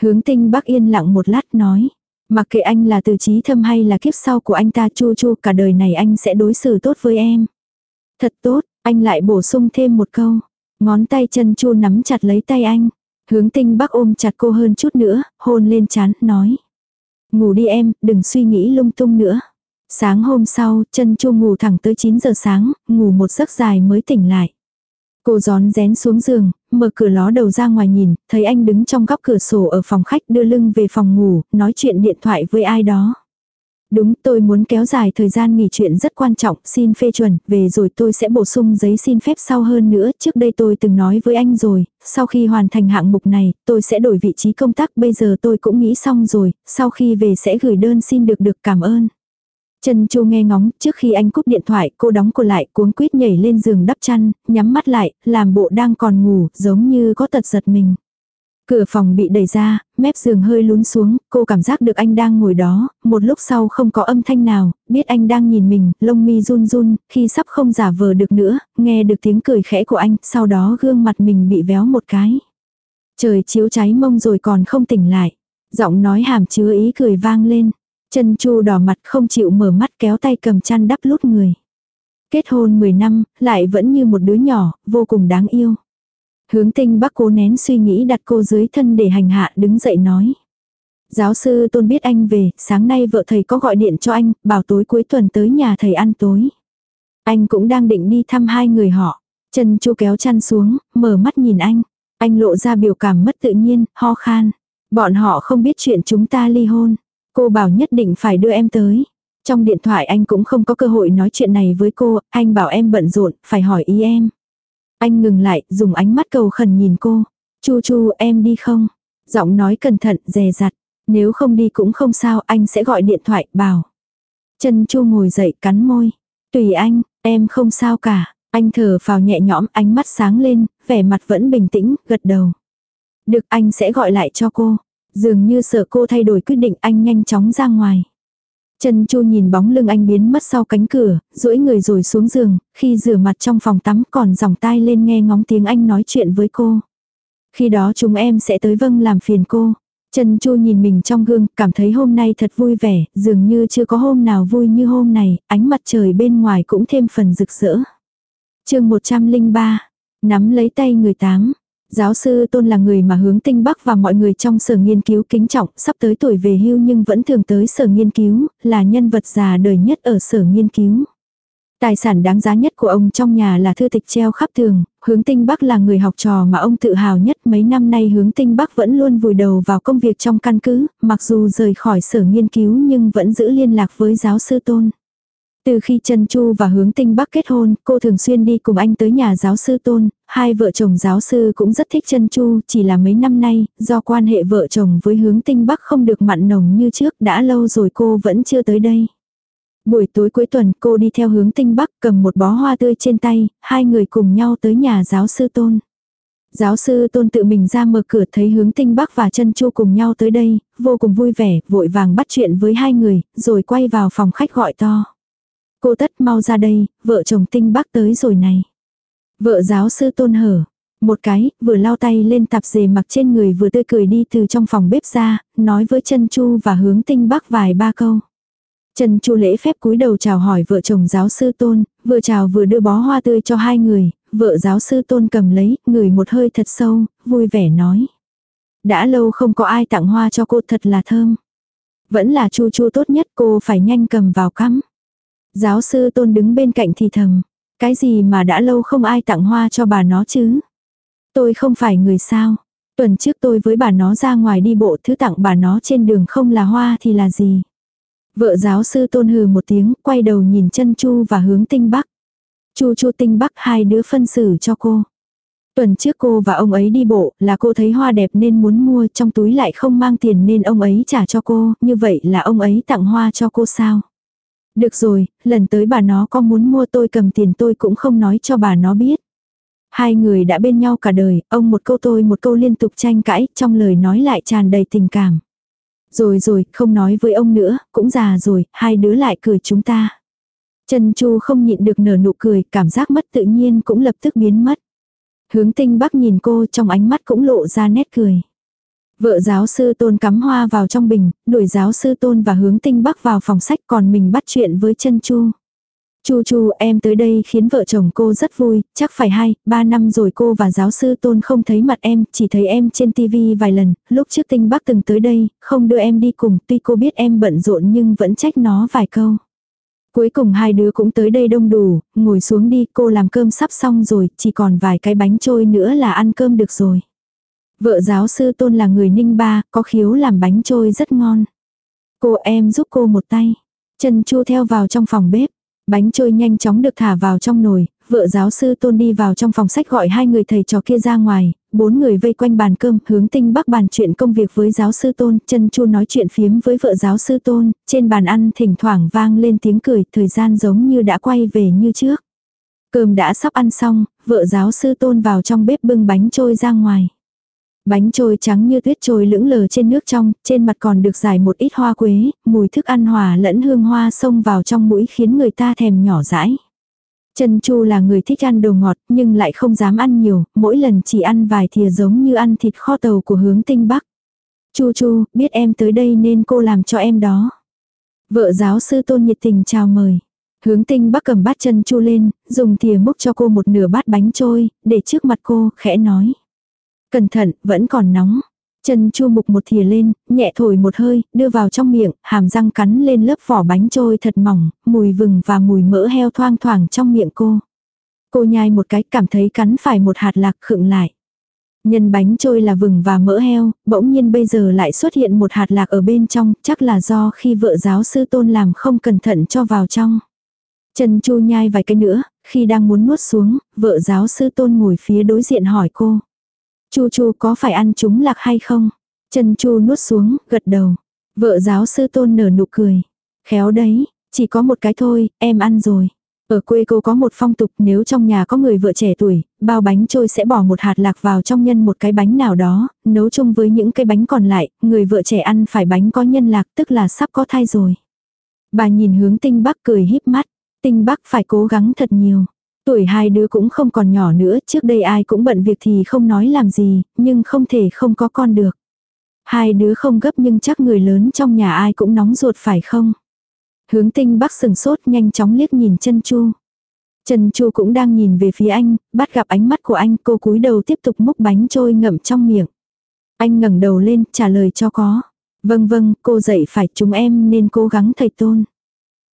Hướng tinh bắc yên lặng một lát nói. Mặc kệ anh là từ trí thâm hay là kiếp sau của anh ta chu chu cả đời này anh sẽ đối xử tốt với em. Thật tốt, anh lại bổ sung thêm một câu. Ngón tay chân chu nắm chặt lấy tay anh. Hướng tinh bắc ôm chặt cô hơn chút nữa, hôn lên chán, nói. Ngủ đi em, đừng suy nghĩ lung tung nữa. Sáng hôm sau, chân chu ngủ thẳng tới 9 giờ sáng, ngủ một giấc dài mới tỉnh lại. Cô gión rén xuống giường, mở cửa ló đầu ra ngoài nhìn, thấy anh đứng trong góc cửa sổ ở phòng khách đưa lưng về phòng ngủ, nói chuyện điện thoại với ai đó. Đúng, tôi muốn kéo dài thời gian nghỉ chuyện rất quan trọng, xin phê chuẩn, về rồi tôi sẽ bổ sung giấy xin phép sau hơn nữa. Trước đây tôi từng nói với anh rồi, sau khi hoàn thành hạng mục này, tôi sẽ đổi vị trí công tác, bây giờ tôi cũng nghĩ xong rồi, sau khi về sẽ gửi đơn xin được được cảm ơn. Trần Chu nghe ngóng, trước khi anh cúp điện thoại, cô đóng cửa lại, cuống quýt nhảy lên giường đắp chăn, nhắm mắt lại, làm bộ đang còn ngủ, giống như có tật giật mình. Cửa phòng bị đẩy ra, mép giường hơi lún xuống, cô cảm giác được anh đang ngồi đó, một lúc sau không có âm thanh nào, biết anh đang nhìn mình, lông mi run run, khi sắp không giả vờ được nữa, nghe được tiếng cười khẽ của anh, sau đó gương mặt mình bị véo một cái. Trời chiếu cháy mông rồi còn không tỉnh lại. Giọng nói hàm chứa ý cười vang lên. Chân chu đỏ mặt không chịu mở mắt kéo tay cầm chăn đắp lút người. Kết hôn 10 năm, lại vẫn như một đứa nhỏ, vô cùng đáng yêu. Hướng tinh bắc cố nén suy nghĩ đặt cô dưới thân để hành hạ đứng dậy nói. Giáo sư tôn biết anh về, sáng nay vợ thầy có gọi điện cho anh, bảo tối cuối tuần tới nhà thầy ăn tối. Anh cũng đang định đi thăm hai người họ. Chân chu kéo chăn xuống, mở mắt nhìn anh. Anh lộ ra biểu cảm mất tự nhiên, ho khan. Bọn họ không biết chuyện chúng ta ly hôn. Cô bảo nhất định phải đưa em tới. Trong điện thoại anh cũng không có cơ hội nói chuyện này với cô, anh bảo em bận rộn, phải hỏi ý em. Anh ngừng lại, dùng ánh mắt cầu khẩn nhìn cô. Chu chu em đi không? Giọng nói cẩn thận, dè dặt. Nếu không đi cũng không sao, anh sẽ gọi điện thoại, bảo. Chân chu ngồi dậy, cắn môi. Tùy anh, em không sao cả. Anh thở vào nhẹ nhõm, ánh mắt sáng lên, vẻ mặt vẫn bình tĩnh, gật đầu. Được anh sẽ gọi lại cho cô. Dường như sợ cô thay đổi quyết định anh nhanh chóng ra ngoài. Trần Chu nhìn bóng lưng anh biến mất sau cánh cửa, duỗi người rồi xuống giường, khi rửa mặt trong phòng tắm còn dòng tai lên nghe ngóng tiếng anh nói chuyện với cô. Khi đó chúng em sẽ tới vâng làm phiền cô. Trần Chu nhìn mình trong gương, cảm thấy hôm nay thật vui vẻ, dường như chưa có hôm nào vui như hôm này, ánh mặt trời bên ngoài cũng thêm phần rực rỡ. chương 103, nắm lấy tay người tám, Giáo sư Tôn là người mà hướng tinh bắc và mọi người trong sở nghiên cứu kính trọng, sắp tới tuổi về hưu nhưng vẫn thường tới sở nghiên cứu, là nhân vật già đời nhất ở sở nghiên cứu. Tài sản đáng giá nhất của ông trong nhà là thư tịch treo khắp tường, hướng tinh bắc là người học trò mà ông tự hào nhất mấy năm nay hướng tinh bắc vẫn luôn vùi đầu vào công việc trong căn cứ, mặc dù rời khỏi sở nghiên cứu nhưng vẫn giữ liên lạc với giáo sư Tôn. Từ khi Trần Chu và Hướng Tinh Bắc kết hôn, cô thường xuyên đi cùng anh tới nhà giáo sư Tôn, hai vợ chồng giáo sư cũng rất thích Trần Chu, chỉ là mấy năm nay, do quan hệ vợ chồng với Hướng Tinh Bắc không được mặn nồng như trước, đã lâu rồi cô vẫn chưa tới đây. Buổi tối cuối tuần cô đi theo hướng Tinh Bắc cầm một bó hoa tươi trên tay, hai người cùng nhau tới nhà giáo sư Tôn. Giáo sư Tôn tự mình ra mở cửa thấy hướng Tinh Bắc và chân Chu cùng nhau tới đây, vô cùng vui vẻ, vội vàng bắt chuyện với hai người, rồi quay vào phòng khách gọi to. Cô tất mau ra đây, vợ chồng tinh bác tới rồi này. Vợ giáo sư tôn hở. Một cái, vừa lau tay lên tạp dề mặc trên người vừa tươi cười đi từ trong phòng bếp ra, nói với chân Chu và hướng tinh bác vài ba câu. Trần Chu lễ phép cúi đầu chào hỏi vợ chồng giáo sư Tôn, vừa chào vừa đưa bó hoa tươi cho hai người, vợ giáo sư Tôn cầm lấy, ngửi một hơi thật sâu, vui vẻ nói. Đã lâu không có ai tặng hoa cho cô thật là thơm. Vẫn là chu chu tốt nhất cô phải nhanh cầm vào cắm. Giáo sư tôn đứng bên cạnh thì thầm. Cái gì mà đã lâu không ai tặng hoa cho bà nó chứ? Tôi không phải người sao. Tuần trước tôi với bà nó ra ngoài đi bộ thứ tặng bà nó trên đường không là hoa thì là gì? Vợ giáo sư tôn hừ một tiếng, quay đầu nhìn chân chu và hướng tinh bắc. Chu chu tinh bắc hai đứa phân xử cho cô. Tuần trước cô và ông ấy đi bộ là cô thấy hoa đẹp nên muốn mua trong túi lại không mang tiền nên ông ấy trả cho cô, như vậy là ông ấy tặng hoa cho cô sao? Được rồi, lần tới bà nó có muốn mua tôi cầm tiền tôi cũng không nói cho bà nó biết. Hai người đã bên nhau cả đời, ông một câu tôi một câu liên tục tranh cãi, trong lời nói lại tràn đầy tình cảm. Rồi rồi, không nói với ông nữa, cũng già rồi, hai đứa lại cười chúng ta. Trần Chu không nhịn được nở nụ cười, cảm giác mất tự nhiên cũng lập tức biến mất. Hướng tinh bắc nhìn cô trong ánh mắt cũng lộ ra nét cười. Vợ giáo sư tôn cắm hoa vào trong bình, đuổi giáo sư tôn và hướng tinh bắc vào phòng sách còn mình bắt chuyện với chân chu. Chu chu em tới đây khiến vợ chồng cô rất vui, chắc phải hai, ba năm rồi cô và giáo sư tôn không thấy mặt em, chỉ thấy em trên tivi vài lần, lúc trước tinh bắc từng tới đây, không đưa em đi cùng, tuy cô biết em bận rộn nhưng vẫn trách nó vài câu. Cuối cùng hai đứa cũng tới đây đông đủ, ngồi xuống đi, cô làm cơm sắp xong rồi, chỉ còn vài cái bánh trôi nữa là ăn cơm được rồi. Vợ giáo sư tôn là người ninh ba, có khiếu làm bánh trôi rất ngon. Cô em giúp cô một tay. chân Chu theo vào trong phòng bếp. Bánh trôi nhanh chóng được thả vào trong nồi, vợ giáo sư tôn đi vào trong phòng sách gọi hai người thầy trò kia ra ngoài, bốn người vây quanh bàn cơm, hướng tinh bắc bàn chuyện công việc với giáo sư tôn, chân chu nói chuyện phiếm với vợ giáo sư tôn, trên bàn ăn thỉnh thoảng vang lên tiếng cười, thời gian giống như đã quay về như trước. Cơm đã sắp ăn xong, vợ giáo sư tôn vào trong bếp bưng bánh trôi ra ngoài. Bánh trôi trắng như tuyết trôi lững lờ trên nước trong, trên mặt còn được giải một ít hoa quế, mùi thức ăn hòa lẫn hương hoa xông vào trong mũi khiến người ta thèm nhỏ dãi. Trần Chu là người thích ăn đồ ngọt nhưng lại không dám ăn nhiều, mỗi lần chỉ ăn vài thìa giống như ăn thịt kho tàu của hướng tinh bắc. Chu Chu, biết em tới đây nên cô làm cho em đó. Vợ giáo sư tôn nhiệt tình chào mời. Hướng tinh bắc cầm bát chân chu lên, dùng thìa múc cho cô một nửa bát bánh trôi, để trước mặt cô, khẽ nói. Cẩn thận, vẫn còn nóng. Chân chu mục một thìa lên, nhẹ thổi một hơi, đưa vào trong miệng, hàm răng cắn lên lớp vỏ bánh trôi thật mỏng, mùi vừng và mùi mỡ heo thoang thoảng trong miệng cô. Cô nhai một cái cảm thấy cắn phải một hạt lạc khựng lại. Nhân bánh trôi là vừng và mỡ heo, bỗng nhiên bây giờ lại xuất hiện một hạt lạc ở bên trong, chắc là do khi vợ giáo sư tôn làm không cẩn thận cho vào trong. Chân chu nhai vài cái nữa, khi đang muốn nuốt xuống, vợ giáo sư tôn ngồi phía đối diện hỏi cô. Chu Chu có phải ăn chúng lạc hay không? Chân Chu nuốt xuống, gật đầu. Vợ giáo sư tôn nở nụ cười. Khéo đấy, chỉ có một cái thôi, em ăn rồi. Ở quê cô có một phong tục nếu trong nhà có người vợ trẻ tuổi, bao bánh trôi sẽ bỏ một hạt lạc vào trong nhân một cái bánh nào đó, nấu chung với những cái bánh còn lại, người vợ trẻ ăn phải bánh có nhân lạc tức là sắp có thai rồi. Bà nhìn hướng tinh bắc cười híp mắt, tinh bắc phải cố gắng thật nhiều. Tuổi hai đứa cũng không còn nhỏ nữa, trước đây ai cũng bận việc thì không nói làm gì, nhưng không thể không có con được. Hai đứa không gấp nhưng chắc người lớn trong nhà ai cũng nóng ruột phải không? Hướng tinh bắc sừng sốt nhanh chóng liếc nhìn chân chu. Trần Chu cũng đang nhìn về phía anh, bắt gặp ánh mắt của anh, cô cúi đầu tiếp tục múc bánh trôi ngậm trong miệng. Anh ngẩng đầu lên, trả lời cho có. Vâng vâng, cô dạy phải chúng em nên cố gắng thầy tôn.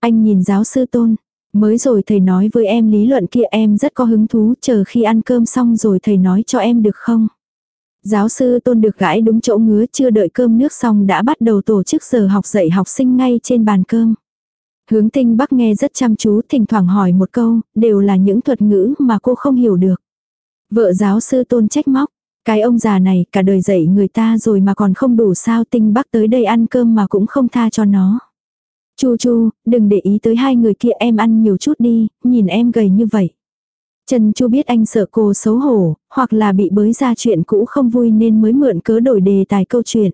Anh nhìn giáo sư tôn, Mới rồi thầy nói với em lý luận kia em rất có hứng thú chờ khi ăn cơm xong rồi thầy nói cho em được không? Giáo sư tôn được gãi đúng chỗ ngứa chưa đợi cơm nước xong đã bắt đầu tổ chức giờ học dạy học sinh ngay trên bàn cơm. Hướng tinh bắc nghe rất chăm chú thỉnh thoảng hỏi một câu, đều là những thuật ngữ mà cô không hiểu được. Vợ giáo sư tôn trách móc, cái ông già này cả đời dạy người ta rồi mà còn không đủ sao tinh bắc tới đây ăn cơm mà cũng không tha cho nó. Chu chu, đừng để ý tới hai người kia em ăn nhiều chút đi, nhìn em gầy như vậy. Trần Chu biết anh sợ cô xấu hổ, hoặc là bị bới ra chuyện cũ không vui nên mới mượn cớ đổi đề tài câu chuyện.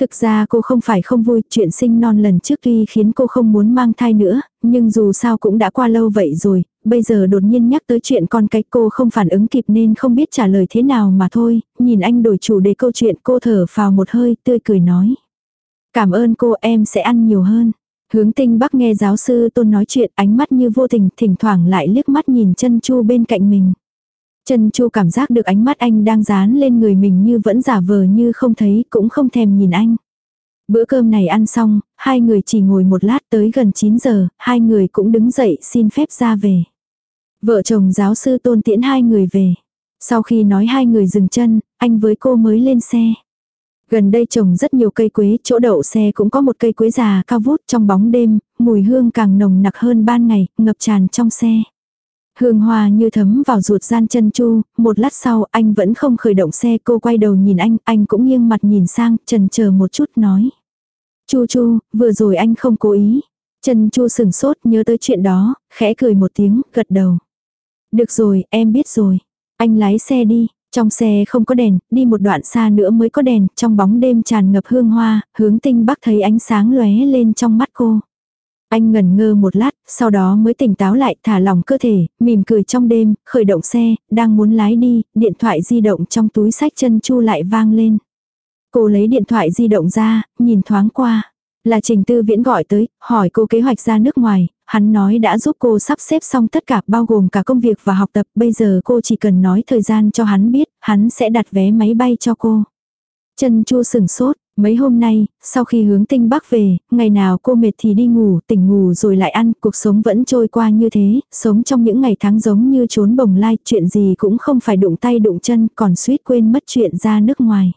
Thực ra cô không phải không vui, chuyện sinh non lần trước tuy khiến cô không muốn mang thai nữa, nhưng dù sao cũng đã qua lâu vậy rồi, bây giờ đột nhiên nhắc tới chuyện con cái cô không phản ứng kịp nên không biết trả lời thế nào mà thôi, nhìn anh đổi chủ đề câu chuyện cô thở phào một hơi, tươi cười nói. Cảm ơn cô em sẽ ăn nhiều hơn. Hướng tinh bắc nghe giáo sư tôn nói chuyện ánh mắt như vô tình thỉnh thoảng lại liếc mắt nhìn chân chu bên cạnh mình. Chân Chu cảm giác được ánh mắt anh đang dán lên người mình như vẫn giả vờ như không thấy, cũng không thèm nhìn anh. Bữa cơm này ăn xong, hai người chỉ ngồi một lát tới gần 9 giờ, hai người cũng đứng dậy xin phép ra về. Vợ chồng giáo sư tôn tiễn hai người về. Sau khi nói hai người dừng chân, anh với cô mới lên xe. Gần đây trồng rất nhiều cây quế, chỗ đậu xe cũng có một cây quế già cao vút trong bóng đêm, mùi hương càng nồng nặc hơn ban ngày, ngập tràn trong xe. Hương hoa như thấm vào ruột gian chân chu, một lát sau anh vẫn không khởi động xe cô quay đầu nhìn anh, anh cũng nghiêng mặt nhìn sang, trần chờ một chút nói. Chu chu, vừa rồi anh không cố ý. Chân chu sừng sốt nhớ tới chuyện đó, khẽ cười một tiếng, gật đầu. Được rồi, em biết rồi. Anh lái xe đi, trong xe không có đèn, đi một đoạn xa nữa mới có đèn, trong bóng đêm tràn ngập hương hoa, hướng tinh bắc thấy ánh sáng lóe lên trong mắt cô. Anh ngần ngơ một lát, sau đó mới tỉnh táo lại, thả lỏng cơ thể, mỉm cười trong đêm, khởi động xe, đang muốn lái đi, điện thoại di động trong túi sách chân chu lại vang lên. Cô lấy điện thoại di động ra, nhìn thoáng qua. Là Trình Tư Viễn gọi tới, hỏi cô kế hoạch ra nước ngoài, hắn nói đã giúp cô sắp xếp xong tất cả bao gồm cả công việc và học tập, bây giờ cô chỉ cần nói thời gian cho hắn biết, hắn sẽ đặt vé máy bay cho cô. Chân Chu sừng sốt, mấy hôm nay, sau khi hướng tinh bắc về, ngày nào cô mệt thì đi ngủ, tỉnh ngủ rồi lại ăn, cuộc sống vẫn trôi qua như thế, sống trong những ngày tháng giống như trốn bồng lai, chuyện gì cũng không phải đụng tay đụng chân, còn suýt quên mất chuyện ra nước ngoài.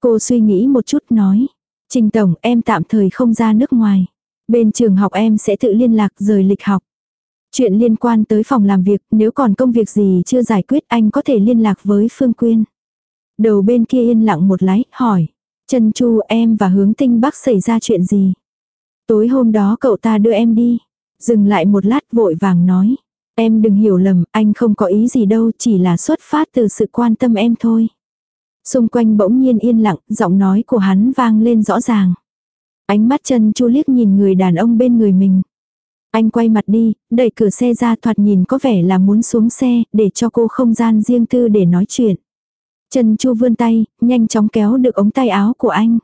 Cô suy nghĩ một chút nói, Trình Tổng em tạm thời không ra nước ngoài. Bên trường học em sẽ tự liên lạc rời lịch học. Chuyện liên quan tới phòng làm việc, nếu còn công việc gì chưa giải quyết anh có thể liên lạc với Phương Quyên. Đầu bên kia yên lặng một lái, hỏi. Trần Chu em và hướng tinh bắc xảy ra chuyện gì? Tối hôm đó cậu ta đưa em đi. Dừng lại một lát vội vàng nói. Em đừng hiểu lầm, anh không có ý gì đâu, chỉ là xuất phát từ sự quan tâm em thôi. Xung quanh bỗng nhiên yên lặng, giọng nói của hắn vang lên rõ ràng. Ánh mắt chân chu liếc nhìn người đàn ông bên người mình. Anh quay mặt đi, đẩy cửa xe ra thoạt nhìn có vẻ là muốn xuống xe, để cho cô không gian riêng tư để nói chuyện. Trần Chu vươn tay, nhanh chóng kéo được ống tay áo của anh.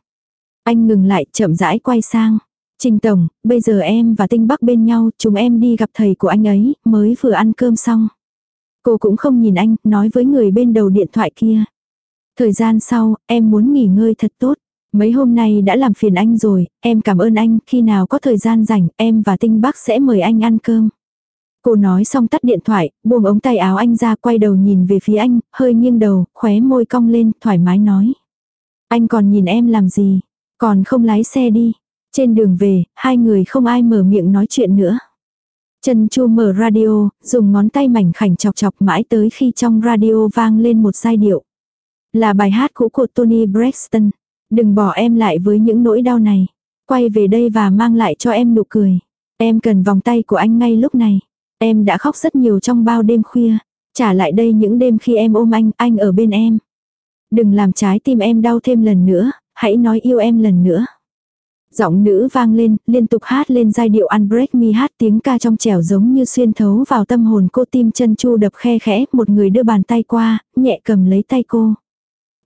Anh ngừng lại, chậm rãi quay sang. Trình Tổng, bây giờ em và Tinh Bắc bên nhau, chúng em đi gặp thầy của anh ấy, mới vừa ăn cơm xong. Cô cũng không nhìn anh, nói với người bên đầu điện thoại kia. Thời gian sau, em muốn nghỉ ngơi thật tốt. Mấy hôm nay đã làm phiền anh rồi, em cảm ơn anh, khi nào có thời gian rảnh, em và Tinh Bắc sẽ mời anh ăn cơm. Cô nói xong tắt điện thoại, buông ống tay áo anh ra quay đầu nhìn về phía anh, hơi nghiêng đầu, khóe môi cong lên, thoải mái nói. Anh còn nhìn em làm gì? Còn không lái xe đi. Trên đường về, hai người không ai mở miệng nói chuyện nữa. Trần Chu mở radio, dùng ngón tay mảnh khảnh chọc chọc mãi tới khi trong radio vang lên một giai điệu. Là bài hát cũ của Tony Braxton. Đừng bỏ em lại với những nỗi đau này. Quay về đây và mang lại cho em nụ cười. Em cần vòng tay của anh ngay lúc này. Em đã khóc rất nhiều trong bao đêm khuya. Trả lại đây những đêm khi em ôm anh, anh ở bên em. Đừng làm trái tim em đau thêm lần nữa, hãy nói yêu em lần nữa. Giọng nữ vang lên, liên tục hát lên giai điệu Unbreak Me hát tiếng ca trong trẻo giống như xuyên thấu vào tâm hồn cô tim chân chu đập khe khẽ, một người đưa bàn tay qua, nhẹ cầm lấy tay cô.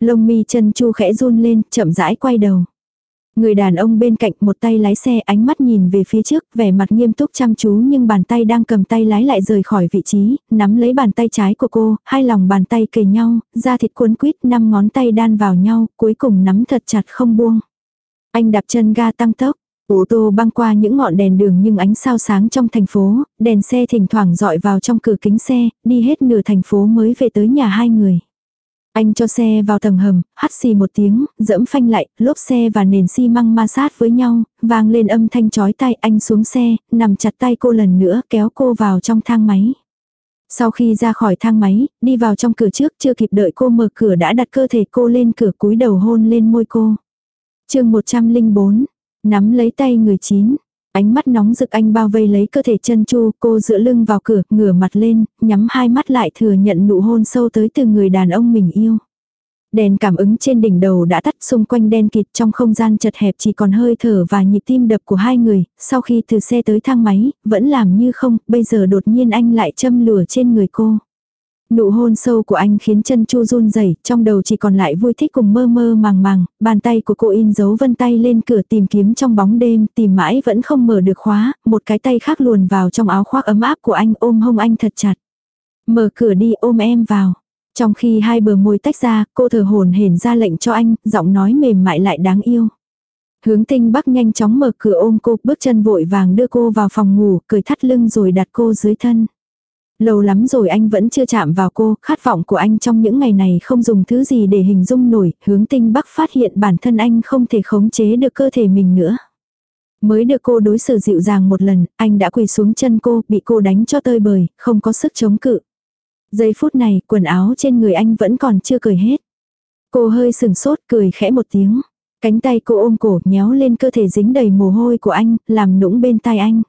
Lông mi chân chu khẽ run lên, chậm rãi quay đầu. Người đàn ông bên cạnh một tay lái xe ánh mắt nhìn về phía trước, vẻ mặt nghiêm túc chăm chú nhưng bàn tay đang cầm tay lái lại rời khỏi vị trí, nắm lấy bàn tay trái của cô, hai lòng bàn tay kề nhau, da thịt cuốn quýt, năm ngón tay đan vào nhau, cuối cùng nắm thật chặt không buông. Anh đạp chân ga tăng tốc, Ô tô băng qua những ngọn đèn đường nhưng ánh sao sáng trong thành phố, đèn xe thỉnh thoảng dọi vào trong cửa kính xe, đi hết nửa thành phố mới về tới nhà hai người. Anh cho xe vào tầng hầm, hắt xì một tiếng, dẫm phanh lại, lốp xe và nền xi măng ma sát với nhau, vang lên âm thanh chói tai anh xuống xe, nằm chặt tay cô lần nữa kéo cô vào trong thang máy. Sau khi ra khỏi thang máy, đi vào trong cửa trước chưa kịp đợi cô mở cửa đã đặt cơ thể cô lên cửa cúi đầu hôn lên môi cô. chương 104, nắm lấy tay người chín, Ánh mắt nóng rực anh bao vây lấy cơ thể chân chu, cô dựa lưng vào cửa, ngửa mặt lên, nhắm hai mắt lại thừa nhận nụ hôn sâu tới từ người đàn ông mình yêu. Đèn cảm ứng trên đỉnh đầu đã tắt xung quanh đen kịt trong không gian chật hẹp chỉ còn hơi thở và nhịp tim đập của hai người, sau khi từ xe tới thang máy, vẫn làm như không, bây giờ đột nhiên anh lại châm lửa trên người cô. Nụ hôn sâu của anh khiến chân chu run rẩy, trong đầu chỉ còn lại vui thích cùng mơ mơ màng màng, bàn tay của cô in dấu vân tay lên cửa tìm kiếm trong bóng đêm, tìm mãi vẫn không mở được khóa, một cái tay khác luồn vào trong áo khoác ấm áp của anh ôm hông anh thật chặt. Mở cửa đi ôm em vào. Trong khi hai bờ môi tách ra, cô thở hồn hển ra lệnh cho anh, giọng nói mềm mại lại đáng yêu. Hướng tinh bắc nhanh chóng mở cửa ôm cô, bước chân vội vàng đưa cô vào phòng ngủ, cười thắt lưng rồi đặt cô dưới thân. Lâu lắm rồi anh vẫn chưa chạm vào cô, khát vọng của anh trong những ngày này không dùng thứ gì để hình dung nổi, hướng tinh bắc phát hiện bản thân anh không thể khống chế được cơ thể mình nữa. Mới được cô đối xử dịu dàng một lần, anh đã quỳ xuống chân cô, bị cô đánh cho tơi bời, không có sức chống cự. Giây phút này, quần áo trên người anh vẫn còn chưa cởi hết. Cô hơi sừng sốt, cười khẽ một tiếng. Cánh tay cô ôm cổ, nhéo lên cơ thể dính đầy mồ hôi của anh, làm nũng bên tai anh.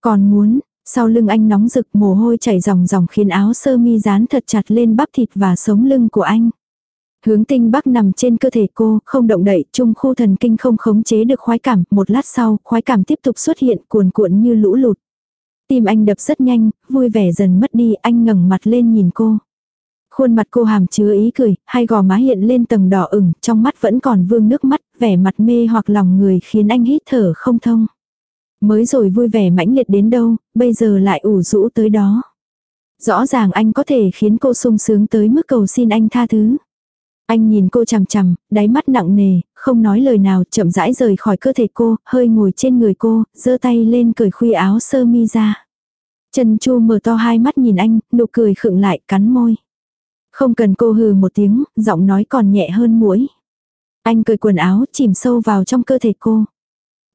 Còn muốn, sau lưng anh nóng rực mồ hôi chảy ròng ròng khiến áo sơ mi dán thật chặt lên bắp thịt và sống lưng của anh. Hướng tinh bắc nằm trên cơ thể cô, không động đậy, trung khu thần kinh không khống chế được khoái cảm, một lát sau, khoái cảm tiếp tục xuất hiện cuồn cuộn như lũ lụt. Tim anh đập rất nhanh, vui vẻ dần mất đi, anh ngẩng mặt lên nhìn cô. Khuôn mặt cô hàm chứa ý cười, hai gò má hiện lên tầng đỏ ửng, trong mắt vẫn còn vương nước mắt, vẻ mặt mê hoặc lòng người khiến anh hít thở không thông. Mới rồi vui vẻ mãnh liệt đến đâu, bây giờ lại ủ rũ tới đó. Rõ ràng anh có thể khiến cô sung sướng tới mức cầu xin anh tha thứ. Anh nhìn cô chằm chằm, đáy mắt nặng nề, không nói lời nào, chậm rãi rời khỏi cơ thể cô, hơi ngồi trên người cô, giơ tay lên cởi khuy áo sơ mi ra. Trần Chu mở to hai mắt nhìn anh, nụ cười khựng lại, cắn môi. Không cần cô hừ một tiếng, giọng nói còn nhẹ hơn muỗi Anh cởi quần áo, chìm sâu vào trong cơ thể cô.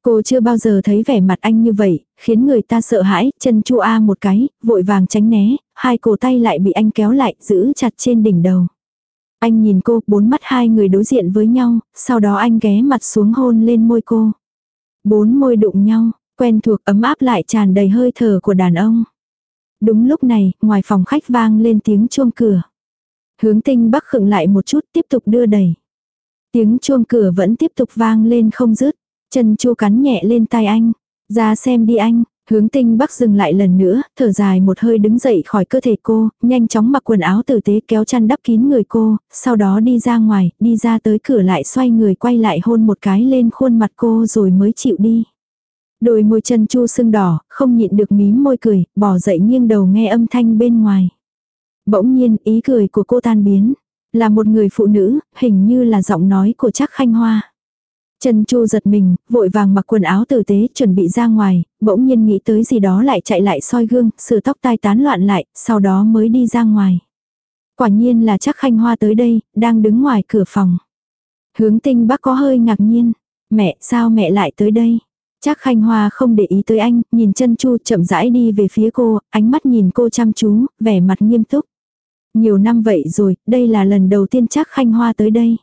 Cô chưa bao giờ thấy vẻ mặt anh như vậy, khiến người ta sợ hãi, chân chu A một cái, vội vàng tránh né, hai cổ tay lại bị anh kéo lại, giữ chặt trên đỉnh đầu. Anh nhìn cô, bốn mắt hai người đối diện với nhau, sau đó anh ghé mặt xuống hôn lên môi cô. Bốn môi đụng nhau, quen thuộc ấm áp lại tràn đầy hơi thở của đàn ông. Đúng lúc này, ngoài phòng khách vang lên tiếng chuông cửa. Hướng tinh bắc khựng lại một chút tiếp tục đưa đẩy. Tiếng chuông cửa vẫn tiếp tục vang lên không dứt. Chân chu cắn nhẹ lên tai anh. Ra xem đi anh. Hướng tinh bắc dừng lại lần nữa, thở dài một hơi đứng dậy khỏi cơ thể cô, nhanh chóng mặc quần áo tử tế kéo chăn đắp kín người cô, sau đó đi ra ngoài, đi ra tới cửa lại xoay người quay lại hôn một cái lên khuôn mặt cô rồi mới chịu đi. Đôi môi chân chu sưng đỏ, không nhịn được mím môi cười, bỏ dậy nghiêng đầu nghe âm thanh bên ngoài. Bỗng nhiên ý cười của cô tan biến. Là một người phụ nữ, hình như là giọng nói của chắc khanh hoa. Trần Chu giật mình, vội vàng mặc quần áo tử tế chuẩn bị ra ngoài, bỗng nhiên nghĩ tới gì đó lại chạy lại soi gương, sửa tóc tai tán loạn lại, sau đó mới đi ra ngoài. Quả nhiên là chắc khanh hoa tới đây, đang đứng ngoài cửa phòng. Hướng tinh bác có hơi ngạc nhiên. Mẹ, sao mẹ lại tới đây? Chắc khanh hoa không để ý tới anh, nhìn chân chu chậm rãi đi về phía cô, ánh mắt nhìn cô chăm chú, vẻ mặt nghiêm túc. Nhiều năm vậy rồi, đây là lần đầu tiên chắc khanh hoa tới đây.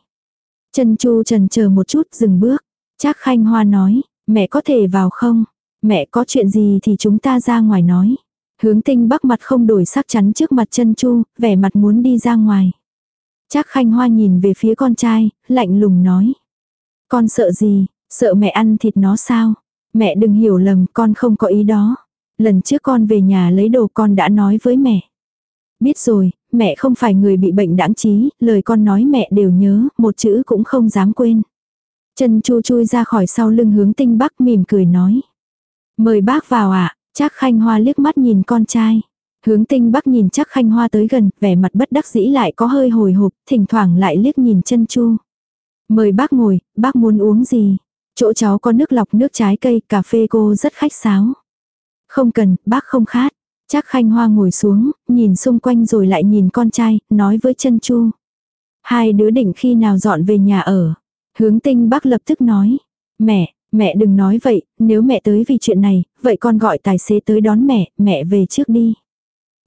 Trần chu trần chờ một chút dừng bước. Trác khanh hoa nói, mẹ có thể vào không? Mẹ có chuyện gì thì chúng ta ra ngoài nói. Hướng tinh bắc mặt không đổi sắc chắn trước mặt chân chu, vẻ mặt muốn đi ra ngoài. Trác khanh hoa nhìn về phía con trai, lạnh lùng nói. Con sợ gì, sợ mẹ ăn thịt nó sao? Mẹ đừng hiểu lầm, con không có ý đó. Lần trước con về nhà lấy đồ con đã nói với mẹ. Biết rồi, mẹ không phải người bị bệnh đáng trí, lời con nói mẹ đều nhớ, một chữ cũng không dám quên. Chân chu chui ra khỏi sau lưng hướng tinh bắc mỉm cười nói. Mời bác vào ạ, à? chắc khanh hoa liếc mắt nhìn con trai. Hướng tinh bắc nhìn chắc khanh hoa tới gần, vẻ mặt bất đắc dĩ lại có hơi hồi hộp, thỉnh thoảng lại liếc nhìn chân chu. Mời bác ngồi, bác muốn uống gì? Chỗ cháu có nước lọc nước trái cây, cà phê cô rất khách sáo. Không cần, bác không khát. Chắc khanh hoa ngồi xuống, nhìn xung quanh rồi lại nhìn con trai, nói với chân chu. Hai đứa định khi nào dọn về nhà ở. Hướng tinh bác lập tức nói. Mẹ, mẹ đừng nói vậy, nếu mẹ tới vì chuyện này, vậy con gọi tài xế tới đón mẹ, mẹ về trước đi.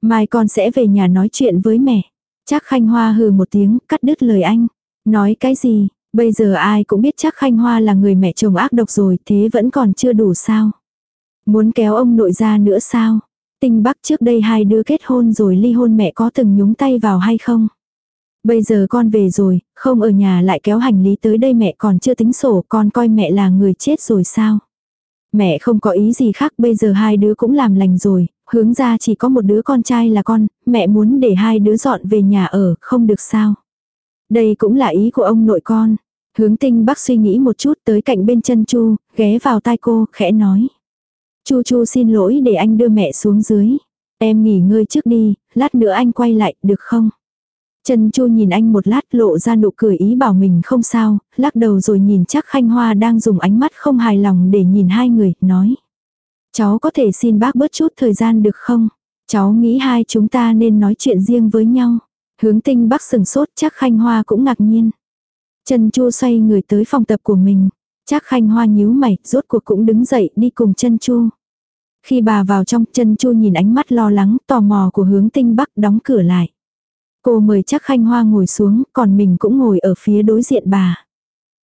Mai con sẽ về nhà nói chuyện với mẹ. Chắc khanh hoa hừ một tiếng, cắt đứt lời anh. Nói cái gì, bây giờ ai cũng biết chắc khanh hoa là người mẹ chồng ác độc rồi, thế vẫn còn chưa đủ sao. Muốn kéo ông nội ra nữa sao? Tinh Bắc trước đây hai đứa kết hôn rồi ly hôn mẹ có từng nhúng tay vào hay không? Bây giờ con về rồi, không ở nhà lại kéo hành lý tới đây mẹ còn chưa tính sổ con coi mẹ là người chết rồi sao? Mẹ không có ý gì khác bây giờ hai đứa cũng làm lành rồi, hướng ra chỉ có một đứa con trai là con, mẹ muốn để hai đứa dọn về nhà ở, không được sao? Đây cũng là ý của ông nội con. Hướng tinh bác suy nghĩ một chút tới cạnh bên chân chu, ghé vào tai cô, khẽ nói. Chu Chu xin lỗi để anh đưa mẹ xuống dưới. Em nghỉ ngơi trước đi, lát nữa anh quay lại, được không? Trần Chu nhìn anh một lát lộ ra nụ cười ý bảo mình không sao, lắc đầu rồi nhìn chắc Khanh Hoa đang dùng ánh mắt không hài lòng để nhìn hai người, nói. Cháu có thể xin bác bớt chút thời gian được không? Cháu nghĩ hai chúng ta nên nói chuyện riêng với nhau. Hướng tinh bác sừng sốt chắc Khanh Hoa cũng ngạc nhiên. Trần Chu xoay người tới phòng tập của mình. Chắc Khanh Hoa nhíu mày, rốt cuộc cũng đứng dậy đi cùng chân Chu. Khi bà vào trong, chân Chu nhìn ánh mắt lo lắng, tò mò của hướng tinh bắc đóng cửa lại. Cô mời chắc Khanh Hoa ngồi xuống, còn mình cũng ngồi ở phía đối diện bà.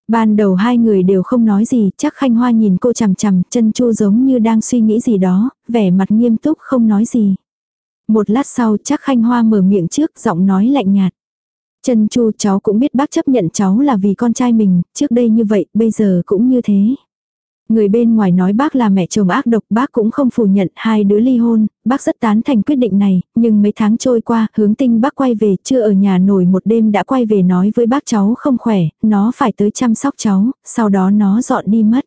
Ban đầu hai người đều không nói gì, chắc Khanh Hoa nhìn cô chằm chằm, chân chu giống như đang suy nghĩ gì đó, vẻ mặt nghiêm túc không nói gì. Một lát sau chắc Khanh Hoa mở miệng trước, giọng nói lạnh nhạt. Chân chu cháu cũng biết bác chấp nhận cháu là vì con trai mình, trước đây như vậy, bây giờ cũng như thế. Người bên ngoài nói bác là mẹ chồng ác độc, bác cũng không phủ nhận hai đứa ly hôn, bác rất tán thành quyết định này, nhưng mấy tháng trôi qua, hướng tinh bác quay về, chưa ở nhà nổi một đêm đã quay về nói với bác cháu không khỏe, nó phải tới chăm sóc cháu, sau đó nó dọn đi mất.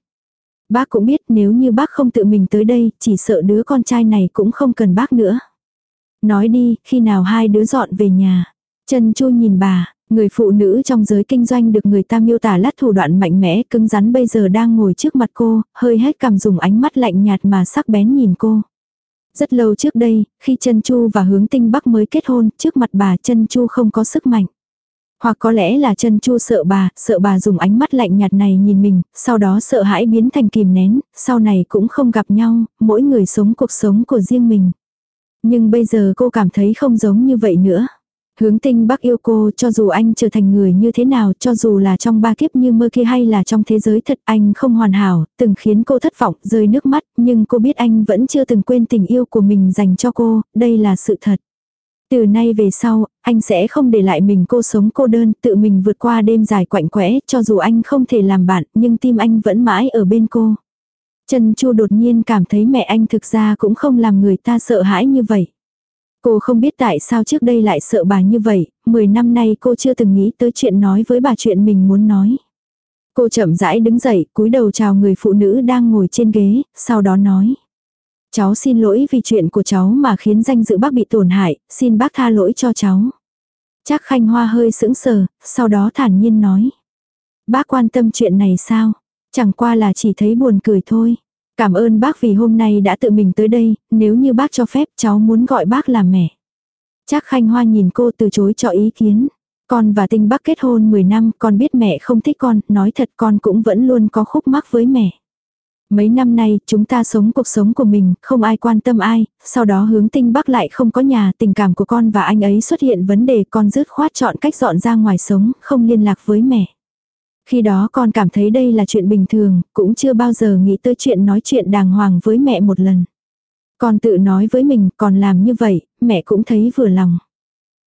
Bác cũng biết nếu như bác không tự mình tới đây, chỉ sợ đứa con trai này cũng không cần bác nữa. Nói đi, khi nào hai đứa dọn về nhà. Trần Chu nhìn bà, Người phụ nữ trong giới kinh doanh được người ta miêu tả lát thủ đoạn mạnh mẽ cứng rắn bây giờ đang ngồi trước mặt cô, hơi hết cầm dùng ánh mắt lạnh nhạt mà sắc bén nhìn cô. Rất lâu trước đây, khi chân Chu và hướng tinh bắc mới kết hôn, trước mặt bà chân Chu không có sức mạnh. Hoặc có lẽ là chân Chu sợ bà, sợ bà dùng ánh mắt lạnh nhạt này nhìn mình, sau đó sợ hãi biến thành kìm nén, sau này cũng không gặp nhau, mỗi người sống cuộc sống của riêng mình. Nhưng bây giờ cô cảm thấy không giống như vậy nữa. Hướng tinh bắc yêu cô cho dù anh trở thành người như thế nào cho dù là trong ba kiếp như mơ kia hay là trong thế giới thật anh không hoàn hảo, từng khiến cô thất vọng, rơi nước mắt, nhưng cô biết anh vẫn chưa từng quên tình yêu của mình dành cho cô, đây là sự thật. Từ nay về sau, anh sẽ không để lại mình cô sống cô đơn, tự mình vượt qua đêm dài quạnh quẽ, cho dù anh không thể làm bạn, nhưng tim anh vẫn mãi ở bên cô. Trần Chu đột nhiên cảm thấy mẹ anh thực ra cũng không làm người ta sợ hãi như vậy. Cô không biết tại sao trước đây lại sợ bà như vậy, 10 năm nay cô chưa từng nghĩ tới chuyện nói với bà chuyện mình muốn nói. Cô chậm rãi đứng dậy, cúi đầu chào người phụ nữ đang ngồi trên ghế, sau đó nói. Cháu xin lỗi vì chuyện của cháu mà khiến danh dự bác bị tổn hại, xin bác tha lỗi cho cháu. Chắc Khanh Hoa hơi sững sờ, sau đó thản nhiên nói. Bác quan tâm chuyện này sao? Chẳng qua là chỉ thấy buồn cười thôi. Cảm ơn bác vì hôm nay đã tự mình tới đây, nếu như bác cho phép cháu muốn gọi bác là mẹ. Chắc Khanh Hoa nhìn cô từ chối cho ý kiến. Con và Tinh Bắc kết hôn 10 năm, con biết mẹ không thích con, nói thật con cũng vẫn luôn có khúc mắc với mẹ. Mấy năm nay, chúng ta sống cuộc sống của mình, không ai quan tâm ai, sau đó hướng Tinh Bắc lại không có nhà, tình cảm của con và anh ấy xuất hiện vấn đề, con dứt khoát chọn cách dọn ra ngoài sống, không liên lạc với mẹ. Khi đó con cảm thấy đây là chuyện bình thường, cũng chưa bao giờ nghĩ tới chuyện nói chuyện đàng hoàng với mẹ một lần. Con tự nói với mình, còn làm như vậy, mẹ cũng thấy vừa lòng.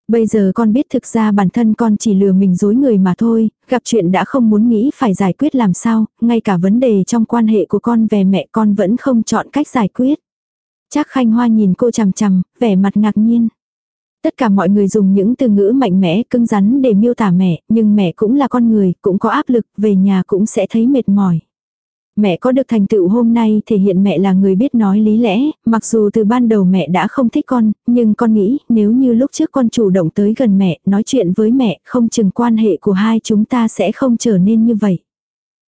Bây giờ con biết thực ra bản thân con chỉ lừa mình dối người mà thôi, gặp chuyện đã không muốn nghĩ phải giải quyết làm sao, ngay cả vấn đề trong quan hệ của con về mẹ con vẫn không chọn cách giải quyết. Chắc Khanh Hoa nhìn cô chằm chằm, vẻ mặt ngạc nhiên. Tất cả mọi người dùng những từ ngữ mạnh mẽ, cứng rắn để miêu tả mẹ, nhưng mẹ cũng là con người, cũng có áp lực, về nhà cũng sẽ thấy mệt mỏi. Mẹ có được thành tựu hôm nay thể hiện mẹ là người biết nói lý lẽ, mặc dù từ ban đầu mẹ đã không thích con, nhưng con nghĩ nếu như lúc trước con chủ động tới gần mẹ, nói chuyện với mẹ, không chừng quan hệ của hai chúng ta sẽ không trở nên như vậy.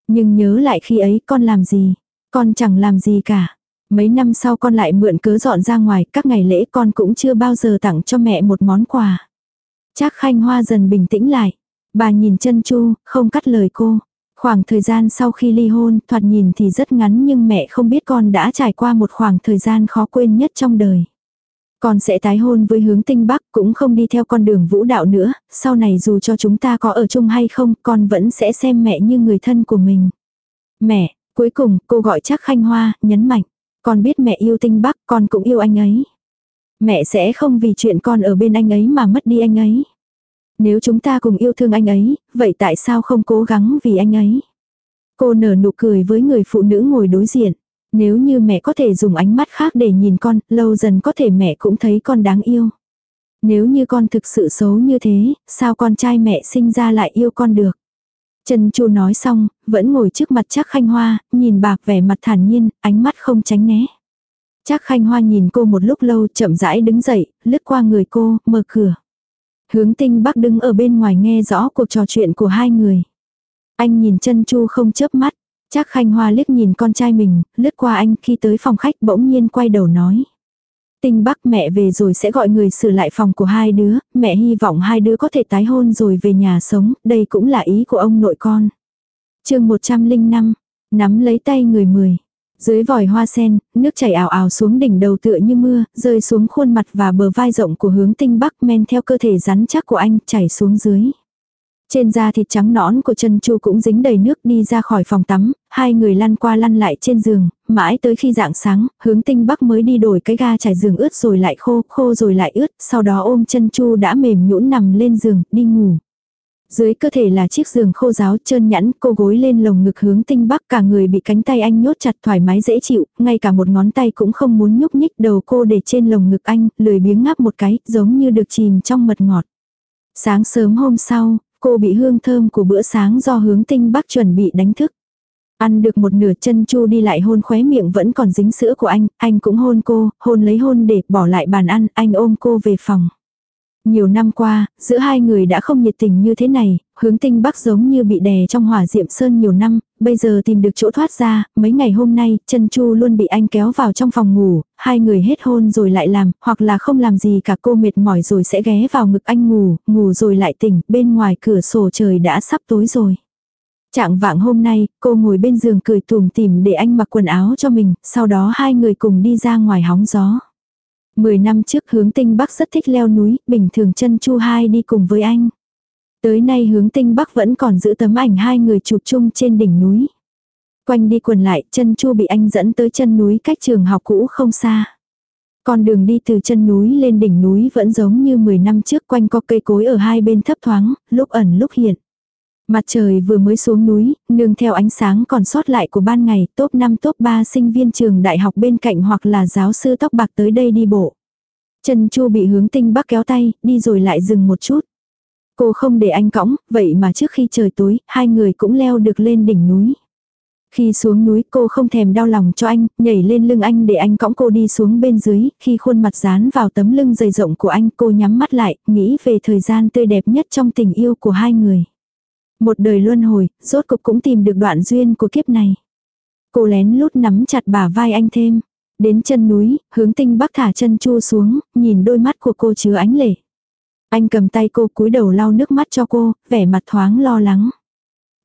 Nhưng nhớ lại khi ấy con làm gì? Con chẳng làm gì cả. Mấy năm sau con lại mượn cớ dọn ra ngoài, các ngày lễ con cũng chưa bao giờ tặng cho mẹ một món quà. Trác Khanh Hoa dần bình tĩnh lại. Bà nhìn chân chu, không cắt lời cô. Khoảng thời gian sau khi ly hôn, thoạt nhìn thì rất ngắn nhưng mẹ không biết con đã trải qua một khoảng thời gian khó quên nhất trong đời. Con sẽ tái hôn với hướng tinh bắc cũng không đi theo con đường vũ đạo nữa, sau này dù cho chúng ta có ở chung hay không, con vẫn sẽ xem mẹ như người thân của mình. Mẹ, cuối cùng cô gọi chắc Khanh Hoa, nhấn mạnh. Con biết mẹ yêu tinh bắc, con cũng yêu anh ấy. Mẹ sẽ không vì chuyện con ở bên anh ấy mà mất đi anh ấy. Nếu chúng ta cùng yêu thương anh ấy, vậy tại sao không cố gắng vì anh ấy? Cô nở nụ cười với người phụ nữ ngồi đối diện. Nếu như mẹ có thể dùng ánh mắt khác để nhìn con, lâu dần có thể mẹ cũng thấy con đáng yêu. Nếu như con thực sự xấu như thế, sao con trai mẹ sinh ra lại yêu con được? Trần Chu nói xong, vẫn ngồi trước mặt chắc khanh hoa, nhìn bạc vẻ mặt thản nhiên, ánh mắt không tránh né. Chắc khanh hoa nhìn cô một lúc lâu chậm rãi đứng dậy, lướt qua người cô, mở cửa. Hướng tinh bắc đứng ở bên ngoài nghe rõ cuộc trò chuyện của hai người. Anh nhìn chân chu không chớp mắt. Chắc khanh hoa liếc nhìn con trai mình, lướt qua anh khi tới phòng khách bỗng nhiên quay đầu nói. Tinh bắc mẹ về rồi sẽ gọi người sửa lại phòng của hai đứa, mẹ hy vọng hai đứa có thể tái hôn rồi về nhà sống, đây cũng là ý của ông nội con. chương 105, nắm lấy tay người mười. Dưới vòi hoa sen, nước chảy ảo ảo xuống đỉnh đầu tựa như mưa, rơi xuống khuôn mặt và bờ vai rộng của hướng tinh bắc men theo cơ thể rắn chắc của anh chảy xuống dưới. Trên da thịt trắng nõn của chân chu cũng dính đầy nước đi ra khỏi phòng tắm, hai người lăn qua lăn lại trên giường, mãi tới khi dạng sáng, hướng tinh bắc mới đi đổi cái ga trải giường ướt rồi lại khô, khô rồi lại ướt, sau đó ôm chân chu đã mềm nhũn nằm lên giường, đi ngủ. Dưới cơ thể là chiếc giường khô ráo trơn nhẵn, cô gối lên lồng ngực hướng tinh bắc cả người bị cánh tay anh nhốt chặt thoải mái dễ chịu, ngay cả một ngón tay cũng không muốn nhúc nhích đầu cô để trên lồng ngực anh, lười biếng ngáp một cái, giống như được chìm trong mật ngọt. Sáng sớm hôm sau, cô bị hương thơm của bữa sáng do hướng tinh bắc chuẩn bị đánh thức. Ăn được một nửa chân chu đi lại hôn khóe miệng vẫn còn dính sữa của anh, anh cũng hôn cô, hôn lấy hôn để bỏ lại bàn ăn, anh ôm cô về phòng. Nhiều năm qua, giữa hai người đã không nhiệt tình như thế này, hướng tinh bắc giống như bị đè trong hỏa diệm sơn nhiều năm, bây giờ tìm được chỗ thoát ra, mấy ngày hôm nay, chân chu luôn bị anh kéo vào trong phòng ngủ, hai người hết hôn rồi lại làm, hoặc là không làm gì cả cô mệt mỏi rồi sẽ ghé vào ngực anh ngủ, ngủ rồi lại tỉnh, bên ngoài cửa sổ trời đã sắp tối rồi. Trạng vạng hôm nay, cô ngồi bên giường cười tùm tìm để anh mặc quần áo cho mình, sau đó hai người cùng đi ra ngoài hóng gió. Mười năm trước hướng tinh Bắc rất thích leo núi, bình thường chân chu hai đi cùng với anh. Tới nay hướng tinh Bắc vẫn còn giữ tấm ảnh hai người chụp chung trên đỉnh núi. Quanh đi quần lại, chân chu bị anh dẫn tới chân núi cách trường học cũ không xa. Con đường đi từ chân núi lên đỉnh núi vẫn giống như 10 năm trước quanh có cây cối ở hai bên thấp thoáng, lúc ẩn lúc hiện. Mặt trời vừa mới xuống núi, nương theo ánh sáng còn sót lại của ban ngày, top 5 top 3 sinh viên trường đại học bên cạnh hoặc là giáo sư tóc bạc tới đây đi bộ. Trần Chu bị hướng tinh bắc kéo tay, đi rồi lại dừng một chút. Cô không để anh cõng, vậy mà trước khi trời tối, hai người cũng leo được lên đỉnh núi. Khi xuống núi cô không thèm đau lòng cho anh, nhảy lên lưng anh để anh cõng cô đi xuống bên dưới, khi khuôn mặt dán vào tấm lưng dày rộng của anh cô nhắm mắt lại, nghĩ về thời gian tươi đẹp nhất trong tình yêu của hai người. Một đời luân hồi, rốt cục cũng tìm được đoạn duyên của kiếp này. Cô lén lút nắm chặt bả vai anh thêm. Đến chân núi, hướng tinh bắc thả chân chu xuống, nhìn đôi mắt của cô chứa ánh lệ. Anh cầm tay cô cúi đầu lau nước mắt cho cô, vẻ mặt thoáng lo lắng.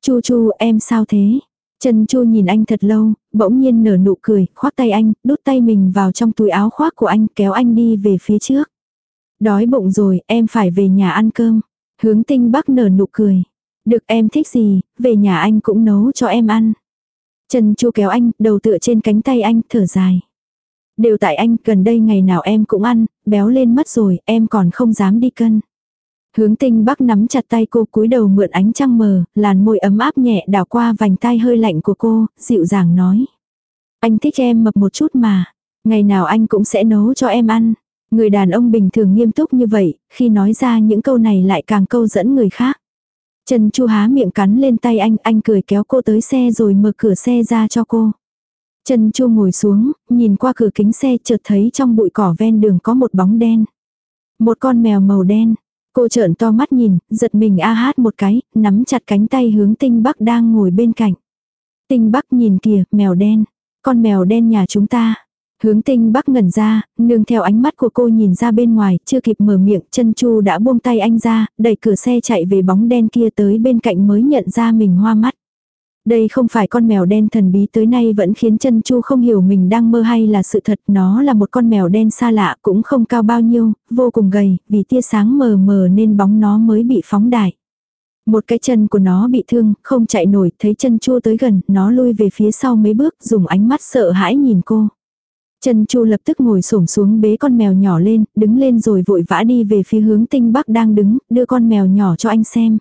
Chu chu em sao thế? Chân chu nhìn anh thật lâu, bỗng nhiên nở nụ cười, khoác tay anh, đút tay mình vào trong túi áo khoác của anh, kéo anh đi về phía trước. Đói bụng rồi, em phải về nhà ăn cơm. Hướng tinh bắc nở nụ cười. Được em thích gì, về nhà anh cũng nấu cho em ăn. Trần Chu kéo anh, đầu tựa trên cánh tay anh, thở dài. Đều tại anh, gần đây ngày nào em cũng ăn, béo lên mất rồi, em còn không dám đi cân. Hướng tinh bắc nắm chặt tay cô cúi đầu mượn ánh trăng mờ, làn môi ấm áp nhẹ đảo qua vành tai hơi lạnh của cô, dịu dàng nói. Anh thích em mập một chút mà, ngày nào anh cũng sẽ nấu cho em ăn. Người đàn ông bình thường nghiêm túc như vậy, khi nói ra những câu này lại càng câu dẫn người khác. Trần Chu há miệng cắn lên tay anh, anh cười kéo cô tới xe rồi mở cửa xe ra cho cô. Trần Chu ngồi xuống, nhìn qua cửa kính xe chợt thấy trong bụi cỏ ven đường có một bóng đen. Một con mèo màu đen. Cô trợn to mắt nhìn, giật mình a hát một cái, nắm chặt cánh tay hướng tinh bắc đang ngồi bên cạnh. Tinh bắc nhìn kìa, mèo đen. Con mèo đen nhà chúng ta. Hướng tinh bắc ngẩn ra, nương theo ánh mắt của cô nhìn ra bên ngoài, chưa kịp mở miệng, chân chu đã buông tay anh ra, đẩy cửa xe chạy về bóng đen kia tới bên cạnh mới nhận ra mình hoa mắt. Đây không phải con mèo đen thần bí tới nay vẫn khiến chân chu không hiểu mình đang mơ hay là sự thật, nó là một con mèo đen xa lạ cũng không cao bao nhiêu, vô cùng gầy, vì tia sáng mờ mờ nên bóng nó mới bị phóng đại. Một cái chân của nó bị thương, không chạy nổi, thấy chân chua tới gần, nó lui về phía sau mấy bước, dùng ánh mắt sợ hãi nhìn cô. Trần Chu lập tức ngồi xổm xuống bế con mèo nhỏ lên, đứng lên rồi vội vã đi về phía hướng tinh bắc đang đứng, đưa con mèo nhỏ cho anh xem.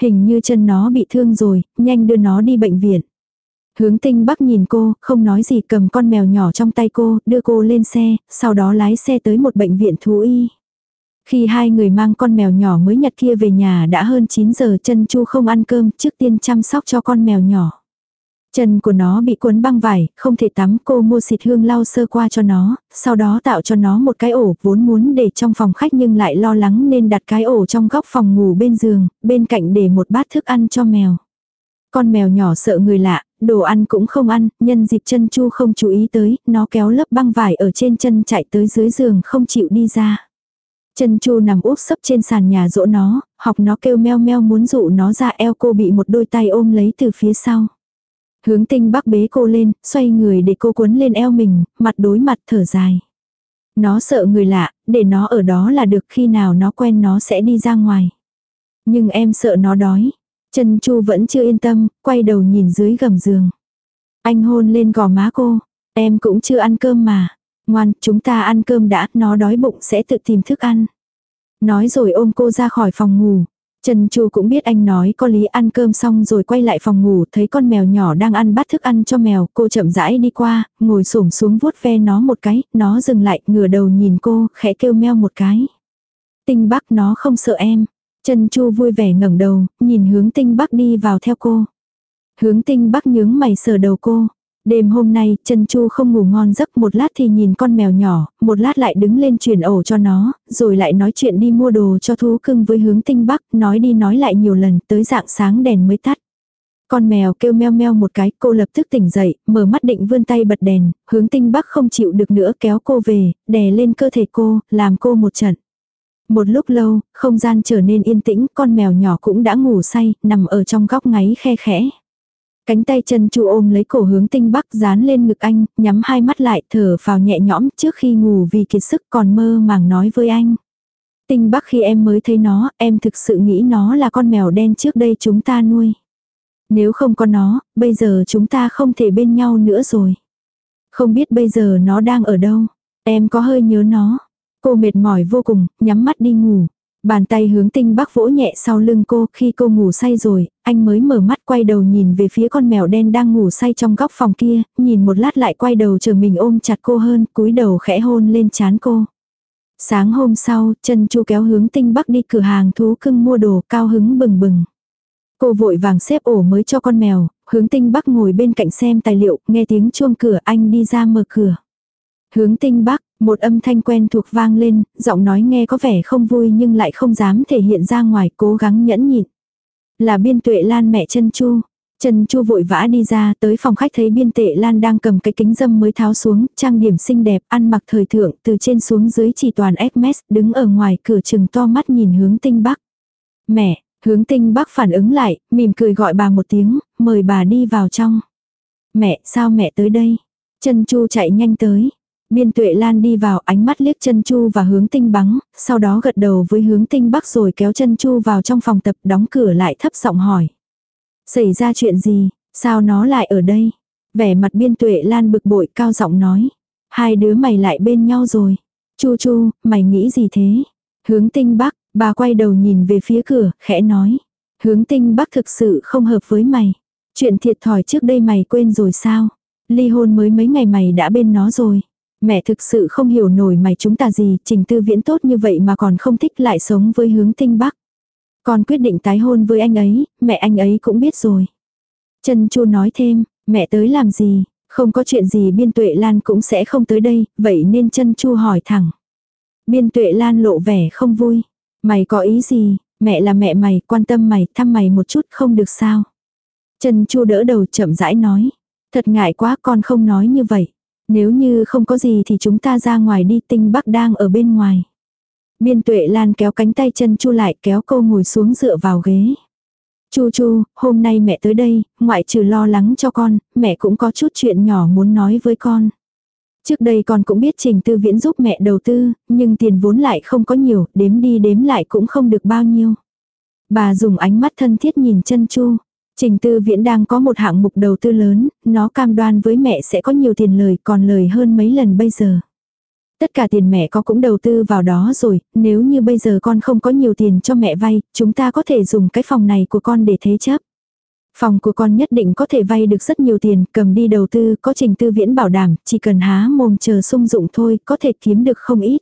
Hình như chân nó bị thương rồi, nhanh đưa nó đi bệnh viện. Hướng tinh bắc nhìn cô, không nói gì cầm con mèo nhỏ trong tay cô, đưa cô lên xe, sau đó lái xe tới một bệnh viện thú y. Khi hai người mang con mèo nhỏ mới nhặt kia về nhà đã hơn 9 giờ chân chu không ăn cơm trước tiên chăm sóc cho con mèo nhỏ. Chân của nó bị cuốn băng vải, không thể tắm, cô mua xịt hương lau sơ qua cho nó, sau đó tạo cho nó một cái ổ vốn muốn để trong phòng khách nhưng lại lo lắng nên đặt cái ổ trong góc phòng ngủ bên giường, bên cạnh để một bát thức ăn cho mèo. Con mèo nhỏ sợ người lạ, đồ ăn cũng không ăn, nhân dịp chân chu không chú ý tới, nó kéo lớp băng vải ở trên chân chạy tới dưới giường không chịu đi ra. Chân chu nằm úp sấp trên sàn nhà dỗ nó, học nó kêu meo meo muốn dụ nó ra eo cô bị một đôi tay ôm lấy từ phía sau. Hướng tinh bắc bế cô lên, xoay người để cô cuốn lên eo mình, mặt đối mặt thở dài. Nó sợ người lạ, để nó ở đó là được khi nào nó quen nó sẽ đi ra ngoài. Nhưng em sợ nó đói. Chân chu vẫn chưa yên tâm, quay đầu nhìn dưới gầm giường. Anh hôn lên gò má cô. Em cũng chưa ăn cơm mà. Ngoan, chúng ta ăn cơm đã, nó đói bụng sẽ tự tìm thức ăn. Nói rồi ôm cô ra khỏi phòng ngủ. Trần Chu cũng biết anh nói có lý ăn cơm xong rồi quay lại phòng ngủ, thấy con mèo nhỏ đang ăn bát thức ăn cho mèo, cô chậm rãi đi qua, ngồi xổm xuống vuốt ve nó một cái, nó dừng lại, ngửa đầu nhìn cô, khẽ kêu meo một cái. Tinh Bắc nó không sợ em. Trần Chu vui vẻ ngẩng đầu, nhìn hướng Tinh Bắc đi vào theo cô. Hướng Tinh Bắc nhướng mày sờ đầu cô. Đêm hôm nay, chân chu không ngủ ngon giấc một lát thì nhìn con mèo nhỏ, một lát lại đứng lên truyền ổ cho nó, rồi lại nói chuyện đi mua đồ cho thú cưng với hướng tinh bắc, nói đi nói lại nhiều lần, tới dạng sáng đèn mới tắt. Con mèo kêu meo meo một cái, cô lập tức tỉnh dậy, mở mắt định vươn tay bật đèn, hướng tinh bắc không chịu được nữa kéo cô về, đè lên cơ thể cô, làm cô một trận. Một lúc lâu, không gian trở nên yên tĩnh, con mèo nhỏ cũng đã ngủ say, nằm ở trong góc ngáy khe khẽ. Cánh tay chân chu ôm lấy cổ hướng tinh bắc dán lên ngực anh, nhắm hai mắt lại thở vào nhẹ nhõm trước khi ngủ vì kiệt sức còn mơ màng nói với anh. Tinh bắc khi em mới thấy nó, em thực sự nghĩ nó là con mèo đen trước đây chúng ta nuôi. Nếu không có nó, bây giờ chúng ta không thể bên nhau nữa rồi. Không biết bây giờ nó đang ở đâu. Em có hơi nhớ nó. Cô mệt mỏi vô cùng, nhắm mắt đi ngủ. Bàn tay hướng tinh bắc vỗ nhẹ sau lưng cô khi cô ngủ say rồi, anh mới mở mắt quay đầu nhìn về phía con mèo đen đang ngủ say trong góc phòng kia, nhìn một lát lại quay đầu chờ mình ôm chặt cô hơn, cúi đầu khẽ hôn lên chán cô. Sáng hôm sau, chân chu kéo hướng tinh bắc đi cửa hàng thú cưng mua đồ cao hứng bừng bừng. Cô vội vàng xếp ổ mới cho con mèo, hướng tinh bắc ngồi bên cạnh xem tài liệu, nghe tiếng chuông cửa anh đi ra mở cửa. Hướng tinh bắc, một âm thanh quen thuộc vang lên, giọng nói nghe có vẻ không vui nhưng lại không dám thể hiện ra ngoài cố gắng nhẫn nhịn. Là biên tuệ lan mẹ chân chu. Trần Chu vội vã đi ra tới phòng khách thấy biên tệ Lan đang cầm cái kính dâm mới tháo xuống, trang điểm xinh đẹp, ăn mặc thời thượng, từ trên xuống dưới chỉ toàn Hermes, đứng ở ngoài cửa chừng to mắt nhìn hướng tinh bắc. Mẹ, hướng tinh bắc phản ứng lại, mỉm cười gọi bà một tiếng, mời bà đi vào trong. Mẹ, sao mẹ tới đây? Trần Chu chạy nhanh tới. Biên tuệ lan đi vào ánh mắt liếc chân chu và hướng tinh bắn, sau đó gật đầu với hướng tinh bắc rồi kéo chân chu vào trong phòng tập đóng cửa lại thấp giọng hỏi. Xảy ra chuyện gì, sao nó lại ở đây? Vẻ mặt biên tuệ lan bực bội cao giọng nói. Hai đứa mày lại bên nhau rồi. Chu chu, mày nghĩ gì thế? Hướng tinh bắc, bà quay đầu nhìn về phía cửa, khẽ nói. Hướng tinh bắc thực sự không hợp với mày. Chuyện thiệt thòi trước đây mày quên rồi sao? Ly hôn mới mấy ngày mày đã bên nó rồi. Mẹ thực sự không hiểu nổi mày chúng ta gì, trình tư viễn tốt như vậy mà còn không thích lại sống với hướng tinh bắc. Con quyết định tái hôn với anh ấy, mẹ anh ấy cũng biết rồi. Trần Chu nói thêm, mẹ tới làm gì, không có chuyện gì biên tuệ lan cũng sẽ không tới đây, vậy nên chân Chu hỏi thẳng. Biên tuệ lan lộ vẻ không vui. Mày có ý gì, mẹ là mẹ mày, quan tâm mày, thăm mày một chút không được sao. Trần Chu đỡ đầu chậm rãi nói. Thật ngại quá con không nói như vậy. Nếu như không có gì thì chúng ta ra ngoài đi tinh bắc đang ở bên ngoài. Biên tuệ lan kéo cánh tay chân chu lại kéo cô ngồi xuống dựa vào ghế. Chu chu, hôm nay mẹ tới đây, ngoại trừ lo lắng cho con, mẹ cũng có chút chuyện nhỏ muốn nói với con. Trước đây con cũng biết trình tư viễn giúp mẹ đầu tư, nhưng tiền vốn lại không có nhiều, đếm đi đếm lại cũng không được bao nhiêu. Bà dùng ánh mắt thân thiết nhìn chân chu. Trình tư viễn đang có một hạng mục đầu tư lớn, nó cam đoan với mẹ sẽ có nhiều tiền lời còn lời hơn mấy lần bây giờ. Tất cả tiền mẹ có cũng đầu tư vào đó rồi, nếu như bây giờ con không có nhiều tiền cho mẹ vay, chúng ta có thể dùng cái phòng này của con để thế chấp. Phòng của con nhất định có thể vay được rất nhiều tiền, cầm đi đầu tư, có trình tư viễn bảo đảm, chỉ cần há mồm chờ sung dụng thôi, có thể kiếm được không ít.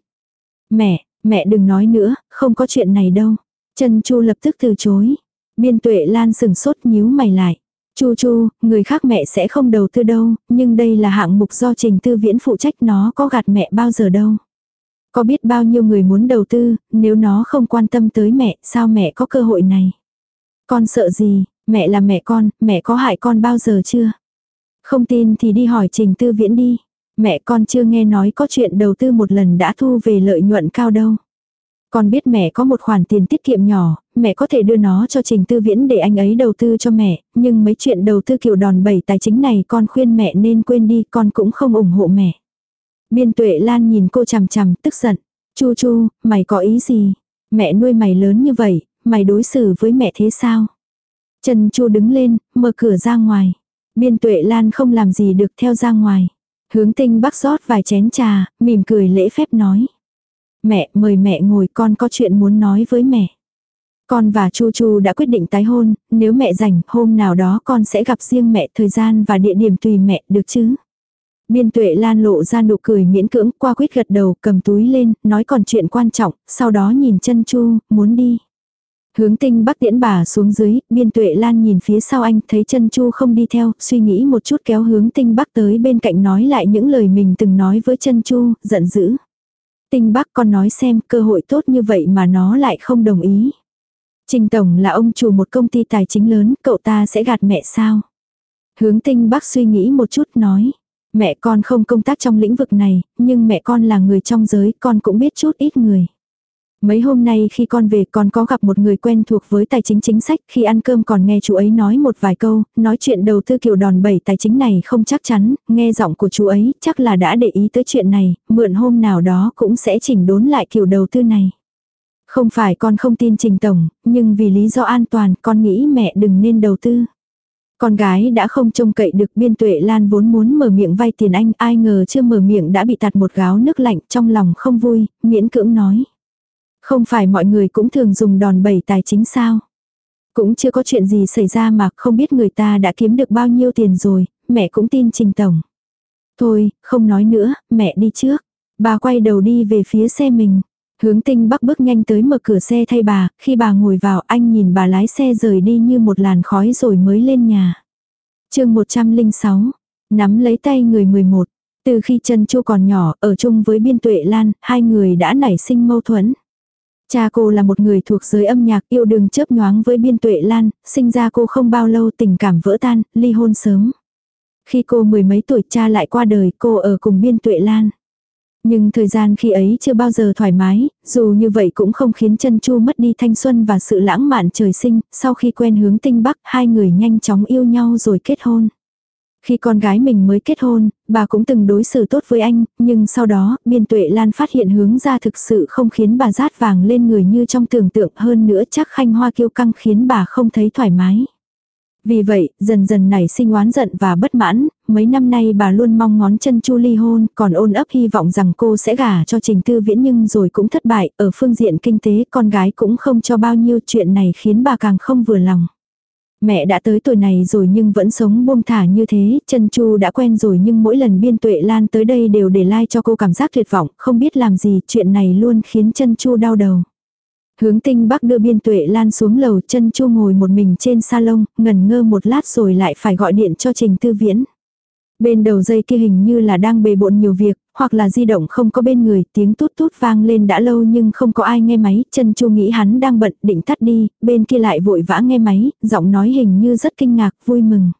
Mẹ, mẹ đừng nói nữa, không có chuyện này đâu. Trần Chu lập tức từ chối. Biên tuệ lan sừng sốt nhíu mày lại. Chu chu, người khác mẹ sẽ không đầu tư đâu, nhưng đây là hạng mục do trình tư viễn phụ trách nó có gạt mẹ bao giờ đâu. Có biết bao nhiêu người muốn đầu tư, nếu nó không quan tâm tới mẹ, sao mẹ có cơ hội này? Con sợ gì, mẹ là mẹ con, mẹ có hại con bao giờ chưa? Không tin thì đi hỏi trình tư viễn đi. Mẹ con chưa nghe nói có chuyện đầu tư một lần đã thu về lợi nhuận cao đâu. Con biết mẹ có một khoản tiền tiết kiệm nhỏ, mẹ có thể đưa nó cho Trình Tư Viễn để anh ấy đầu tư cho mẹ, nhưng mấy chuyện đầu tư kiểu đòn bẩy tài chính này con khuyên mẹ nên quên đi, con cũng không ủng hộ mẹ. Biên tuệ Lan nhìn cô chằm chằm, tức giận. Chu chu, mày có ý gì? Mẹ nuôi mày lớn như vậy, mày đối xử với mẹ thế sao? Trần chu đứng lên, mở cửa ra ngoài. Biên tuệ Lan không làm gì được theo ra ngoài. Hướng tinh bắc rót vài chén trà, mỉm cười lễ phép nói. Mẹ, mời mẹ ngồi con có chuyện muốn nói với mẹ. Con và Chu Chu đã quyết định tái hôn, nếu mẹ rảnh, hôm nào đó con sẽ gặp riêng mẹ, thời gian và địa điểm tùy mẹ, được chứ? Biên tuệ lan lộ ra nụ cười miễn cưỡng, qua quyết gật đầu, cầm túi lên, nói còn chuyện quan trọng, sau đó nhìn chân Chu, muốn đi. Hướng tinh bắc tiễn bà xuống dưới, biên tuệ lan nhìn phía sau anh, thấy chân Chu không đi theo, suy nghĩ một chút kéo hướng tinh bắc tới bên cạnh nói lại những lời mình từng nói với chân Chu, giận dữ. Tinh bắc con nói xem cơ hội tốt như vậy mà nó lại không đồng ý. Trình Tổng là ông chủ một công ty tài chính lớn, cậu ta sẽ gạt mẹ sao? Hướng tinh bắc suy nghĩ một chút nói. Mẹ con không công tác trong lĩnh vực này, nhưng mẹ con là người trong giới, con cũng biết chút ít người. Mấy hôm nay khi con về con có gặp một người quen thuộc với tài chính chính sách, khi ăn cơm còn nghe chú ấy nói một vài câu, nói chuyện đầu tư kiểu đòn bẩy tài chính này không chắc chắn, nghe giọng của chú ấy chắc là đã để ý tới chuyện này, mượn hôm nào đó cũng sẽ chỉnh đốn lại kiểu đầu tư này. Không phải con không tin Trình Tổng, nhưng vì lý do an toàn con nghĩ mẹ đừng nên đầu tư. Con gái đã không trông cậy được biên tuệ lan vốn muốn mở miệng vay tiền anh, ai ngờ chưa mở miệng đã bị tạt một gáo nước lạnh trong lòng không vui, miễn cưỡng nói. Không phải mọi người cũng thường dùng đòn bẩy tài chính sao? Cũng chưa có chuyện gì xảy ra mà không biết người ta đã kiếm được bao nhiêu tiền rồi, mẹ cũng tin Trình Tổng. Thôi, không nói nữa, mẹ đi trước. Bà quay đầu đi về phía xe mình. Hướng tinh bắc bước nhanh tới mở cửa xe thay bà, khi bà ngồi vào anh nhìn bà lái xe rời đi như một làn khói rồi mới lên nhà. chương 106, nắm lấy tay người 11. Từ khi chân Chu còn nhỏ, ở chung với Biên Tuệ Lan, hai người đã nảy sinh mâu thuẫn. Cha cô là một người thuộc giới âm nhạc yêu đương chớp nhoáng với Biên Tuệ Lan, sinh ra cô không bao lâu tình cảm vỡ tan, ly hôn sớm. Khi cô mười mấy tuổi cha lại qua đời cô ở cùng Biên Tuệ Lan. Nhưng thời gian khi ấy chưa bao giờ thoải mái, dù như vậy cũng không khiến chân chu mất đi thanh xuân và sự lãng mạn trời sinh, sau khi quen hướng tinh bắc hai người nhanh chóng yêu nhau rồi kết hôn. Khi con gái mình mới kết hôn, bà cũng từng đối xử tốt với anh, nhưng sau đó, biên tuệ lan phát hiện hướng ra thực sự không khiến bà rát vàng lên người như trong tưởng tượng hơn nữa chắc khanh hoa kiêu căng khiến bà không thấy thoải mái. Vì vậy, dần dần nảy sinh oán giận và bất mãn, mấy năm nay bà luôn mong ngón chân chu ly hôn, còn ôn ấp hy vọng rằng cô sẽ gả cho trình tư viễn nhưng rồi cũng thất bại, ở phương diện kinh tế con gái cũng không cho bao nhiêu chuyện này khiến bà càng không vừa lòng. Mẹ đã tới tuổi này rồi nhưng vẫn sống buông thả như thế, chân chu đã quen rồi nhưng mỗi lần biên tuệ lan tới đây đều để lai like cho cô cảm giác tuyệt vọng, không biết làm gì, chuyện này luôn khiến chân chu đau đầu. Hướng tinh bắc đưa biên tuệ lan xuống lầu chân chu ngồi một mình trên salon, ngần ngơ một lát rồi lại phải gọi điện cho trình tư viễn. Bên đầu dây kia hình như là đang bề bộn nhiều việc, hoặc là di động không có bên người, tiếng tút tút vang lên đã lâu nhưng không có ai nghe máy, chân chu nghĩ hắn đang bận, định tắt đi, bên kia lại vội vã nghe máy, giọng nói hình như rất kinh ngạc, vui mừng.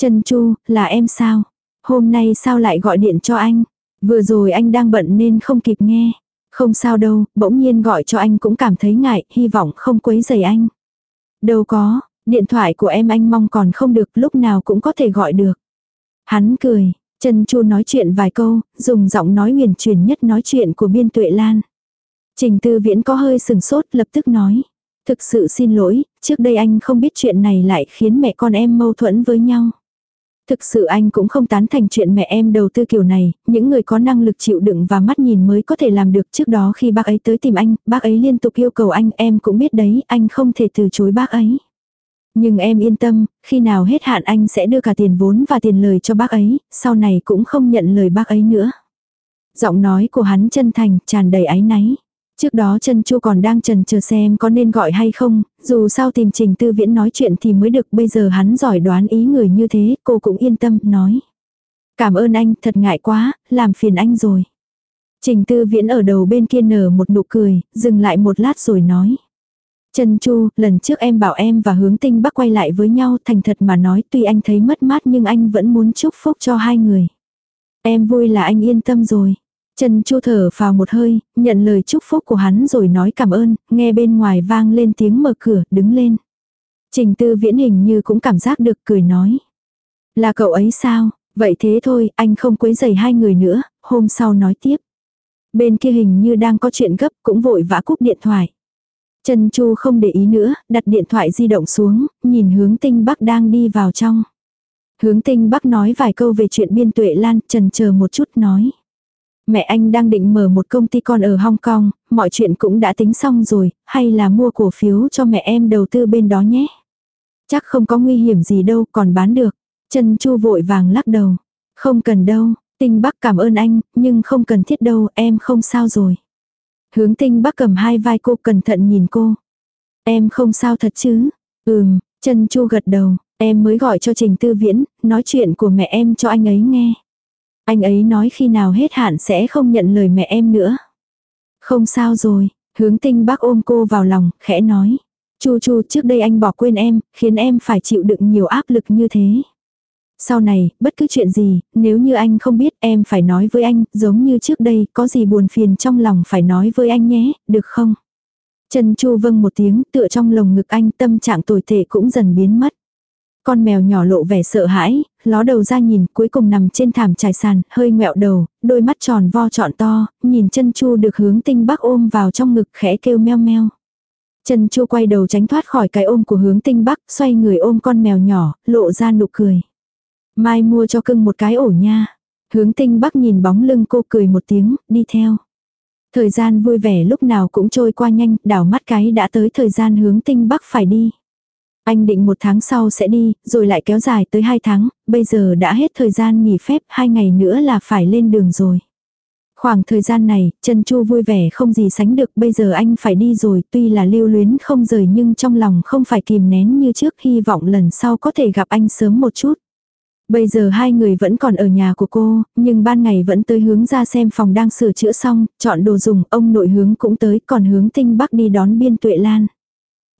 Chân chu, là em sao? Hôm nay sao lại gọi điện cho anh? Vừa rồi anh đang bận nên không kịp nghe. Không sao đâu, bỗng nhiên gọi cho anh cũng cảm thấy ngại, hy vọng không quấy rầy anh. Đâu có, điện thoại của em anh mong còn không được, lúc nào cũng có thể gọi được. Hắn cười, chân chu nói chuyện vài câu, dùng giọng nói huyền truyền nhất nói chuyện của biên tuệ lan. Trình tư viễn có hơi sừng sốt lập tức nói. Thực sự xin lỗi, trước đây anh không biết chuyện này lại khiến mẹ con em mâu thuẫn với nhau. Thực sự anh cũng không tán thành chuyện mẹ em đầu tư kiểu này, những người có năng lực chịu đựng và mắt nhìn mới có thể làm được trước đó khi bác ấy tới tìm anh, bác ấy liên tục yêu cầu anh, em cũng biết đấy, anh không thể từ chối bác ấy. Nhưng em yên tâm, khi nào hết hạn anh sẽ đưa cả tiền vốn và tiền lời cho bác ấy, sau này cũng không nhận lời bác ấy nữa. Giọng nói của hắn chân thành, tràn đầy áy náy. Trước đó chân chu còn đang trần chờ xem có nên gọi hay không, dù sao tìm trình tư viễn nói chuyện thì mới được bây giờ hắn giỏi đoán ý người như thế, cô cũng yên tâm, nói. Cảm ơn anh, thật ngại quá, làm phiền anh rồi. Trình tư viễn ở đầu bên kia nở một nụ cười, dừng lại một lát rồi nói. Trần Chu, lần trước em bảo em và hướng tinh bắc quay lại với nhau thành thật mà nói tuy anh thấy mất mát nhưng anh vẫn muốn chúc phúc cho hai người. Em vui là anh yên tâm rồi. Trần Chu thở vào một hơi, nhận lời chúc phúc của hắn rồi nói cảm ơn, nghe bên ngoài vang lên tiếng mở cửa, đứng lên. Trình tư viễn hình như cũng cảm giác được cười nói. Là cậu ấy sao? Vậy thế thôi, anh không quấy rầy hai người nữa, hôm sau nói tiếp. Bên kia hình như đang có chuyện gấp cũng vội vã cúp điện thoại. Trần Chu không để ý nữa, đặt điện thoại di động xuống, nhìn hướng tinh bắc đang đi vào trong. Hướng tinh bắc nói vài câu về chuyện biên tuệ lan, trần chờ một chút nói. Mẹ anh đang định mở một công ty con ở Hong Kong, mọi chuyện cũng đã tính xong rồi, hay là mua cổ phiếu cho mẹ em đầu tư bên đó nhé. Chắc không có nguy hiểm gì đâu, còn bán được. Trần Chu vội vàng lắc đầu. Không cần đâu, tinh bắc cảm ơn anh, nhưng không cần thiết đâu, em không sao rồi. Hướng tinh bắc cầm hai vai cô cẩn thận nhìn cô. Em không sao thật chứ? Ừm, Trần Chu gật đầu, em mới gọi cho Trình Tư Viễn, nói chuyện của mẹ em cho anh ấy nghe. Anh ấy nói khi nào hết hạn sẽ không nhận lời mẹ em nữa. Không sao rồi, hướng tinh bác ôm cô vào lòng, khẽ nói. Chu chu trước đây anh bỏ quên em, khiến em phải chịu đựng nhiều áp lực như thế. Sau này, bất cứ chuyện gì, nếu như anh không biết em phải nói với anh, giống như trước đây, có gì buồn phiền trong lòng phải nói với anh nhé, được không? Trần Chu vâng một tiếng tựa trong lồng ngực anh tâm trạng tồi tệ cũng dần biến mất. Con mèo nhỏ lộ vẻ sợ hãi, ló đầu ra nhìn cuối cùng nằm trên thảm trải sàn, hơi ngẹo đầu, đôi mắt tròn vo trọn to, nhìn chân chu được hướng tinh bắc ôm vào trong ngực khẽ kêu meo meo. Chân chu quay đầu tránh thoát khỏi cái ôm của hướng tinh bắc, xoay người ôm con mèo nhỏ, lộ ra nụ cười. Mai mua cho cưng một cái ổ nha. Hướng tinh bắc nhìn bóng lưng cô cười một tiếng, đi theo. Thời gian vui vẻ lúc nào cũng trôi qua nhanh, đảo mắt cái đã tới thời gian hướng tinh bắc phải đi. Anh định một tháng sau sẽ đi, rồi lại kéo dài tới hai tháng, bây giờ đã hết thời gian nghỉ phép, hai ngày nữa là phải lên đường rồi. Khoảng thời gian này, Trần Chu vui vẻ không gì sánh được, bây giờ anh phải đi rồi, tuy là lưu luyến không rời nhưng trong lòng không phải kìm nén như trước, hy vọng lần sau có thể gặp anh sớm một chút. Bây giờ hai người vẫn còn ở nhà của cô, nhưng ban ngày vẫn tới hướng ra xem phòng đang sửa chữa xong, chọn đồ dùng, ông nội hướng cũng tới, còn hướng tinh bắc đi đón biên tuệ lan.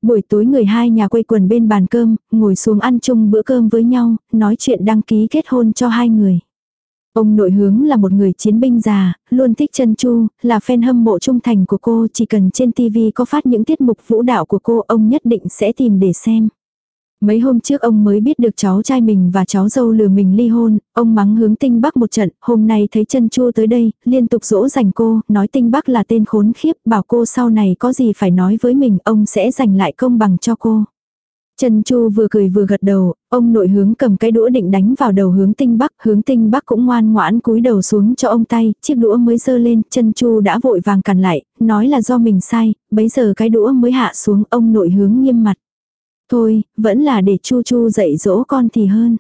Buổi tối người hai nhà quây quần bên bàn cơm, ngồi xuống ăn chung bữa cơm với nhau, nói chuyện đăng ký kết hôn cho hai người. Ông nội hướng là một người chiến binh già, luôn thích chân chu, là fan hâm mộ trung thành của cô, chỉ cần trên TV có phát những tiết mục vũ đạo của cô, ông nhất định sẽ tìm để xem. Mấy hôm trước ông mới biết được cháu trai mình và cháu dâu lừa mình ly hôn, ông mắng hướng tinh bắc một trận, hôm nay thấy chân chua tới đây, liên tục dỗ dành cô, nói tinh bắc là tên khốn khiếp, bảo cô sau này có gì phải nói với mình, ông sẽ giành lại công bằng cho cô. Trần Chu vừa cười vừa gật đầu, ông nội hướng cầm cái đũa định đánh vào đầu hướng tinh bắc, hướng tinh bắc cũng ngoan ngoãn cúi đầu xuống cho ông tay, chiếc đũa mới dơ lên, Trần Chu đã vội vàng cản lại, nói là do mình sai, bấy giờ cái đũa mới hạ xuống, ông nội hướng nghiêm mặt. Thôi, vẫn là để Chu Chu dạy dỗ con thì hơn.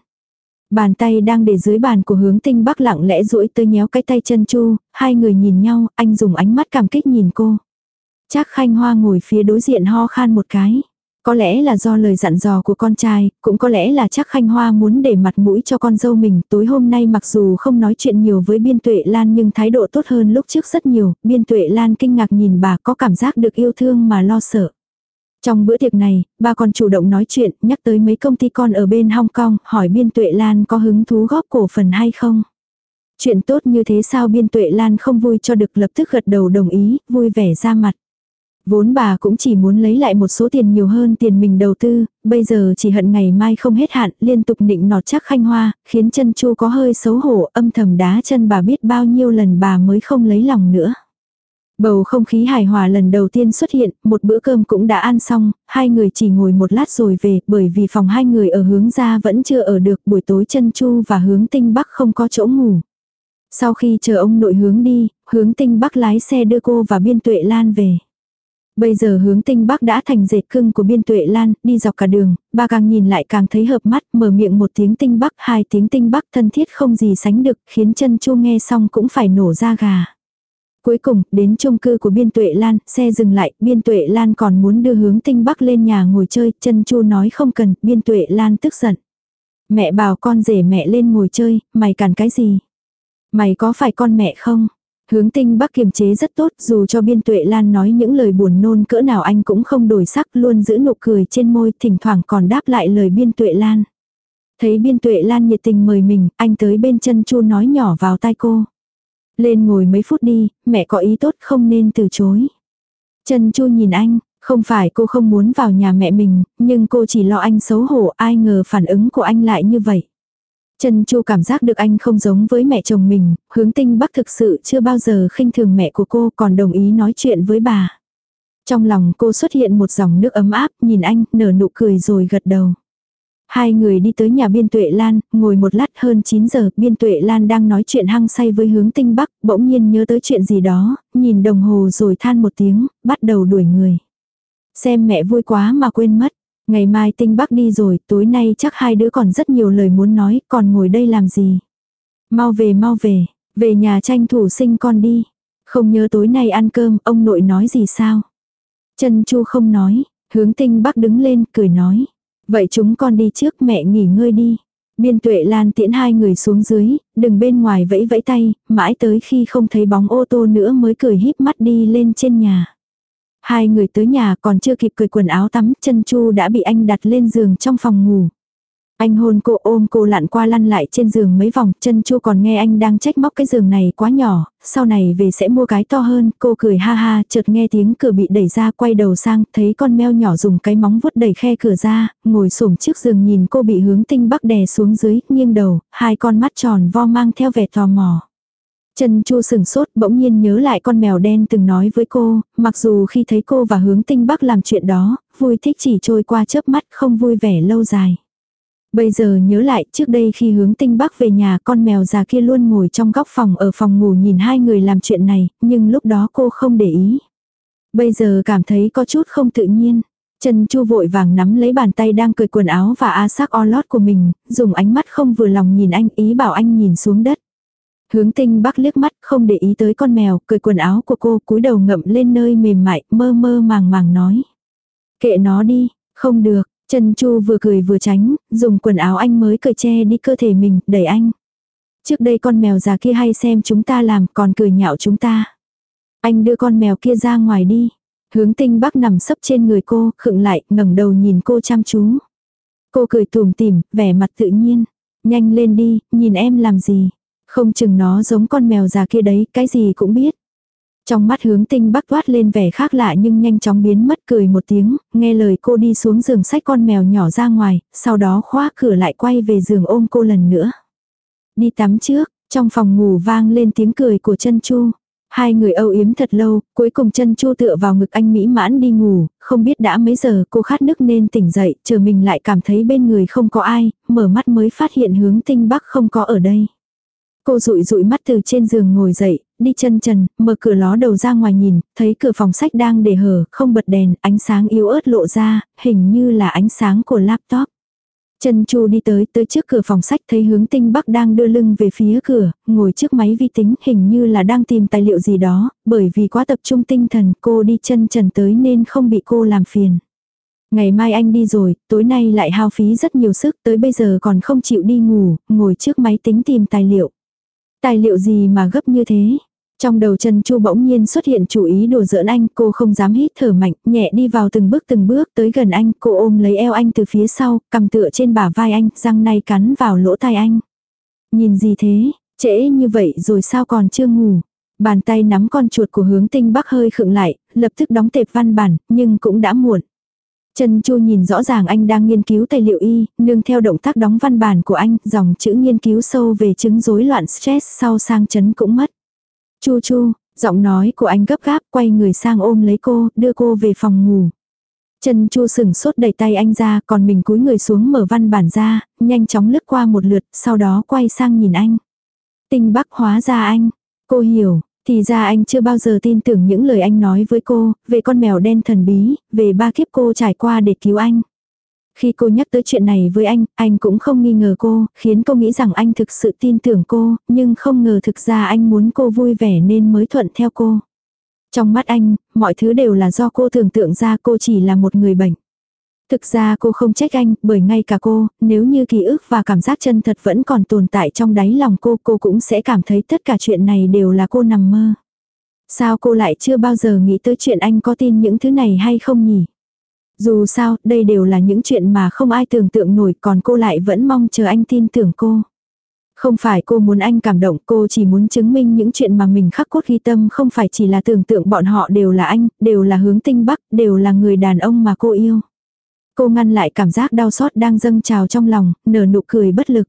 Bàn tay đang để dưới bàn của hướng tinh bắc lặng lẽ duỗi tới nhéo cái tay chân Chu, hai người nhìn nhau, anh dùng ánh mắt cảm kích nhìn cô. Chắc khanh hoa ngồi phía đối diện ho khan một cái. Có lẽ là do lời dặn dò của con trai, cũng có lẽ là chắc Khanh Hoa muốn để mặt mũi cho con dâu mình. Tối hôm nay mặc dù không nói chuyện nhiều với Biên Tuệ Lan nhưng thái độ tốt hơn lúc trước rất nhiều. Biên Tuệ Lan kinh ngạc nhìn bà có cảm giác được yêu thương mà lo sợ. Trong bữa tiệc này, bà còn chủ động nói chuyện, nhắc tới mấy công ty con ở bên Hong Kong, hỏi Biên Tuệ Lan có hứng thú góp cổ phần hay không. Chuyện tốt như thế sao Biên Tuệ Lan không vui cho được lập tức gật đầu đồng ý, vui vẻ ra mặt. Vốn bà cũng chỉ muốn lấy lại một số tiền nhiều hơn tiền mình đầu tư, bây giờ chỉ hận ngày mai không hết hạn, liên tục nịnh nọt chắc khanh hoa, khiến chân chu có hơi xấu hổ, âm thầm đá chân bà biết bao nhiêu lần bà mới không lấy lòng nữa. Bầu không khí hài hòa lần đầu tiên xuất hiện, một bữa cơm cũng đã ăn xong, hai người chỉ ngồi một lát rồi về, bởi vì phòng hai người ở hướng ra vẫn chưa ở được, buổi tối chân chu và hướng tinh bắc không có chỗ ngủ. Sau khi chờ ông nội hướng đi, hướng tinh bắc lái xe đưa cô và biên tuệ lan về. Bây giờ hướng tinh bắc đã thành dệt cưng của biên tuệ lan, đi dọc cả đường, ba càng nhìn lại càng thấy hợp mắt, mở miệng một tiếng tinh bắc, hai tiếng tinh bắc thân thiết không gì sánh được, khiến chân chu nghe xong cũng phải nổ ra gà. Cuối cùng, đến chung cư của Biên Tuệ Lan, xe dừng lại, Biên Tuệ Lan còn muốn đưa hướng tinh bắc lên nhà ngồi chơi, chân chu nói không cần, Biên Tuệ Lan tức giận. Mẹ bảo con rể mẹ lên ngồi chơi, mày cản cái gì? Mày có phải con mẹ không? Hướng tinh bắc kiềm chế rất tốt dù cho biên tuệ lan nói những lời buồn nôn cỡ nào anh cũng không đổi sắc luôn giữ nụ cười trên môi thỉnh thoảng còn đáp lại lời biên tuệ lan. Thấy biên tuệ lan nhiệt tình mời mình, anh tới bên chân chu nói nhỏ vào tai cô. Lên ngồi mấy phút đi, mẹ có ý tốt không nên từ chối. Trần chu nhìn anh, không phải cô không muốn vào nhà mẹ mình, nhưng cô chỉ lo anh xấu hổ ai ngờ phản ứng của anh lại như vậy. Trần Chu cảm giác được anh không giống với mẹ chồng mình, hướng tinh bắc thực sự chưa bao giờ khinh thường mẹ của cô còn đồng ý nói chuyện với bà. Trong lòng cô xuất hiện một dòng nước ấm áp, nhìn anh, nở nụ cười rồi gật đầu. Hai người đi tới nhà Biên Tuệ Lan, ngồi một lát hơn 9 giờ, Biên Tuệ Lan đang nói chuyện hăng say với hướng tinh bắc, bỗng nhiên nhớ tới chuyện gì đó, nhìn đồng hồ rồi than một tiếng, bắt đầu đuổi người. Xem mẹ vui quá mà quên mất. Ngày mai tinh bắc đi rồi, tối nay chắc hai đứa còn rất nhiều lời muốn nói, còn ngồi đây làm gì. Mau về mau về, về nhà tranh thủ sinh con đi. Không nhớ tối nay ăn cơm, ông nội nói gì sao. Trần Chu không nói, hướng tinh bắc đứng lên, cười nói. Vậy chúng con đi trước mẹ nghỉ ngơi đi. Biên tuệ lan tiễn hai người xuống dưới, đừng bên ngoài vẫy vẫy tay, mãi tới khi không thấy bóng ô tô nữa mới cười híp mắt đi lên trên nhà. Hai người tới nhà còn chưa kịp cười quần áo tắm, chân chu đã bị anh đặt lên giường trong phòng ngủ. Anh hôn cô ôm cô lặn qua lăn lại trên giường mấy vòng, chân chu còn nghe anh đang trách móc cái giường này quá nhỏ, sau này về sẽ mua cái to hơn, cô cười ha ha, chợt nghe tiếng cửa bị đẩy ra quay đầu sang, thấy con mèo nhỏ dùng cái móng vuốt đẩy khe cửa ra, ngồi xổm trước giường nhìn cô bị hướng tinh bắc đè xuống dưới, nghiêng đầu, hai con mắt tròn vo mang theo vẻ tò mò. Trần Chu sừng sốt bỗng nhiên nhớ lại con mèo đen từng nói với cô, mặc dù khi thấy cô và hướng tinh bắc làm chuyện đó, vui thích chỉ trôi qua chớp mắt không vui vẻ lâu dài. Bây giờ nhớ lại trước đây khi hướng tinh bắc về nhà con mèo già kia luôn ngồi trong góc phòng ở phòng ngủ nhìn hai người làm chuyện này, nhưng lúc đó cô không để ý. Bây giờ cảm thấy có chút không tự nhiên. Trần Chu vội vàng nắm lấy bàn tay đang cười quần áo và a sắc o lót của mình, dùng ánh mắt không vừa lòng nhìn anh ý bảo anh nhìn xuống đất. Hướng tinh bắc liếc mắt không để ý tới con mèo, cười quần áo của cô cúi đầu ngậm lên nơi mềm mại, mơ mơ màng màng nói. Kệ nó đi, không được, Trần Chu vừa cười vừa tránh, dùng quần áo anh mới cởi che đi cơ thể mình, đẩy anh. Trước đây con mèo già kia hay xem chúng ta làm còn cười nhạo chúng ta. Anh đưa con mèo kia ra ngoài đi. Hướng tinh bắc nằm sấp trên người cô, khựng lại, ngẩng đầu nhìn cô chăm chú. Cô cười tùm tìm, vẻ mặt tự nhiên. Nhanh lên đi, nhìn em làm gì. Không chừng nó giống con mèo già kia đấy, cái gì cũng biết. Trong mắt hướng tinh bắc toát lên vẻ khác lạ nhưng nhanh chóng biến mất cười một tiếng, nghe lời cô đi xuống giường sách con mèo nhỏ ra ngoài, sau đó khóa cửa lại quay về giường ôm cô lần nữa. Đi tắm trước, trong phòng ngủ vang lên tiếng cười của chân chu. Hai người âu yếm thật lâu, cuối cùng chân chu tựa vào ngực anh mỹ mãn đi ngủ, không biết đã mấy giờ cô khát nước nên tỉnh dậy, chờ mình lại cảm thấy bên người không có ai, mở mắt mới phát hiện hướng tinh bắc không có ở đây. Cô rụi rụi mắt từ trên giường ngồi dậy, đi chân trần, mở cửa ló đầu ra ngoài nhìn, thấy cửa phòng sách đang để hở, không bật đèn, ánh sáng yếu ớt lộ ra, hình như là ánh sáng của laptop. Trần Chu đi tới tới trước cửa phòng sách thấy hướng tinh bắc đang đưa lưng về phía cửa, ngồi trước máy vi tính hình như là đang tìm tài liệu gì đó, bởi vì quá tập trung tinh thần cô đi chân trần tới nên không bị cô làm phiền. Ngày mai anh đi rồi, tối nay lại hao phí rất nhiều sức tới bây giờ còn không chịu đi ngủ, ngồi trước máy tính tìm tài liệu. Tài liệu gì mà gấp như thế? Trong đầu Trần Chu bỗng nhiên xuất hiện chủ ý đùa giỡn anh, cô không dám hít thở mạnh, nhẹ đi vào từng bước từng bước tới gần anh, cô ôm lấy eo anh từ phía sau, cầm tựa trên bả vai anh, răng nay cắn vào lỗ tai anh. Nhìn gì thế, trễ như vậy rồi sao còn chưa ngủ? Bàn tay nắm con chuột của hướng tinh bắc hơi khựng lại, lập tức đóng tệp văn bản, nhưng cũng đã muộn. Trần Chu nhìn rõ ràng anh đang nghiên cứu tài liệu y, nương theo động tác đóng văn bản của anh, dòng chữ nghiên cứu sâu về chứng rối loạn stress sau sang chấn cũng mất. Chu Chu, giọng nói của anh gấp gáp quay người sang ôm lấy cô, đưa cô về phòng ngủ. chân Chu sừng sốt đẩy tay anh ra, còn mình cúi người xuống mở văn bản ra, nhanh chóng lướt qua một lượt, sau đó quay sang nhìn anh. Tinh bắc hóa ra anh. Cô hiểu, thì ra anh chưa bao giờ tin tưởng những lời anh nói với cô, về con mèo đen thần bí, về ba kiếp cô trải qua để cứu anh. Khi cô nhắc tới chuyện này với anh, anh cũng không nghi ngờ cô, khiến cô nghĩ rằng anh thực sự tin tưởng cô, nhưng không ngờ thực ra anh muốn cô vui vẻ nên mới thuận theo cô. Trong mắt anh, mọi thứ đều là do cô tưởng tượng ra cô chỉ là một người bệnh. Thực ra cô không trách anh, bởi ngay cả cô, nếu như ký ức và cảm giác chân thật vẫn còn tồn tại trong đáy lòng cô, cô cũng sẽ cảm thấy tất cả chuyện này đều là cô nằm mơ. Sao cô lại chưa bao giờ nghĩ tới chuyện anh có tin những thứ này hay không nhỉ? Dù sao, đây đều là những chuyện mà không ai tưởng tượng nổi còn cô lại vẫn mong chờ anh tin tưởng cô. Không phải cô muốn anh cảm động, cô chỉ muốn chứng minh những chuyện mà mình khắc cốt ghi tâm không phải chỉ là tưởng tượng bọn họ đều là anh, đều là hướng tinh bắc, đều là người đàn ông mà cô yêu. Cô ngăn lại cảm giác đau xót đang dâng trào trong lòng, nở nụ cười bất lực.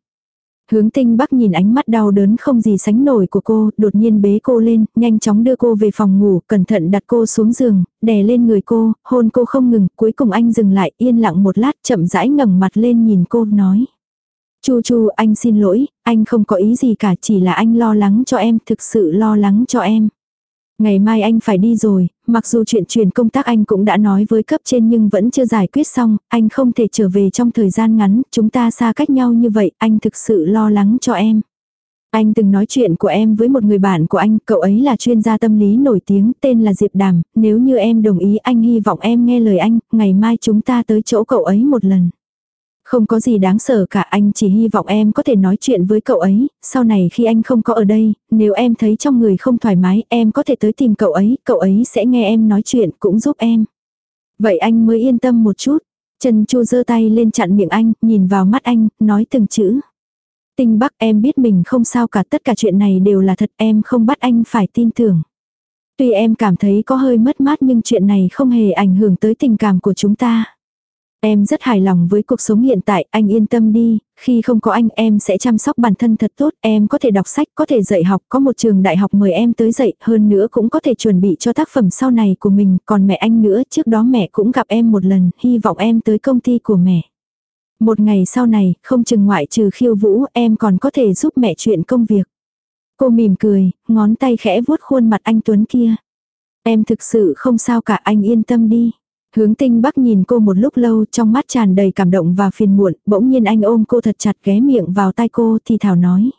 Hướng tinh bắc nhìn ánh mắt đau đớn không gì sánh nổi của cô, đột nhiên bế cô lên, nhanh chóng đưa cô về phòng ngủ, cẩn thận đặt cô xuống giường, đè lên người cô, hôn cô không ngừng, cuối cùng anh dừng lại, yên lặng một lát, chậm rãi ngẩng mặt lên nhìn cô, nói. Chu chu, anh xin lỗi, anh không có ý gì cả, chỉ là anh lo lắng cho em, thực sự lo lắng cho em. Ngày mai anh phải đi rồi, mặc dù chuyện truyền công tác anh cũng đã nói với cấp trên nhưng vẫn chưa giải quyết xong, anh không thể trở về trong thời gian ngắn, chúng ta xa cách nhau như vậy, anh thực sự lo lắng cho em. Anh từng nói chuyện của em với một người bạn của anh, cậu ấy là chuyên gia tâm lý nổi tiếng, tên là Diệp Đàm, nếu như em đồng ý anh hy vọng em nghe lời anh, ngày mai chúng ta tới chỗ cậu ấy một lần. Không có gì đáng sợ cả anh chỉ hy vọng em có thể nói chuyện với cậu ấy, sau này khi anh không có ở đây, nếu em thấy trong người không thoải mái em có thể tới tìm cậu ấy, cậu ấy sẽ nghe em nói chuyện cũng giúp em. Vậy anh mới yên tâm một chút. Trần Chu giơ tay lên chặn miệng anh, nhìn vào mắt anh, nói từng chữ. Tinh Bắc em biết mình không sao cả tất cả chuyện này đều là thật em không bắt anh phải tin tưởng. Tuy em cảm thấy có hơi mất mát nhưng chuyện này không hề ảnh hưởng tới tình cảm của chúng ta. Em rất hài lòng với cuộc sống hiện tại, anh yên tâm đi, khi không có anh em sẽ chăm sóc bản thân thật tốt, em có thể đọc sách, có thể dạy học, có một trường đại học mời em tới dạy, hơn nữa cũng có thể chuẩn bị cho tác phẩm sau này của mình, còn mẹ anh nữa, trước đó mẹ cũng gặp em một lần, hy vọng em tới công ty của mẹ. Một ngày sau này, không chừng ngoại trừ khiêu vũ, em còn có thể giúp mẹ chuyện công việc. Cô mỉm cười, ngón tay khẽ vuốt khuôn mặt anh Tuấn kia. Em thực sự không sao cả anh yên tâm đi. Hướng tinh bắc nhìn cô một lúc lâu trong mắt tràn đầy cảm động và phiền muộn, bỗng nhiên anh ôm cô thật chặt ghé miệng vào tai cô thì thảo nói.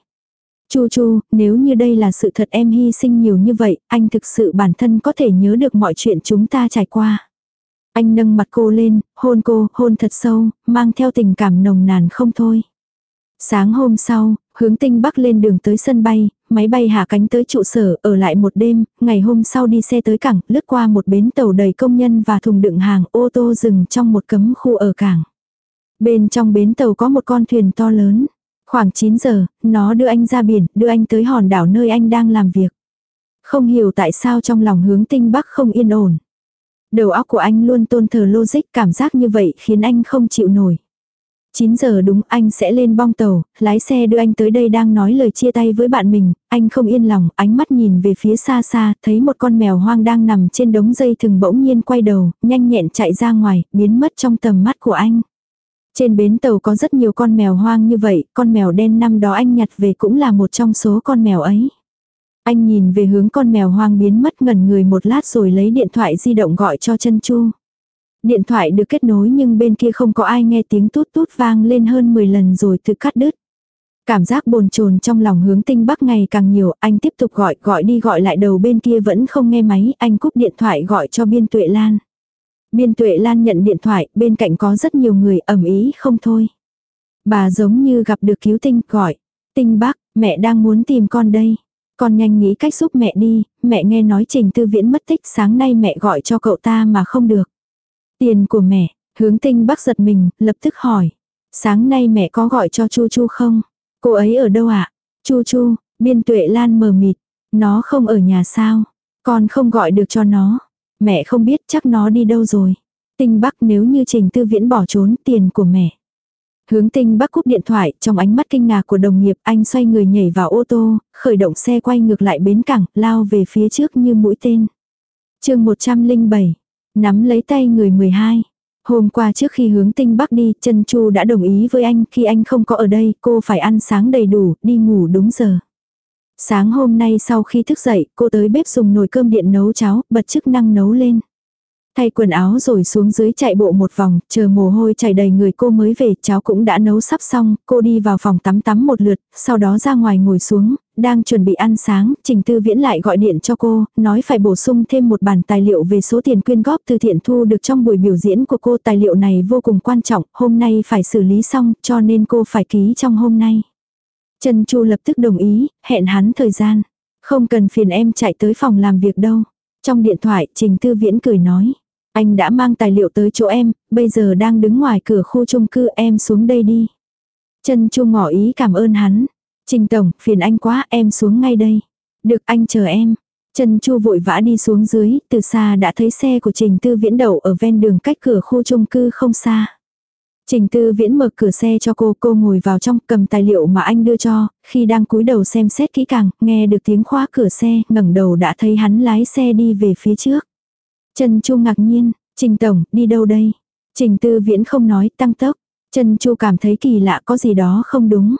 Chu chu, nếu như đây là sự thật em hy sinh nhiều như vậy, anh thực sự bản thân có thể nhớ được mọi chuyện chúng ta trải qua. Anh nâng mặt cô lên, hôn cô, hôn thật sâu, mang theo tình cảm nồng nàn không thôi. Sáng hôm sau, hướng tinh bắc lên đường tới sân bay, máy bay hạ cánh tới trụ sở, ở lại một đêm, ngày hôm sau đi xe tới cảng, lướt qua một bến tàu đầy công nhân và thùng đựng hàng ô tô dừng trong một cấm khu ở cảng. Bên trong bến tàu có một con thuyền to lớn. Khoảng 9 giờ, nó đưa anh ra biển, đưa anh tới hòn đảo nơi anh đang làm việc. Không hiểu tại sao trong lòng hướng tinh bắc không yên ổn. Đầu óc của anh luôn tôn thờ logic cảm giác như vậy khiến anh không chịu nổi. 9 giờ đúng anh sẽ lên bong tàu, lái xe đưa anh tới đây đang nói lời chia tay với bạn mình, anh không yên lòng, ánh mắt nhìn về phía xa xa, thấy một con mèo hoang đang nằm trên đống dây thừng bỗng nhiên quay đầu, nhanh nhẹn chạy ra ngoài, biến mất trong tầm mắt của anh. Trên bến tàu có rất nhiều con mèo hoang như vậy, con mèo đen năm đó anh nhặt về cũng là một trong số con mèo ấy. Anh nhìn về hướng con mèo hoang biến mất ngẩn người một lát rồi lấy điện thoại di động gọi cho chân chu. Điện thoại được kết nối nhưng bên kia không có ai nghe tiếng tút tút vang lên hơn 10 lần rồi tự cắt đứt. Cảm giác bồn chồn trong lòng hướng tinh bắc ngày càng nhiều, anh tiếp tục gọi, gọi đi gọi lại đầu bên kia vẫn không nghe máy, anh cúp điện thoại gọi cho biên tuệ lan. Biên tuệ lan nhận điện thoại, bên cạnh có rất nhiều người ẩm ý không thôi. Bà giống như gặp được cứu tinh, gọi. Tinh bắc, mẹ đang muốn tìm con đây. Con nhanh nghĩ cách giúp mẹ đi, mẹ nghe nói trình tư viễn mất tích sáng nay mẹ gọi cho cậu ta mà không được. Tiền của mẹ, hướng tinh bắc giật mình, lập tức hỏi. Sáng nay mẹ có gọi cho Chu Chu không? Cô ấy ở đâu ạ? À? Chu Chu, biên tuệ lan mờ mịt. Nó không ở nhà sao? Con không gọi được cho nó. Mẹ không biết chắc nó đi đâu rồi. Tinh bắc nếu như trình tư viễn bỏ trốn tiền của mẹ. Hướng tinh bắc cúp điện thoại, trong ánh mắt kinh ngạc của đồng nghiệp anh xoay người nhảy vào ô tô, khởi động xe quay ngược lại bến cảng, lao về phía trước như mũi tên. chương 107, Nắm lấy tay người 12. Hôm qua trước khi hướng tinh bắc đi, Trần Chu đã đồng ý với anh, khi anh không có ở đây, cô phải ăn sáng đầy đủ, đi ngủ đúng giờ. Sáng hôm nay sau khi thức dậy, cô tới bếp dùng nồi cơm điện nấu cháo, bật chức năng nấu lên. Thay quần áo rồi xuống dưới chạy bộ một vòng, chờ mồ hôi chảy đầy người cô mới về, cháu cũng đã nấu sắp xong, cô đi vào phòng tắm tắm một lượt, sau đó ra ngoài ngồi xuống, đang chuẩn bị ăn sáng, Trình Tư Viễn lại gọi điện cho cô, nói phải bổ sung thêm một bản tài liệu về số tiền quyên góp từ thiện thu được trong buổi biểu diễn của cô. Tài liệu này vô cùng quan trọng, hôm nay phải xử lý xong, cho nên cô phải ký trong hôm nay. Trần Chu lập tức đồng ý, hẹn hắn thời gian. Không cần phiền em chạy tới phòng làm việc đâu. Trong điện thoại, Trình Tư Viễn cười nói. Anh đã mang tài liệu tới chỗ em, bây giờ đang đứng ngoài cửa khu chung cư em xuống đây đi. Trần Chu ngỏ ý cảm ơn hắn. Trình Tổng, phiền anh quá, em xuống ngay đây. Được anh chờ em. Trần Chu vội vã đi xuống dưới, từ xa đã thấy xe của Trình Tư Viễn đậu ở ven đường cách cửa khu chung cư không xa. Trình Tư Viễn mở cửa xe cho cô, cô ngồi vào trong cầm tài liệu mà anh đưa cho, khi đang cúi đầu xem xét kỹ càng, nghe được tiếng khóa cửa xe, ngẩng đầu đã thấy hắn lái xe đi về phía trước. Trần Chu ngạc nhiên, Trình Tổng, đi đâu đây? Trình Tư Viễn không nói, tăng tốc. Trần Chu cảm thấy kỳ lạ có gì đó không đúng.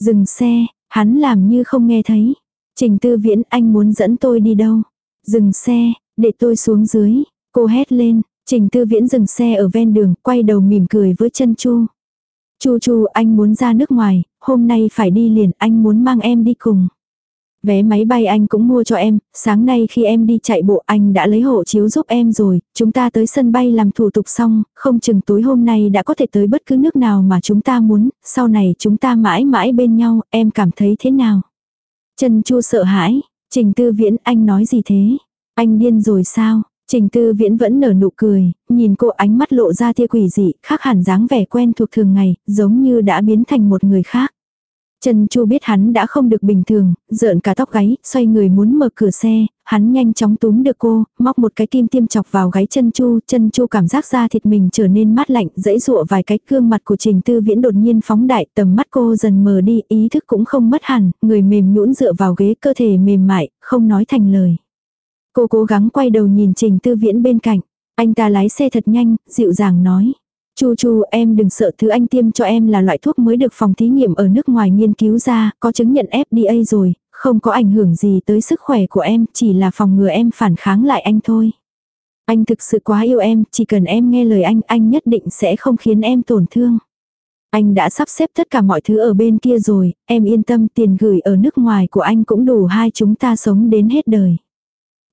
Dừng xe, hắn làm như không nghe thấy. Trình Tư Viễn, anh muốn dẫn tôi đi đâu? Dừng xe, để tôi xuống dưới. Cô hét lên, Trình Tư Viễn dừng xe ở ven đường, quay đầu mỉm cười với chân Chu. Chu Chu, anh muốn ra nước ngoài, hôm nay phải đi liền, anh muốn mang em đi cùng. Vé máy bay anh cũng mua cho em, sáng nay khi em đi chạy bộ anh đã lấy hộ chiếu giúp em rồi, chúng ta tới sân bay làm thủ tục xong, không chừng tối hôm nay đã có thể tới bất cứ nước nào mà chúng ta muốn, sau này chúng ta mãi mãi bên nhau, em cảm thấy thế nào? Trần Chu sợ hãi, Trình Tư Viễn anh nói gì thế? Anh điên rồi sao? Trình Tư Viễn vẫn nở nụ cười, nhìn cô ánh mắt lộ ra tia quỷ dị, khác hẳn dáng vẻ quen thuộc thường ngày, giống như đã biến thành một người khác. Trần Chu biết hắn đã không được bình thường, rợn cả tóc gáy, xoay người muốn mở cửa xe, hắn nhanh chóng túm được cô, móc một cái kim tiêm chọc vào gáy chân Chu, chân Chu cảm giác da thịt mình trở nên mát lạnh, dãy dụa vài cái gương mặt của Trình Tư Viễn đột nhiên phóng đại, tầm mắt cô dần mờ đi, ý thức cũng không mất hẳn, người mềm nhũn dựa vào ghế, cơ thể mềm mại, không nói thành lời. Cô cố gắng quay đầu nhìn Trình Tư Viễn bên cạnh, anh ta lái xe thật nhanh, dịu dàng nói. Chu Chu em đừng sợ thứ anh tiêm cho em là loại thuốc mới được phòng thí nghiệm ở nước ngoài nghiên cứu ra, có chứng nhận FDA rồi, không có ảnh hưởng gì tới sức khỏe của em, chỉ là phòng ngừa em phản kháng lại anh thôi. Anh thực sự quá yêu em, chỉ cần em nghe lời anh, anh nhất định sẽ không khiến em tổn thương. Anh đã sắp xếp tất cả mọi thứ ở bên kia rồi, em yên tâm tiền gửi ở nước ngoài của anh cũng đủ hai chúng ta sống đến hết đời.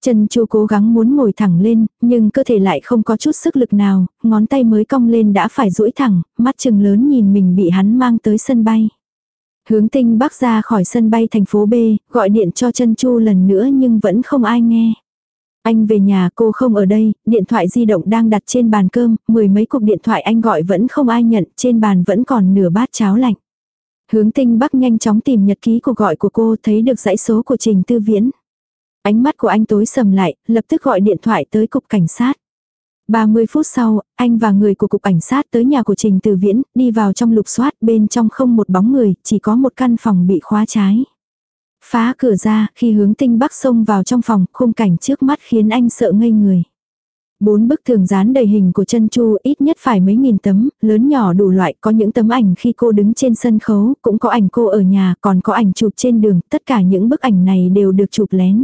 Trần Chu cố gắng muốn ngồi thẳng lên, nhưng cơ thể lại không có chút sức lực nào, ngón tay mới cong lên đã phải duỗi thẳng, mắt chừng lớn nhìn mình bị hắn mang tới sân bay. Hướng tinh bắc ra khỏi sân bay thành phố B, gọi điện cho chân Chu lần nữa nhưng vẫn không ai nghe. Anh về nhà cô không ở đây, điện thoại di động đang đặt trên bàn cơm, mười mấy cuộc điện thoại anh gọi vẫn không ai nhận, trên bàn vẫn còn nửa bát cháo lạnh. Hướng tinh bắc nhanh chóng tìm nhật ký cuộc gọi của cô thấy được dãy số của Trình Tư Viễn. Ánh mắt của anh tối sầm lại, lập tức gọi điện thoại tới cục cảnh sát. 30 phút sau, anh và người của cục cảnh sát tới nhà của Trình Từ Viễn, đi vào trong lục soát, bên trong không một bóng người, chỉ có một căn phòng bị khóa trái. Phá cửa ra, khi hướng tinh bắc sông vào trong phòng, khung cảnh trước mắt khiến anh sợ ngây người. Bốn bức tường dán đầy hình của chân chu ít nhất phải mấy nghìn tấm, lớn nhỏ đủ loại, có những tấm ảnh khi cô đứng trên sân khấu, cũng có ảnh cô ở nhà, còn có ảnh chụp trên đường, tất cả những bức ảnh này đều được chụp lén.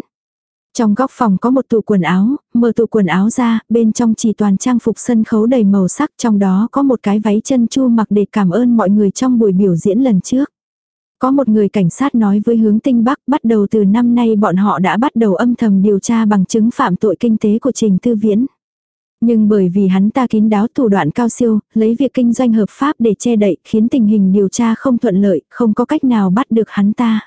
Trong góc phòng có một tủ quần áo, mở tủ quần áo ra, bên trong chỉ toàn trang phục sân khấu đầy màu sắc, trong đó có một cái váy chân chu mặc để cảm ơn mọi người trong buổi biểu diễn lần trước. Có một người cảnh sát nói với hướng tinh Bắc bắt đầu từ năm nay bọn họ đã bắt đầu âm thầm điều tra bằng chứng phạm tội kinh tế của Trình Tư Viễn. Nhưng bởi vì hắn ta kín đáo thủ đoạn cao siêu, lấy việc kinh doanh hợp pháp để che đậy khiến tình hình điều tra không thuận lợi, không có cách nào bắt được hắn ta.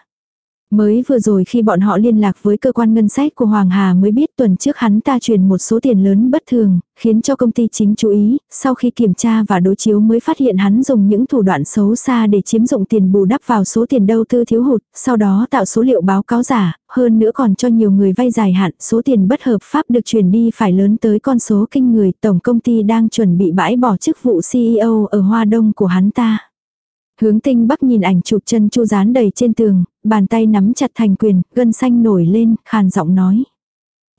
Mới vừa rồi khi bọn họ liên lạc với cơ quan ngân sách của Hoàng Hà mới biết tuần trước hắn ta truyền một số tiền lớn bất thường, khiến cho công ty chính chú ý, sau khi kiểm tra và đối chiếu mới phát hiện hắn dùng những thủ đoạn xấu xa để chiếm dụng tiền bù đắp vào số tiền đầu tư thiếu hụt, sau đó tạo số liệu báo cáo giả, hơn nữa còn cho nhiều người vay dài hạn, số tiền bất hợp pháp được chuyển đi phải lớn tới con số kinh người, tổng công ty đang chuẩn bị bãi bỏ chức vụ CEO ở Hoa Đông của hắn ta. Hướng tinh bắc nhìn ảnh chụp chân chu dán đầy trên tường, bàn tay nắm chặt thành quyền, gân xanh nổi lên, khàn giọng nói.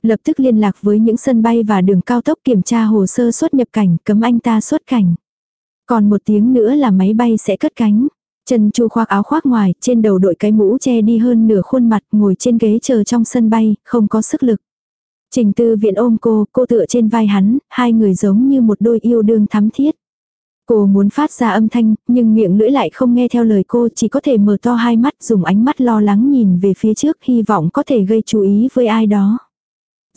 Lập tức liên lạc với những sân bay và đường cao tốc kiểm tra hồ sơ xuất nhập cảnh, cấm anh ta xuất cảnh. Còn một tiếng nữa là máy bay sẽ cất cánh. Trần Chu khoác áo khoác ngoài, trên đầu đội cái mũ che đi hơn nửa khuôn mặt, ngồi trên ghế chờ trong sân bay, không có sức lực. Trình tư viện ôm cô, cô tựa trên vai hắn, hai người giống như một đôi yêu đương thắm thiết. Cô muốn phát ra âm thanh, nhưng miệng lưỡi lại không nghe theo lời cô, chỉ có thể mở to hai mắt dùng ánh mắt lo lắng nhìn về phía trước hy vọng có thể gây chú ý với ai đó.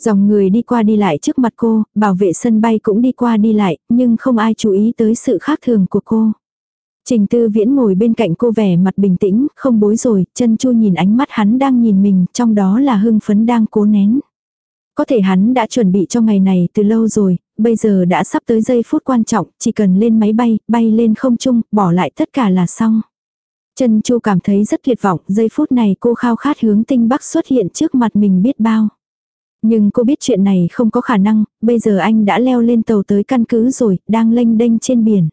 Dòng người đi qua đi lại trước mặt cô, bảo vệ sân bay cũng đi qua đi lại, nhưng không ai chú ý tới sự khác thường của cô. Trình tư viễn ngồi bên cạnh cô vẻ mặt bình tĩnh, không bối rồi, chân chu nhìn ánh mắt hắn đang nhìn mình, trong đó là hưng phấn đang cố nén. Có thể hắn đã chuẩn bị cho ngày này từ lâu rồi, bây giờ đã sắp tới giây phút quan trọng, chỉ cần lên máy bay, bay lên không trung, bỏ lại tất cả là xong. Trần Chu cảm thấy rất tuyệt vọng, giây phút này cô khao khát hướng tinh bắc xuất hiện trước mặt mình biết bao. Nhưng cô biết chuyện này không có khả năng, bây giờ anh đã leo lên tàu tới căn cứ rồi, đang lênh đênh trên biển.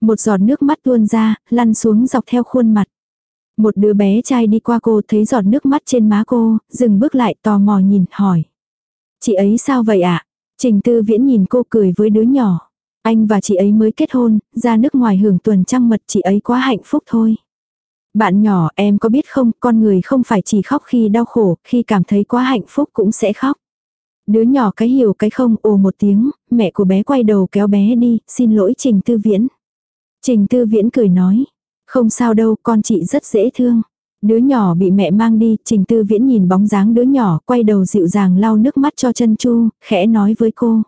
Một giọt nước mắt tuôn ra, lăn xuống dọc theo khuôn mặt. Một đứa bé trai đi qua cô thấy giọt nước mắt trên má cô, dừng bước lại tò mò nhìn, hỏi. Chị ấy sao vậy ạ? À? Trình tư viễn nhìn cô cười với đứa nhỏ. Anh và chị ấy mới kết hôn, ra nước ngoài hưởng tuần trăng mật chị ấy quá hạnh phúc thôi. Bạn nhỏ em có biết không, con người không phải chỉ khóc khi đau khổ, khi cảm thấy quá hạnh phúc cũng sẽ khóc. Đứa nhỏ cái hiểu cái không ồ một tiếng, mẹ của bé quay đầu kéo bé đi, xin lỗi Trình Tư Viễn. Trình Tư Viễn cười nói, không sao đâu, con chị rất dễ thương. Đứa nhỏ bị mẹ mang đi, Trình Tư Viễn nhìn bóng dáng đứa nhỏ, quay đầu dịu dàng lau nước mắt cho chân Chu, khẽ nói với cô.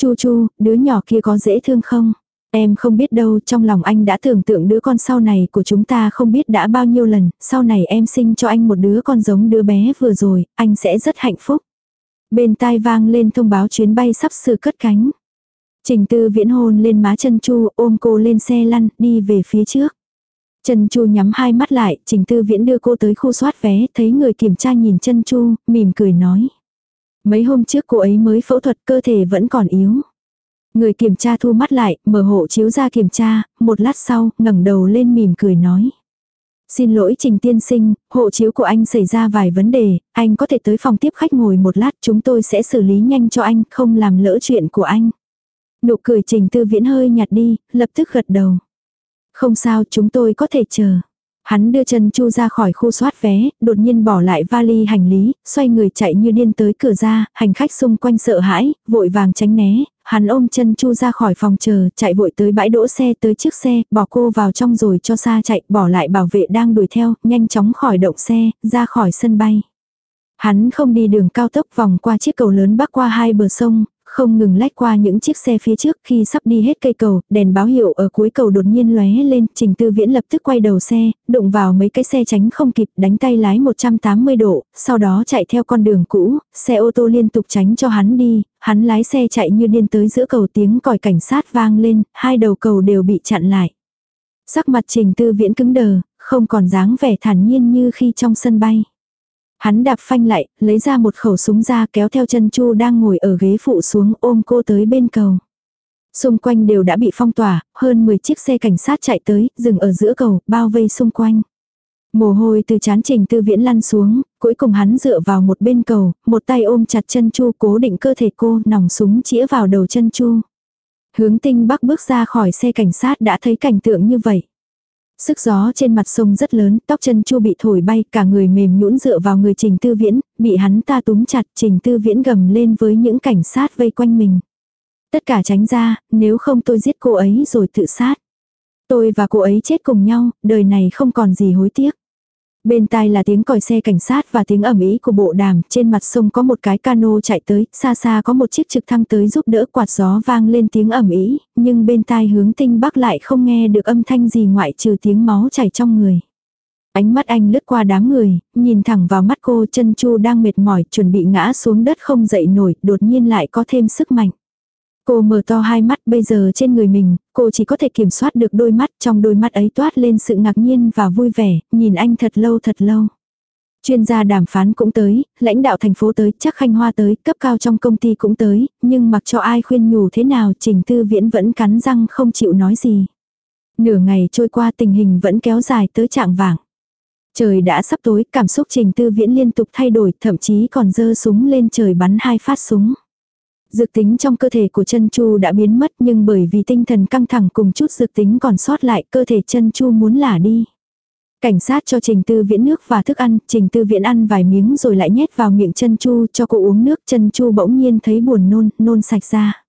Chu Chu, đứa nhỏ kia có dễ thương không? Em không biết đâu, trong lòng anh đã tưởng tượng đứa con sau này của chúng ta không biết đã bao nhiêu lần, sau này em sinh cho anh một đứa con giống đứa bé vừa rồi, anh sẽ rất hạnh phúc. Bên tai vang lên thông báo chuyến bay sắp sửa cất cánh. Trình tư viễn hôn lên má chân chu ôm cô lên xe lăn, đi về phía trước. Chân chu nhắm hai mắt lại, trình tư viễn đưa cô tới khu soát vé, thấy người kiểm tra nhìn chân chu, mỉm cười nói. Mấy hôm trước cô ấy mới phẫu thuật cơ thể vẫn còn yếu. Người kiểm tra thu mắt lại, mở hộ chiếu ra kiểm tra, một lát sau, ngẩng đầu lên mỉm cười nói. Xin lỗi Trình Tiên Sinh, hộ chiếu của anh xảy ra vài vấn đề, anh có thể tới phòng tiếp khách ngồi một lát chúng tôi sẽ xử lý nhanh cho anh, không làm lỡ chuyện của anh. Nụ cười Trình Tư Viễn hơi nhạt đi, lập tức gật đầu. Không sao, chúng tôi có thể chờ. Hắn đưa chân chu ra khỏi khu soát vé, đột nhiên bỏ lại vali hành lý, xoay người chạy như điên tới cửa ra, hành khách xung quanh sợ hãi, vội vàng tránh né, hắn ôm chân chu ra khỏi phòng chờ, chạy vội tới bãi đỗ xe tới chiếc xe, bỏ cô vào trong rồi cho xa chạy, bỏ lại bảo vệ đang đuổi theo, nhanh chóng khỏi động xe, ra khỏi sân bay. Hắn không đi đường cao tốc vòng qua chiếc cầu lớn bắc qua hai bờ sông, không ngừng lách qua những chiếc xe phía trước khi sắp đi hết cây cầu, đèn báo hiệu ở cuối cầu đột nhiên lóe lên, Trình Tư Viễn lập tức quay đầu xe, đụng vào mấy cái xe tránh không kịp, đánh tay lái 180 độ, sau đó chạy theo con đường cũ, xe ô tô liên tục tránh cho hắn đi, hắn lái xe chạy như điên tới giữa cầu tiếng còi cảnh sát vang lên, hai đầu cầu đều bị chặn lại. Sắc mặt Trình Tư Viễn cứng đờ, không còn dáng vẻ thản nhiên như khi trong sân bay. Hắn đạp phanh lại, lấy ra một khẩu súng ra kéo theo chân Chu đang ngồi ở ghế phụ xuống ôm cô tới bên cầu. Xung quanh đều đã bị phong tỏa, hơn 10 chiếc xe cảnh sát chạy tới, dừng ở giữa cầu, bao vây xung quanh. Mồ hôi từ chán trình tư viễn lăn xuống, cuối cùng hắn dựa vào một bên cầu, một tay ôm chặt chân chu cố định cơ thể cô, nòng súng chĩa vào đầu chân chu. Hướng tinh bắc bước ra khỏi xe cảnh sát đã thấy cảnh tượng như vậy. Sức gió trên mặt sông rất lớn, tóc chân chu bị thổi bay, cả người mềm nhũn dựa vào người Trình Tư Viễn, bị hắn ta túm chặt, Trình Tư Viễn gầm lên với những cảnh sát vây quanh mình. Tất cả tránh ra, nếu không tôi giết cô ấy rồi tự sát. Tôi và cô ấy chết cùng nhau, đời này không còn gì hối tiếc. Bên tai là tiếng còi xe cảnh sát và tiếng ẩm ý của bộ đàm, trên mặt sông có một cái cano chạy tới, xa xa có một chiếc trực thăng tới giúp đỡ quạt gió vang lên tiếng ẩm ý, nhưng bên tai hướng tinh bắc lại không nghe được âm thanh gì ngoại trừ tiếng máu chảy trong người. Ánh mắt anh lướt qua đám người, nhìn thẳng vào mắt cô chân chu đang mệt mỏi chuẩn bị ngã xuống đất không dậy nổi, đột nhiên lại có thêm sức mạnh. Cô mở to hai mắt bây giờ trên người mình, cô chỉ có thể kiểm soát được đôi mắt, trong đôi mắt ấy toát lên sự ngạc nhiên và vui vẻ, nhìn anh thật lâu thật lâu. Chuyên gia đàm phán cũng tới, lãnh đạo thành phố tới, chắc khanh hoa tới, cấp cao trong công ty cũng tới, nhưng mặc cho ai khuyên nhủ thế nào trình tư viễn vẫn cắn răng không chịu nói gì. Nửa ngày trôi qua tình hình vẫn kéo dài tới trạng vàng. Trời đã sắp tối, cảm xúc trình tư viễn liên tục thay đổi, thậm chí còn dơ súng lên trời bắn hai phát súng. Dược tính trong cơ thể của chân chu đã biến mất nhưng bởi vì tinh thần căng thẳng cùng chút dược tính còn sót lại cơ thể chân chu muốn lả đi. Cảnh sát cho Trình Tư Viễn nước và thức ăn, Trình Tư Viễn ăn vài miếng rồi lại nhét vào miệng chân chu cho cô uống nước, chân chu bỗng nhiên thấy buồn nôn, nôn sạch ra.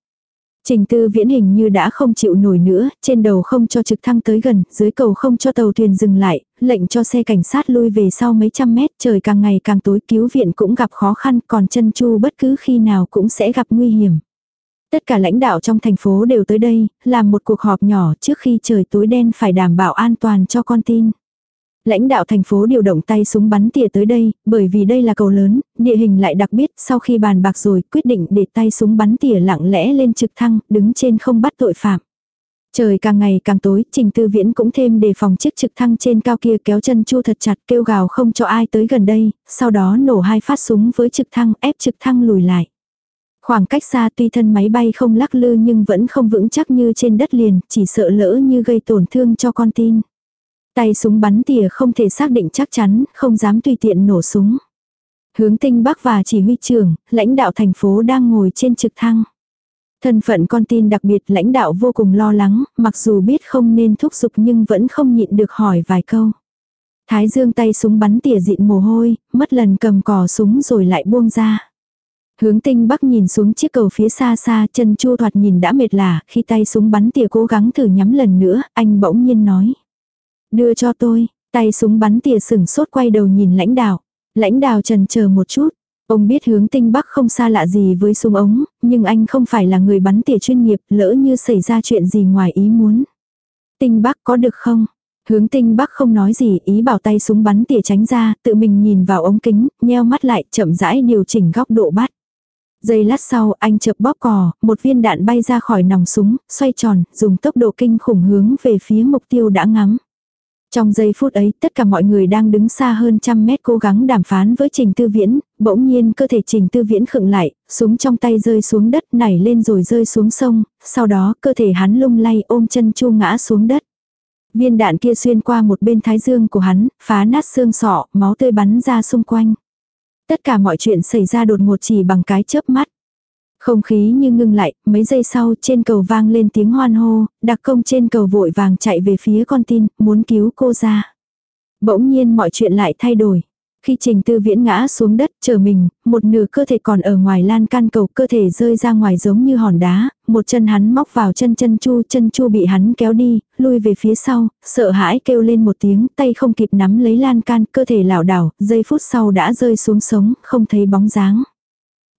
Trình tư viễn hình như đã không chịu nổi nữa, trên đầu không cho trực thăng tới gần, dưới cầu không cho tàu thuyền dừng lại, lệnh cho xe cảnh sát lui về sau mấy trăm mét, trời càng ngày càng tối cứu viện cũng gặp khó khăn, còn chân chu bất cứ khi nào cũng sẽ gặp nguy hiểm. Tất cả lãnh đạo trong thành phố đều tới đây, làm một cuộc họp nhỏ trước khi trời tối đen phải đảm bảo an toàn cho con tin. Lãnh đạo thành phố điều động tay súng bắn tỉa tới đây, bởi vì đây là cầu lớn, địa hình lại đặc biệt, sau khi bàn bạc rồi, quyết định để tay súng bắn tỉa lặng lẽ lên trực thăng, đứng trên không bắt tội phạm. Trời càng ngày càng tối, Trình Tư Viễn cũng thêm đề phòng chiếc trực thăng trên cao kia kéo chân chu thật chặt kêu gào không cho ai tới gần đây, sau đó nổ hai phát súng với trực thăng ép trực thăng lùi lại. Khoảng cách xa tuy thân máy bay không lắc lư nhưng vẫn không vững chắc như trên đất liền, chỉ sợ lỡ như gây tổn thương cho con tin. Tay súng bắn tỉa không thể xác định chắc chắn, không dám tùy tiện nổ súng. Hướng tinh bắc và chỉ huy trưởng, lãnh đạo thành phố đang ngồi trên trực thăng. Thân phận con tin đặc biệt lãnh đạo vô cùng lo lắng, mặc dù biết không nên thúc giục nhưng vẫn không nhịn được hỏi vài câu. Thái dương tay súng bắn tỉa dịn mồ hôi, mất lần cầm cò súng rồi lại buông ra. Hướng tinh bắc nhìn xuống chiếc cầu phía xa xa, chân chua thoạt nhìn đã mệt lả, khi tay súng bắn tỉa cố gắng thử nhắm lần nữa, anh bỗng nhiên nói. Đưa cho tôi, tay súng bắn tỉa sừng sốt quay đầu nhìn lãnh đạo. Lãnh đạo trần chờ một chút. Ông biết hướng tinh bắc không xa lạ gì với súng ống, nhưng anh không phải là người bắn tỉa chuyên nghiệp lỡ như xảy ra chuyện gì ngoài ý muốn. Tinh bắc có được không? Hướng tinh bắc không nói gì ý bảo tay súng bắn tỉa tránh ra, tự mình nhìn vào ống kính, nheo mắt lại chậm rãi điều chỉnh góc độ bắt. Giây lát sau anh chợp bóp cò, một viên đạn bay ra khỏi nòng súng, xoay tròn, dùng tốc độ kinh khủng hướng về phía mục tiêu đã ngắm. Trong giây phút ấy, tất cả mọi người đang đứng xa hơn trăm mét cố gắng đàm phán với Trình Tư Viễn, bỗng nhiên cơ thể Trình Tư Viễn khựng lại, súng trong tay rơi xuống đất nảy lên rồi rơi xuống sông, sau đó cơ thể hắn lung lay ôm chân chu ngã xuống đất. Viên đạn kia xuyên qua một bên thái dương của hắn, phá nát xương sọ, máu tươi bắn ra xung quanh. Tất cả mọi chuyện xảy ra đột ngột chỉ bằng cái chớp mắt. Không khí như ngưng lại, mấy giây sau trên cầu vang lên tiếng hoan hô, đặc công trên cầu vội vàng chạy về phía con tin, muốn cứu cô ra. Bỗng nhiên mọi chuyện lại thay đổi. Khi trình tư viễn ngã xuống đất chờ mình, một nửa cơ thể còn ở ngoài lan can cầu cơ thể rơi ra ngoài giống như hòn đá, một chân hắn móc vào chân chân chu, chân chu bị hắn kéo đi, lui về phía sau, sợ hãi kêu lên một tiếng, tay không kịp nắm lấy lan can, cơ thể lảo đảo, giây phút sau đã rơi xuống sống, không thấy bóng dáng.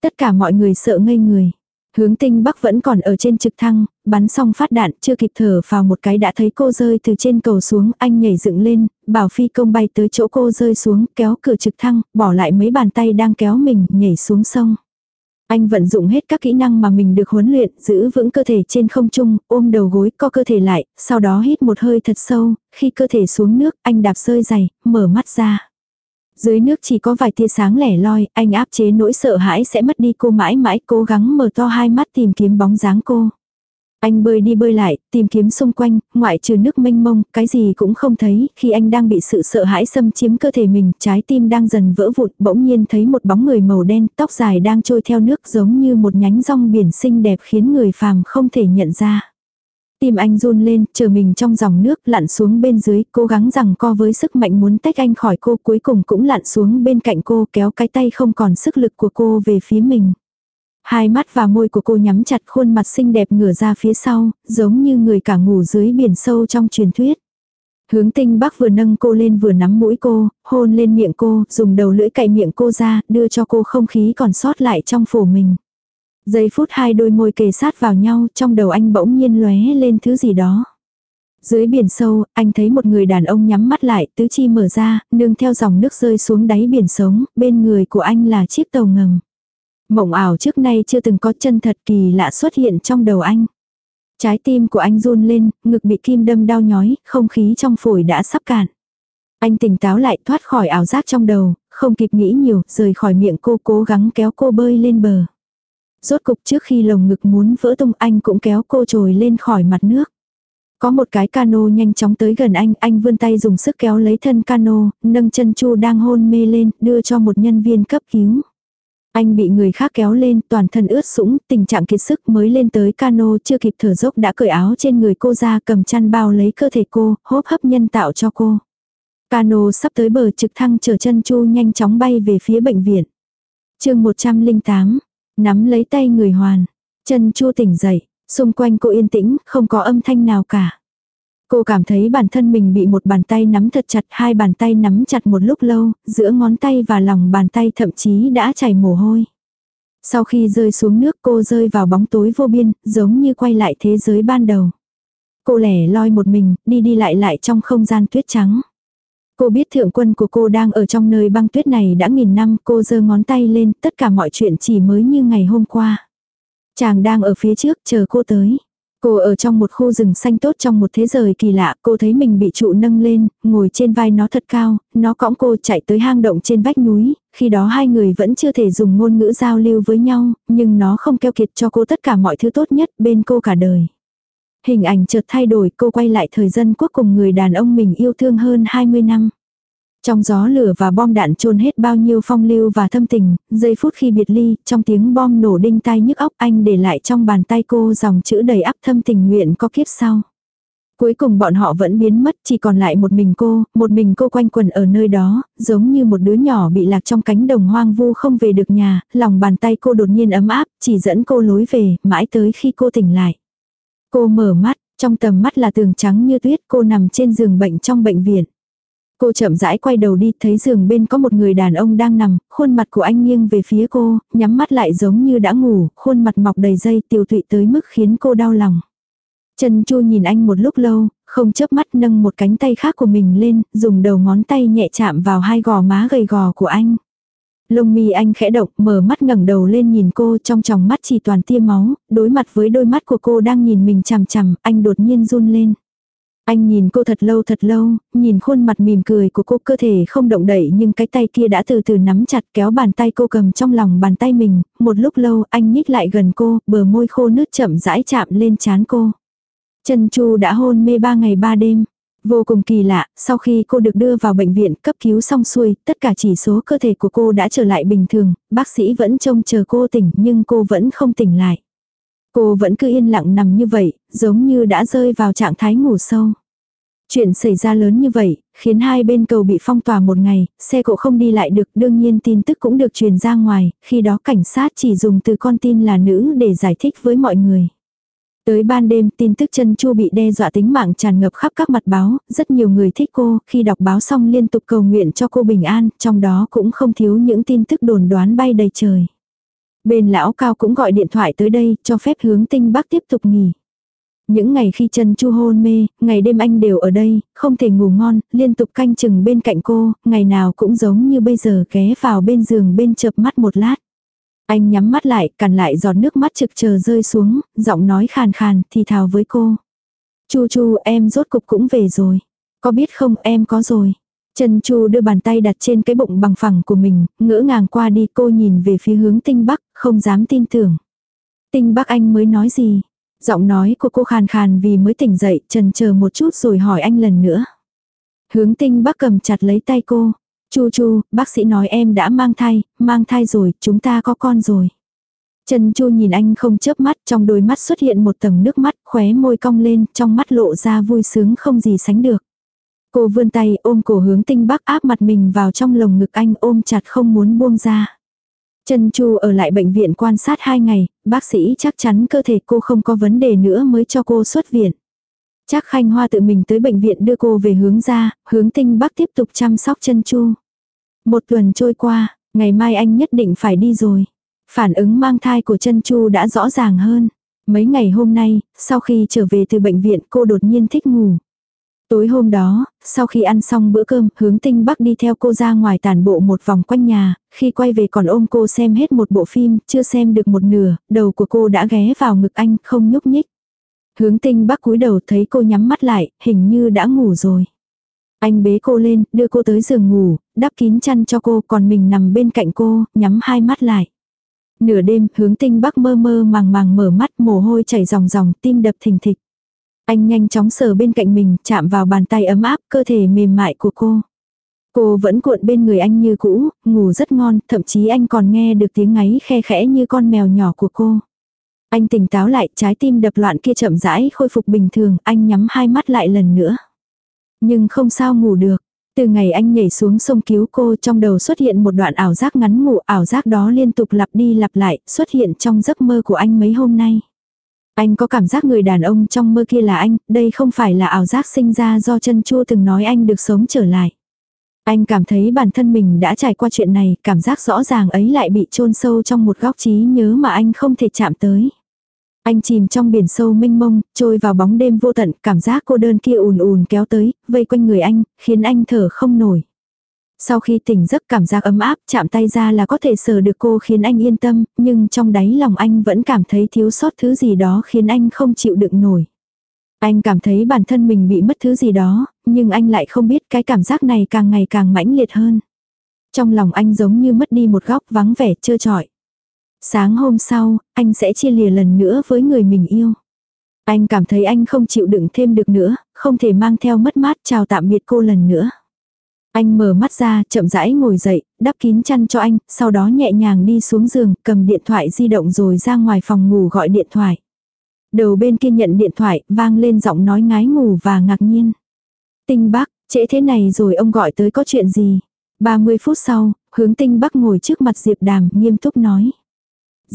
Tất cả mọi người sợ ngây người. Hướng tinh bắc vẫn còn ở trên trực thăng, bắn xong phát đạn, chưa kịp thở vào một cái đã thấy cô rơi từ trên cầu xuống, anh nhảy dựng lên, bảo phi công bay tới chỗ cô rơi xuống, kéo cửa trực thăng, bỏ lại mấy bàn tay đang kéo mình, nhảy xuống sông. Anh vận dụng hết các kỹ năng mà mình được huấn luyện, giữ vững cơ thể trên không trung, ôm đầu gối, co cơ thể lại, sau đó hít một hơi thật sâu, khi cơ thể xuống nước, anh đạp rơi dày, mở mắt ra. Dưới nước chỉ có vài tia sáng lẻ loi, anh áp chế nỗi sợ hãi sẽ mất đi cô mãi mãi cố gắng mở to hai mắt tìm kiếm bóng dáng cô. Anh bơi đi bơi lại, tìm kiếm xung quanh, ngoại trừ nước mênh mông, cái gì cũng không thấy, khi anh đang bị sự sợ hãi xâm chiếm cơ thể mình, trái tim đang dần vỡ vụn, bỗng nhiên thấy một bóng người màu đen, tóc dài đang trôi theo nước giống như một nhánh rong biển xinh đẹp khiến người phàm không thể nhận ra. Tim anh run lên, chờ mình trong dòng nước lặn xuống bên dưới, cố gắng rằng co với sức mạnh muốn tách anh khỏi cô cuối cùng cũng lặn xuống bên cạnh cô kéo cái tay không còn sức lực của cô về phía mình. Hai mắt và môi của cô nhắm chặt khuôn mặt xinh đẹp ngửa ra phía sau, giống như người cả ngủ dưới biển sâu trong truyền thuyết. Hướng tinh bác vừa nâng cô lên vừa nắm mũi cô, hôn lên miệng cô, dùng đầu lưỡi cạy miệng cô ra, đưa cho cô không khí còn sót lại trong phổ mình. Giây phút hai đôi môi kề sát vào nhau, trong đầu anh bỗng nhiên lóe lên thứ gì đó. Dưới biển sâu, anh thấy một người đàn ông nhắm mắt lại, tứ chi mở ra, nương theo dòng nước rơi xuống đáy biển sống, bên người của anh là chiếc tàu ngầm. Mộng ảo trước nay chưa từng có chân thật kỳ lạ xuất hiện trong đầu anh. Trái tim của anh run lên, ngực bị kim đâm đau nhói, không khí trong phổi đã sắp cạn. Anh tỉnh táo lại thoát khỏi ảo giác trong đầu, không kịp nghĩ nhiều, rời khỏi miệng cô cố gắng kéo cô bơi lên bờ. Rốt cục trước khi lồng ngực muốn vỡ tung anh cũng kéo cô trồi lên khỏi mặt nước. Có một cái cano nhanh chóng tới gần anh, anh vươn tay dùng sức kéo lấy thân cano, nâng chân chu đang hôn mê lên, đưa cho một nhân viên cấp cứu. Anh bị người khác kéo lên, toàn thân ướt sũng, tình trạng kiệt sức mới lên tới cano chưa kịp thở dốc đã cởi áo trên người cô ra cầm chăn bao lấy cơ thể cô, hốp hấp nhân tạo cho cô. Cano sắp tới bờ trực thăng chở chân chu nhanh chóng bay về phía bệnh viện. chương 108, nắm lấy tay người hoàn. Chân chua tỉnh dậy, xung quanh cô yên tĩnh, không có âm thanh nào cả. Cô cảm thấy bản thân mình bị một bàn tay nắm thật chặt, hai bàn tay nắm chặt một lúc lâu, giữa ngón tay và lòng bàn tay thậm chí đã chảy mồ hôi. Sau khi rơi xuống nước cô rơi vào bóng tối vô biên, giống như quay lại thế giới ban đầu. Cô lẻ loi một mình, đi đi lại lại trong không gian tuyết trắng. Cô biết thượng quân của cô đang ở trong nơi băng tuyết này đã nghìn năm, cô giơ ngón tay lên, tất cả mọi chuyện chỉ mới như ngày hôm qua. Chàng đang ở phía trước chờ cô tới. Cô ở trong một khu rừng xanh tốt trong một thế giới kỳ lạ, cô thấy mình bị trụ nâng lên, ngồi trên vai nó thật cao, nó cõng cô chạy tới hang động trên vách núi, khi đó hai người vẫn chưa thể dùng ngôn ngữ giao lưu với nhau, nhưng nó không keo kiệt cho cô tất cả mọi thứ tốt nhất bên cô cả đời. Hình ảnh chợt thay đổi cô quay lại thời dân quốc cùng người đàn ông mình yêu thương hơn 20 năm. Trong gió lửa và bom đạn trôn hết bao nhiêu phong lưu và thâm tình, giây phút khi biệt ly, trong tiếng bom nổ đinh tai nhức óc anh để lại trong bàn tay cô dòng chữ đầy ắp thâm tình nguyện có kiếp sau. Cuối cùng bọn họ vẫn biến mất, chỉ còn lại một mình cô, một mình cô quanh quần ở nơi đó, giống như một đứa nhỏ bị lạc trong cánh đồng hoang vu không về được nhà, lòng bàn tay cô đột nhiên ấm áp, chỉ dẫn cô lối về, mãi tới khi cô tỉnh lại. Cô mở mắt, trong tầm mắt là tường trắng như tuyết, cô nằm trên giường bệnh trong bệnh viện. Cô chậm rãi quay đầu đi, thấy giường bên có một người đàn ông đang nằm, khuôn mặt của anh nghiêng về phía cô, nhắm mắt lại giống như đã ngủ, khuôn mặt mọc đầy dây tiêu tụy tới mức khiến cô đau lòng. Trần Chu nhìn anh một lúc lâu, không chớp mắt nâng một cánh tay khác của mình lên, dùng đầu ngón tay nhẹ chạm vào hai gò má gầy gò của anh. Lông mi anh khẽ động, mở mắt ngẩng đầu lên nhìn cô trong tròng mắt chỉ toàn tia máu, đối mặt với đôi mắt của cô đang nhìn mình chằm chằm, anh đột nhiên run lên. Anh nhìn cô thật lâu thật lâu, nhìn khuôn mặt mỉm cười của cô cơ thể không động đậy nhưng cái tay kia đã từ từ nắm chặt kéo bàn tay cô cầm trong lòng bàn tay mình, một lúc lâu anh nhích lại gần cô, bờ môi khô nước chậm rãi chạm lên chán cô. Trần Chu đã hôn mê ba ngày ba đêm. Vô cùng kỳ lạ, sau khi cô được đưa vào bệnh viện cấp cứu xong xuôi, tất cả chỉ số cơ thể của cô đã trở lại bình thường, bác sĩ vẫn trông chờ cô tỉnh nhưng cô vẫn không tỉnh lại. Cô vẫn cứ yên lặng nằm như vậy, giống như đã rơi vào trạng thái ngủ sâu. Chuyện xảy ra lớn như vậy, khiến hai bên cầu bị phong tỏa một ngày, xe cộ không đi lại được, đương nhiên tin tức cũng được truyền ra ngoài, khi đó cảnh sát chỉ dùng từ con tin là nữ để giải thích với mọi người. Tới ban đêm, tin tức chân chu bị đe dọa tính mạng tràn ngập khắp các mặt báo, rất nhiều người thích cô, khi đọc báo xong liên tục cầu nguyện cho cô bình an, trong đó cũng không thiếu những tin tức đồn đoán bay đầy trời. Bên lão cao cũng gọi điện thoại tới đây, cho phép hướng tinh bắc tiếp tục nghỉ. Những ngày khi chân chu hôn mê, ngày đêm anh đều ở đây, không thể ngủ ngon, liên tục canh chừng bên cạnh cô, ngày nào cũng giống như bây giờ ghé vào bên giường bên chợp mắt một lát. Anh nhắm mắt lại, cằn lại giọt nước mắt trực chờ rơi xuống, giọng nói khàn khàn, thì thào với cô. Chu chu em rốt cục cũng về rồi. Có biết không em có rồi. Trần Chu đưa bàn tay đặt trên cái bụng bằng phẳng của mình, ngỡ ngàng qua đi cô nhìn về phía hướng tinh bắc, không dám tin tưởng. Tinh bắc anh mới nói gì? Giọng nói của cô khàn khàn vì mới tỉnh dậy, trần chờ một chút rồi hỏi anh lần nữa. Hướng tinh bắc cầm chặt lấy tay cô. Chu chu, bác sĩ nói em đã mang thai, mang thai rồi, chúng ta có con rồi. Trần Chu nhìn anh không chớp mắt, trong đôi mắt xuất hiện một tầng nước mắt, khóe môi cong lên, trong mắt lộ ra vui sướng không gì sánh được. Cô vươn tay ôm cổ hướng tinh bắc áp mặt mình vào trong lồng ngực anh ôm chặt không muốn buông ra. Trần Chu ở lại bệnh viện quan sát 2 ngày, bác sĩ chắc chắn cơ thể cô không có vấn đề nữa mới cho cô xuất viện. Chắc Khanh Hoa tự mình tới bệnh viện đưa cô về hướng ra, hướng tinh bắc tiếp tục chăm sóc chân Chu. Một tuần trôi qua, ngày mai anh nhất định phải đi rồi. Phản ứng mang thai của chân Chu đã rõ ràng hơn. Mấy ngày hôm nay, sau khi trở về từ bệnh viện cô đột nhiên thích ngủ. Tối hôm đó, sau khi ăn xong bữa cơm, hướng tinh bắc đi theo cô ra ngoài tàn bộ một vòng quanh nhà, khi quay về còn ôm cô xem hết một bộ phim, chưa xem được một nửa, đầu của cô đã ghé vào ngực anh, không nhúc nhích. Hướng tinh bắc cúi đầu thấy cô nhắm mắt lại, hình như đã ngủ rồi. Anh bế cô lên, đưa cô tới giường ngủ, đắp kín chăn cho cô, còn mình nằm bên cạnh cô, nhắm hai mắt lại. Nửa đêm, hướng tinh bắc mơ mơ màng màng mở mắt, mồ hôi chảy ròng ròng, tim đập thình thịch. Anh nhanh chóng sờ bên cạnh mình, chạm vào bàn tay ấm áp, cơ thể mềm mại của cô. Cô vẫn cuộn bên người anh như cũ, ngủ rất ngon, thậm chí anh còn nghe được tiếng ngáy khe khẽ như con mèo nhỏ của cô. Anh tỉnh táo lại, trái tim đập loạn kia chậm rãi khôi phục bình thường, anh nhắm hai mắt lại lần nữa. Nhưng không sao ngủ được. Từ ngày anh nhảy xuống sông cứu cô trong đầu xuất hiện một đoạn ảo giác ngắn ngủ ảo giác đó liên tục lặp đi lặp lại xuất hiện trong giấc mơ của anh mấy hôm nay. Anh có cảm giác người đàn ông trong mơ kia là anh, đây không phải là ảo giác sinh ra do chân chua từng nói anh được sống trở lại. Anh cảm thấy bản thân mình đã trải qua chuyện này, cảm giác rõ ràng ấy lại bị chôn sâu trong một góc trí nhớ mà anh không thể chạm tới. Anh chìm trong biển sâu mênh mông, trôi vào bóng đêm vô tận, cảm giác cô đơn kia ùn ùn kéo tới, vây quanh người anh, khiến anh thở không nổi. Sau khi tỉnh giấc cảm giác ấm áp, chạm tay ra là có thể sờ được cô khiến anh yên tâm, nhưng trong đáy lòng anh vẫn cảm thấy thiếu sót thứ gì đó khiến anh không chịu đựng nổi. Anh cảm thấy bản thân mình bị mất thứ gì đó, nhưng anh lại không biết cái cảm giác này càng ngày càng mãnh liệt hơn. Trong lòng anh giống như mất đi một góc vắng vẻ trơ trọi. Sáng hôm sau, anh sẽ chia lìa lần nữa với người mình yêu. Anh cảm thấy anh không chịu đựng thêm được nữa, không thể mang theo mất mát chào tạm biệt cô lần nữa. Anh mở mắt ra, chậm rãi ngồi dậy, đắp kín chăn cho anh, sau đó nhẹ nhàng đi xuống giường, cầm điện thoại di động rồi ra ngoài phòng ngủ gọi điện thoại. Đầu bên kia nhận điện thoại, vang lên giọng nói ngái ngủ và ngạc nhiên. Tinh Bắc, trễ thế này rồi ông gọi tới có chuyện gì? 30 phút sau, hướng Tinh Bắc ngồi trước mặt Diệp Đàm, nghiêm túc nói.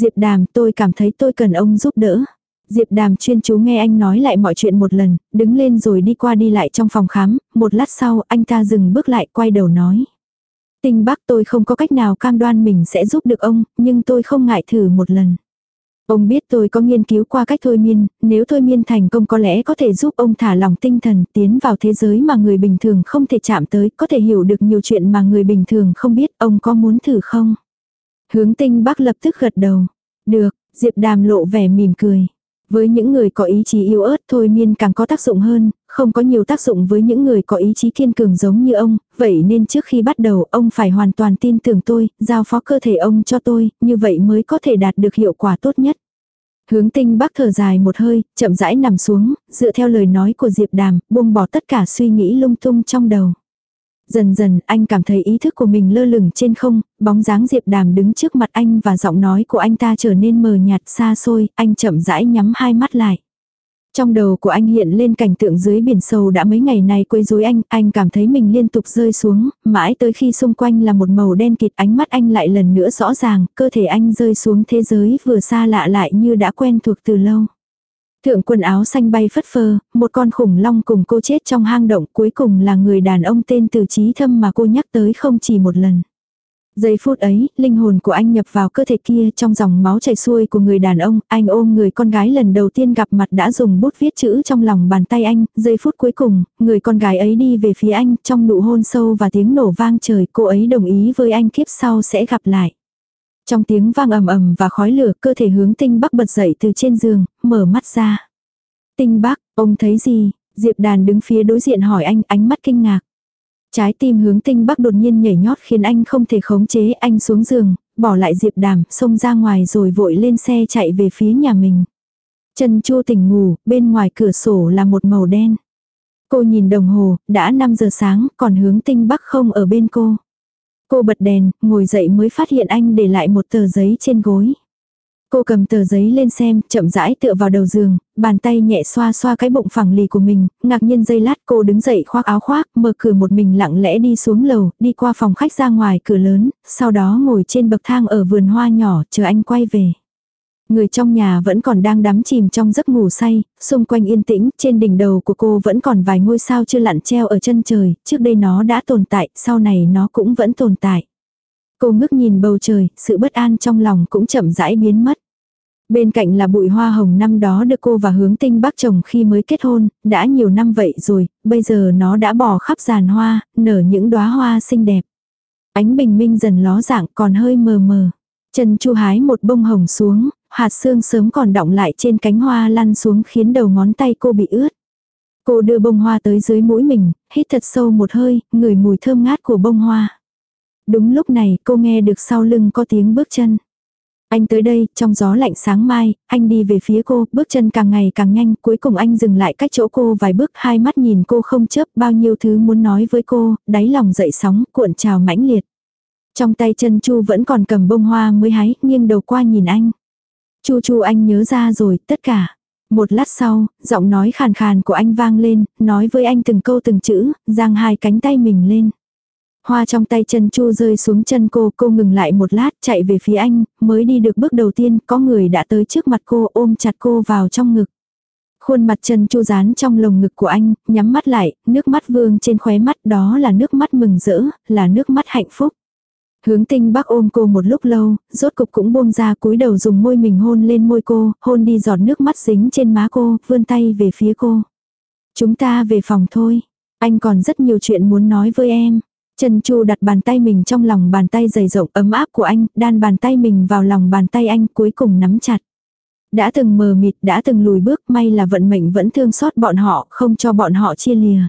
Diệp Đàm, tôi cảm thấy tôi cần ông giúp đỡ. Diệp Đàm chuyên chú nghe anh nói lại mọi chuyện một lần, đứng lên rồi đi qua đi lại trong phòng khám, một lát sau anh ta dừng bước lại quay đầu nói. Tinh bác tôi không có cách nào cam đoan mình sẽ giúp được ông, nhưng tôi không ngại thử một lần. Ông biết tôi có nghiên cứu qua cách thôi miên, nếu thôi miên thành công có lẽ có thể giúp ông thả lòng tinh thần tiến vào thế giới mà người bình thường không thể chạm tới, có thể hiểu được nhiều chuyện mà người bình thường không biết, ông có muốn thử không? Hướng tinh bác lập tức gật đầu. Được, Diệp đàm lộ vẻ mỉm cười. Với những người có ý chí yếu ớt thôi miên càng có tác dụng hơn, không có nhiều tác dụng với những người có ý chí kiên cường giống như ông, vậy nên trước khi bắt đầu ông phải hoàn toàn tin tưởng tôi, giao phó cơ thể ông cho tôi, như vậy mới có thể đạt được hiệu quả tốt nhất. Hướng tinh bác thở dài một hơi, chậm rãi nằm xuống, dựa theo lời nói của Diệp Đàm, buông bỏ tất cả suy nghĩ lung tung trong đầu. Dần dần anh cảm thấy ý thức của mình lơ lửng trên không, bóng dáng Diệp Đàm đứng trước mặt anh và giọng nói của anh ta trở nên mờ nhạt xa xôi, anh chậm rãi nhắm hai mắt lại. Trong đầu của anh hiện lên cảnh tượng dưới biển sâu đã mấy ngày này quấy rối anh, anh cảm thấy mình liên tục rơi xuống, mãi tới khi xung quanh là một màu đen kịt ánh mắt anh lại lần nữa rõ ràng, cơ thể anh rơi xuống thế giới vừa xa lạ lại như đã quen thuộc từ lâu. Thượng quần áo xanh bay phất phơ, một con khủng long cùng cô chết trong hang động cuối cùng là người đàn ông tên từ trí thâm mà cô nhắc tới không chỉ một lần. Giây phút ấy, linh hồn của anh nhập vào cơ thể kia trong dòng máu chảy xuôi của người đàn ông, anh ôm người con gái lần đầu tiên gặp mặt đã dùng bút viết chữ trong lòng bàn tay anh, giây phút cuối cùng, người con gái ấy đi về phía anh trong nụ hôn sâu và tiếng nổ vang trời, cô ấy đồng ý với anh kiếp sau sẽ gặp lại. Trong tiếng vang ầm ầm và khói lửa, cơ thể hướng tinh bắc bật dậy từ trên giường, mở mắt ra. Tinh bắc, ông thấy gì? Diệp đàn đứng phía đối diện hỏi anh, ánh mắt kinh ngạc. Trái tim hướng tinh bắc đột nhiên nhảy nhót khiến anh không thể khống chế anh xuống giường, bỏ lại diệp đàm, xông ra ngoài rồi vội lên xe chạy về phía nhà mình. Trần Chu tỉnh ngủ, bên ngoài cửa sổ là một màu đen. Cô nhìn đồng hồ, đã 5 giờ sáng, còn hướng tinh bắc không ở bên cô. Cô bật đèn, ngồi dậy mới phát hiện anh để lại một tờ giấy trên gối. Cô cầm tờ giấy lên xem, chậm rãi tựa vào đầu giường, bàn tay nhẹ xoa xoa cái bụng phẳng lì của mình, ngạc nhiên giây lát cô đứng dậy khoác áo khoác, mở cửa một mình lặng lẽ đi xuống lầu, đi qua phòng khách ra ngoài cửa lớn, sau đó ngồi trên bậc thang ở vườn hoa nhỏ, chờ anh quay về. Người trong nhà vẫn còn đang đắm chìm trong giấc ngủ say, xung quanh yên tĩnh, trên đỉnh đầu của cô vẫn còn vài ngôi sao chưa lặn treo ở chân trời, trước đây nó đã tồn tại, sau này nó cũng vẫn tồn tại. Cô ngước nhìn bầu trời, sự bất an trong lòng cũng chậm rãi biến mất. Bên cạnh là bụi hoa hồng năm đó được cô và hướng tinh bác chồng khi mới kết hôn, đã nhiều năm vậy rồi, bây giờ nó đã bỏ khắp giàn hoa, nở những đóa hoa xinh đẹp. Ánh bình minh dần ló dạng còn hơi mờ mờ. Trần Chu hái một bông hồng xuống, hạt sương sớm còn đọng lại trên cánh hoa lăn xuống khiến đầu ngón tay cô bị ướt. Cô đưa bông hoa tới dưới mũi mình, hít thật sâu một hơi, ngửi mùi thơm ngát của bông hoa. Đúng lúc này cô nghe được sau lưng có tiếng bước chân. Anh tới đây, trong gió lạnh sáng mai, anh đi về phía cô, bước chân càng ngày càng nhanh, cuối cùng anh dừng lại cách chỗ cô vài bước, hai mắt nhìn cô không chớp, bao nhiêu thứ muốn nói với cô, đáy lòng dậy sóng, cuộn trào mãnh liệt. Trong tay chân Chu vẫn còn cầm bông hoa mới hái, nghiêng đầu qua nhìn anh. Chu Chu anh nhớ ra rồi, tất cả. Một lát sau, giọng nói khàn khàn của anh vang lên, nói với anh từng câu từng chữ, giang hai cánh tay mình lên. Hoa trong tay chân chu rơi xuống chân cô, cô ngừng lại một lát, chạy về phía anh, mới đi được bước đầu tiên, có người đã tới trước mặt cô ôm chặt cô vào trong ngực. Khuôn mặt chân chu dán trong lồng ngực của anh, nhắm mắt lại, nước mắt vương trên khóe mắt đó là nước mắt mừng rỡ, là nước mắt hạnh phúc. Hướng tinh bác ôm cô một lúc lâu, rốt cục cũng buông ra cúi đầu dùng môi mình hôn lên môi cô, hôn đi giọt nước mắt dính trên má cô, vươn tay về phía cô. Chúng ta về phòng thôi. Anh còn rất nhiều chuyện muốn nói với em. Trần Chu đặt bàn tay mình trong lòng bàn tay dày rộng ấm áp của anh, đan bàn tay mình vào lòng bàn tay anh cuối cùng nắm chặt. Đã từng mờ mịt, đã từng lùi bước, may là vận mệnh vẫn thương xót bọn họ, không cho bọn họ chia lìa.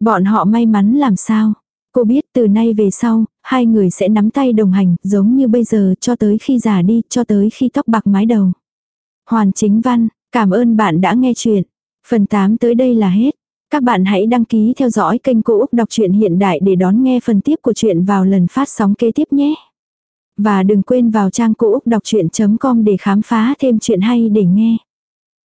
Bọn họ may mắn làm sao? Cô biết từ nay về sau, hai người sẽ nắm tay đồng hành, giống như bây giờ, cho tới khi già đi, cho tới khi tóc bạc mái đầu. Hoàn chính văn, cảm ơn bạn đã nghe chuyện. Phần 8 tới đây là hết. Các bạn hãy đăng ký theo dõi kênh Cô Úc Đọc truyện Hiện Đại để đón nghe phần tiếp của chuyện vào lần phát sóng kế tiếp nhé. Và đừng quên vào trang Cô Úc Đọc Chuyện.com để khám phá thêm chuyện hay để nghe.